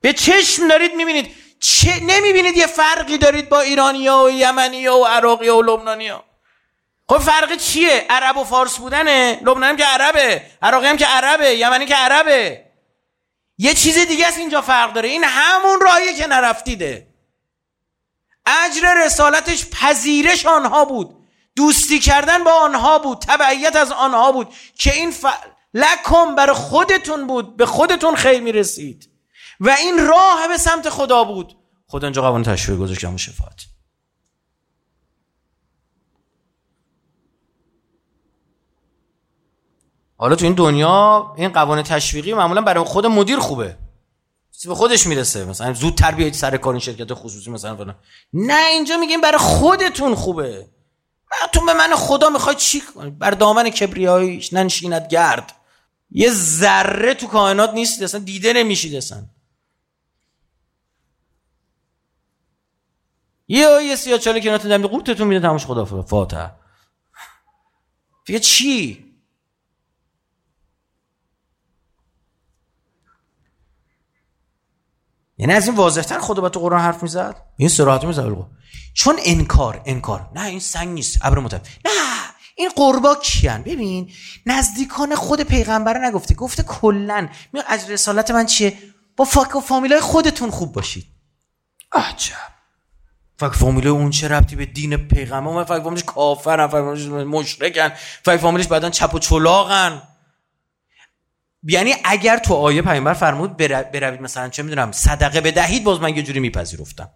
به چشم دارید می‌بینید. چه نمی‌بینید یه فرقی دارید با ایرانیا و یمنیا و عراقی و لبنانیا. خب فرق چیه؟ عرب و فارس بودنه. لبنان که عربه. عراقی هم که عربه. یمنی که عربه. یه چیز دیگه است اینجا فرق داره. این همون راهیه که نرفتیده. اجر رسالتش پذیرش آنها بود. دوستی کردن با آنها بود تبعیت از آنها بود که این ف... لکم برای خودتون بود به خودتون خیر می‌رسید. و این راه به سمت خدا بود. خدا اینجا قوانین تشویق گذاشت و شفاعت. حالا تو این دنیا این قوانین تشویقی معمولا برای خود مدیر خوبه. به خودش می‌رسه. مثلا زودتر بیایید سر کار این شرکت خصوصی مثلا فلان. نه اینجا میگیم برای خودتون خوبه. تو به من خدا می‌خوای چی کنی بر دامن کبریاییش ننشیند گرد. یه ذره تو کائنات نیست اصلا دیده نمیشید اصلا. یه یه سیاه چاله که نتون دمی قورتتون میده تماش خدا فاتح. فیه چی؟ یعنی از این واضحتر خدا با تو قرآن حرف می‌زد؟ این سراحت می‌زد چون انکار انکار. نه این سنگ نیست. ابر متب نه این قربا کیان؟ ببین نزدیکان خود پیغمبر نگفته. گفته کلا. می از رسالت من چیه؟ با فاک و فامیلای خودتون خوب باشید. عجب. فک فامیله اون چه ربطی به دین پیغمبر؟ فک فامیلش کافرن فک فامیلش مشرکن فک فامیلش بعدن چپ و چلاقن. یعنی اگر تو آیه پیامبر فرمود بروید مثلا چه می‌دونم صدقه بدهید باز من یه جوری میپذیرفتم.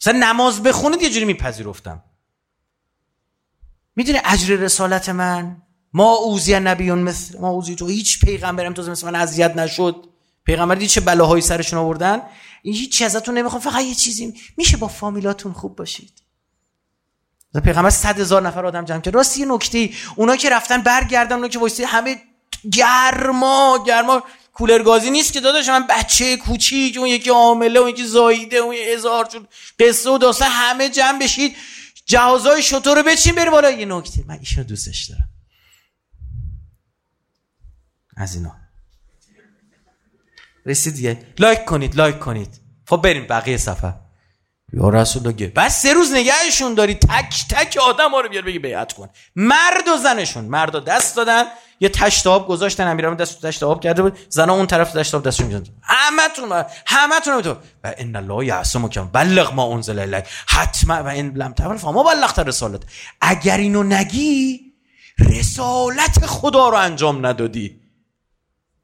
مثلا نماز بخونید یه جوری میپذیرفتم. می‌دونی اجر رسالت من؟ ما اوزی نبیون مثل ما اوزی تو هیچ پیغمبرم تو مثل من اذیت نشد. پیغمبر دید چه بلاهایی سرشون آوردن؟ این هیچ ازتون نمی‌خوام فقط یه چیزی میشه با فامیلاتون خوب باشید. پیغمبر صد هزار نفر آدم جمع کرد. راستی یه نکته اونا که رفتن برگردن اونا که وایسی همه گرما گرما. کولرگازی نیست که داداش من بچه کوچیک اون یکی عامله اون یکی زاییده اون هزار چون قصه و داستان همه جمع بشید. جهازهای شطور رو بچین بری بالا. یه نکته. من ایشون دوستش دارم. از اینا. رسید دیگه. لایک کنید لایک کنید. خب بریم بقیه سفر یا رسول الله بعد سه روز نگهشون داری تک تک آدم ها رو بیار بگی بیعت کن. مرد و زنشون. مرد دست دادن. یه تشت آب گذاشتن امیرام دست تشت آب کرده بود. زنا اون طرف تشت آب دستشون می‌زنن همتون همتون تو و ان الله یعصمک بلغ ما انزل الیک. حتما و ان لم تفعل فما بلغت رسالته. اگر اینو نگی رسالت خدا رو انجام ندادی.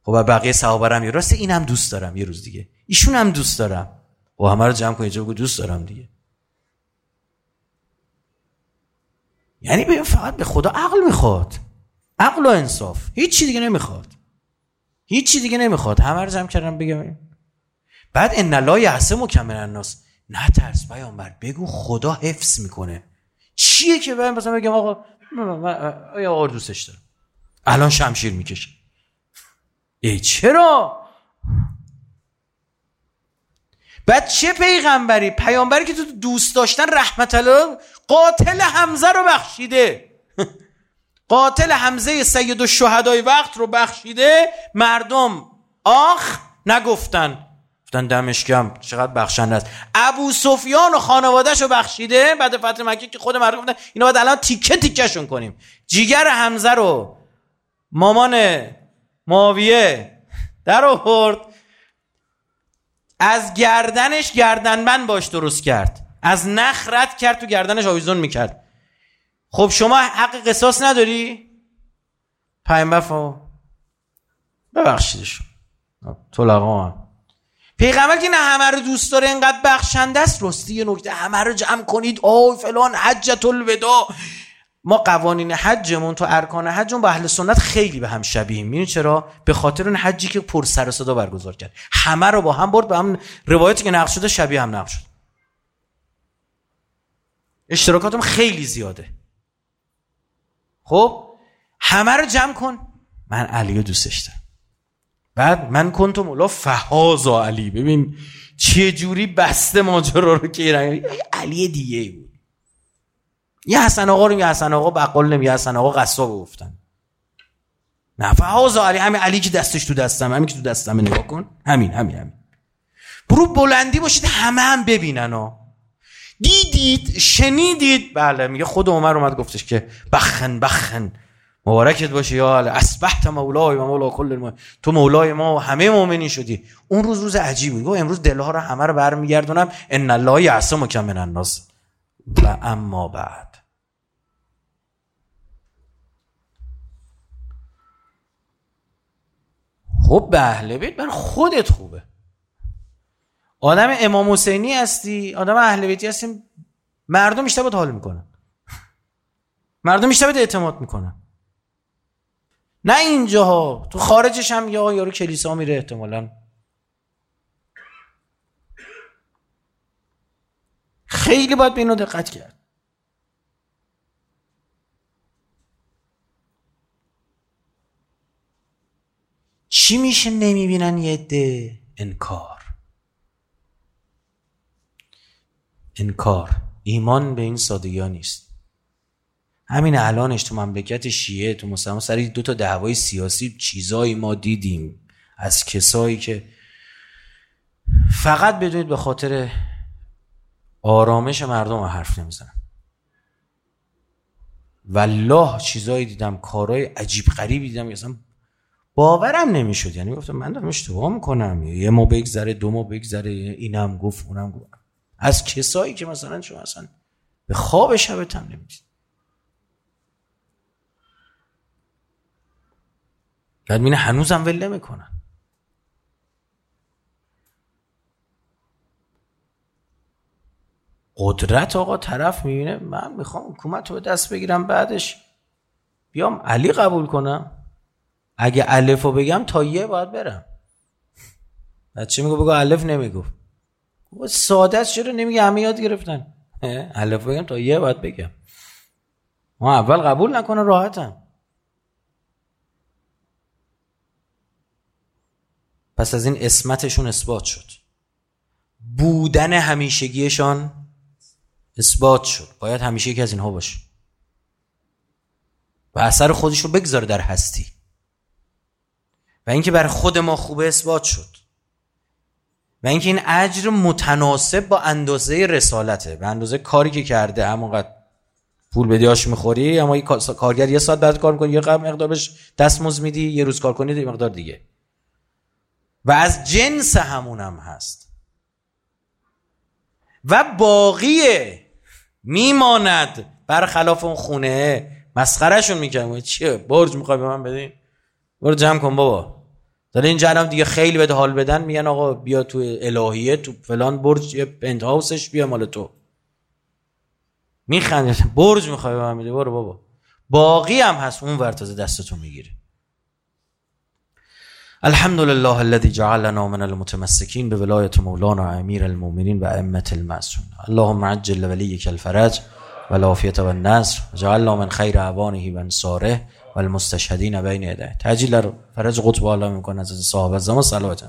خب بقیه صحابه هم راست اینم دوست دارم یه روز دیگه. ایشون هم دوست دارم. و همه رو جمع کنید بگو دوست دارم دیگه. یعنی ببین فقط به خدا عقل می‌خواد. عقل و انصاف. هیچ چی دیگه نمی‌خواد. هیچ چی دیگه نمی‌خواد. همه رو جمع کردم بگم. بعد ان الله یعصم کمن الناس. نه ترس پیامبر. بگو خدا حفظ می‌کنه. چیه که من مثلا بگم آقا یا آقا دوستش دارم. الان شمشیر می‌کشه. ای چرا؟ بعد چه پیغمبری؟ پیامبری که تو دوست داشتن رحمت الله قاتل حمزه رو بخشیده. قاتل حمزه سید الشهدای وقت رو بخشیده. مردم آخ نگفتن. گفتن دمشکم چقدر بخشنده است. ابو سفیان و خانوادهش بخشیده. بعد فتح مکه که خود مردم گفتن اینا باید الان تیکه تیکهشون کنیم. جیگر حمزه رو مامان معاویه در آورد. از گردنش گردنبند باش درست کرد. از نخ رد کرد تو گردنش آویزون می‌کرد. خب شما حق قصاص نداری؟ پیامبر فرما ببخشیدشون طلقا هم پیغمبر که نه همه رو دوست داره اینقدر بخشنده است. راستی یه نکته همه رو جمع کنید. آی فلان حجت الوداع. ما قوانین حجمون تو ارکان حجمون با اهل سنت خیلی به هم شبیه می‌بینید چرا؟ به خاطر اون حجی که پر سر صدا برگزار کرد. همه رو با هم برد به هم روایتی که نقش شده شبیه هم نقش شد. اشتراکاتم خیلی زیاده. خب؟ همه رو جمع کن. من علی رو دوستش دارم. بعد من کنتم مولا فهازا علی. ببین چه جوری بسته ماجرا رو که علی دیگه بود. یه حسن آقا رو یه حسن آقا بقال نمی حسن آقا قصاب گفتن. نه فهازا علی همین علی که دستش تو دستم همین که تو دستم نگاه کن. همین همین همین. برو بلندی باشید همه هم ببینن ها دیدید شنیدید؟ بله میگه خود عمر اومد گفتش که بخن بخن. مبارکت باشه یا اسبحت مولای و مولا کل ما تو مولای ما و همه مؤمنین شدی. اون روز روز عجیبی گفت امروز دلها رو همه رو برمیگردونم. ان الله یعصمک من الناس. و اما بعد. خب به اهل بیت بر خودت خوبه. آدم امام حسینی هستی آدم اهل بیتی هستی مردم بیشتر باید حال می‌کنن. مردم بیشتر باید اعتماد می‌کنن. نه اینجاها تو خارجش هم یا یارو کلیسا میره احتمالا. خیلی باید به اینو دقت کرد. چی میشه نمی‌بینن یه عده؟ انکار. انکار. ایمان به این سادگی ها نیست. همین الانش تو مملکت شیعه تو مسلمان سری دو تا دعوای سیاسی چیزایی ما دیدیم. از کسایی که فقط بدونید به خاطر آرامش مردم حرف نمی‌زنن. والله چیزایی دیدم کارهای عجیب غریبی دیدم اصلا باورم نمی‌شد. یعنی گفتم من دارم اشتباه می‌کنم. یه ما بگذره دو ما بگذره اینم گفت اونم گفت. از کسایی که مثلا شما اصلا به خواب شبت هم نمی‌دید بعد مینه هنوزم ول نمی‌کنن. قدرت آقا طرف می‌بینه من می‌خوام حکومت رو به دست بگیرم بعدش بیام علی قبول کنم. اگه الف رو بگم تا یه باید برم. چی میگو؟ بگو الف نمیگو. ساده است چرا نمیگه؟ همه یاد گرفتن. الف بگم تا یه باید بگم. ما اول قبول نکنه راحتم پس از این اسمتشون اثبات شد. بودن همیشگیشان اثبات شد. باید همیشه یکی از اینها باشه. و اثر خودش رو بگذاره در هستی. و اینکه برای خود ما خوبه اثبات شد. و اینکه این اجر متناسب با اندازه رسالته. به اندازه کاری که کرده همونقدر پول بدیاش می‌خوری اما کارگر یه ساعت بعد کار می‌کنی یه مقدار بهش دستمزد میدی یه روز کار کنی یه مقدار دیگه. و از جنس همونم هست. و باقیه میماند برخلاف اون خونه مسخرهشون می‌کنم. چیه؟ برج می‌خوای به من بدین؟ برو جمع کن بابا. داره اینجا الان دیگه خیلی بده حال بدن میگن آقا بیا تو الهیه تو فلان برج یه پنت هاوسش بیا مال تو. میخنده برج می‌خوای به من برو بابا. باقی هم هست اون ورتازه دستتو می‌گیره الحمد لله الذي جعلنا من المتمسكين بولاية مولانا امیر المؤمنين و ائمه المعصومين اللهم عجل لوليك الفرج والعافية والنصر وجعلنا من خیر اعوانه و انصاره و المستشهدین بین یده تجلیل فرج قطب الله می‌کنه از صحابه زمان صلوات.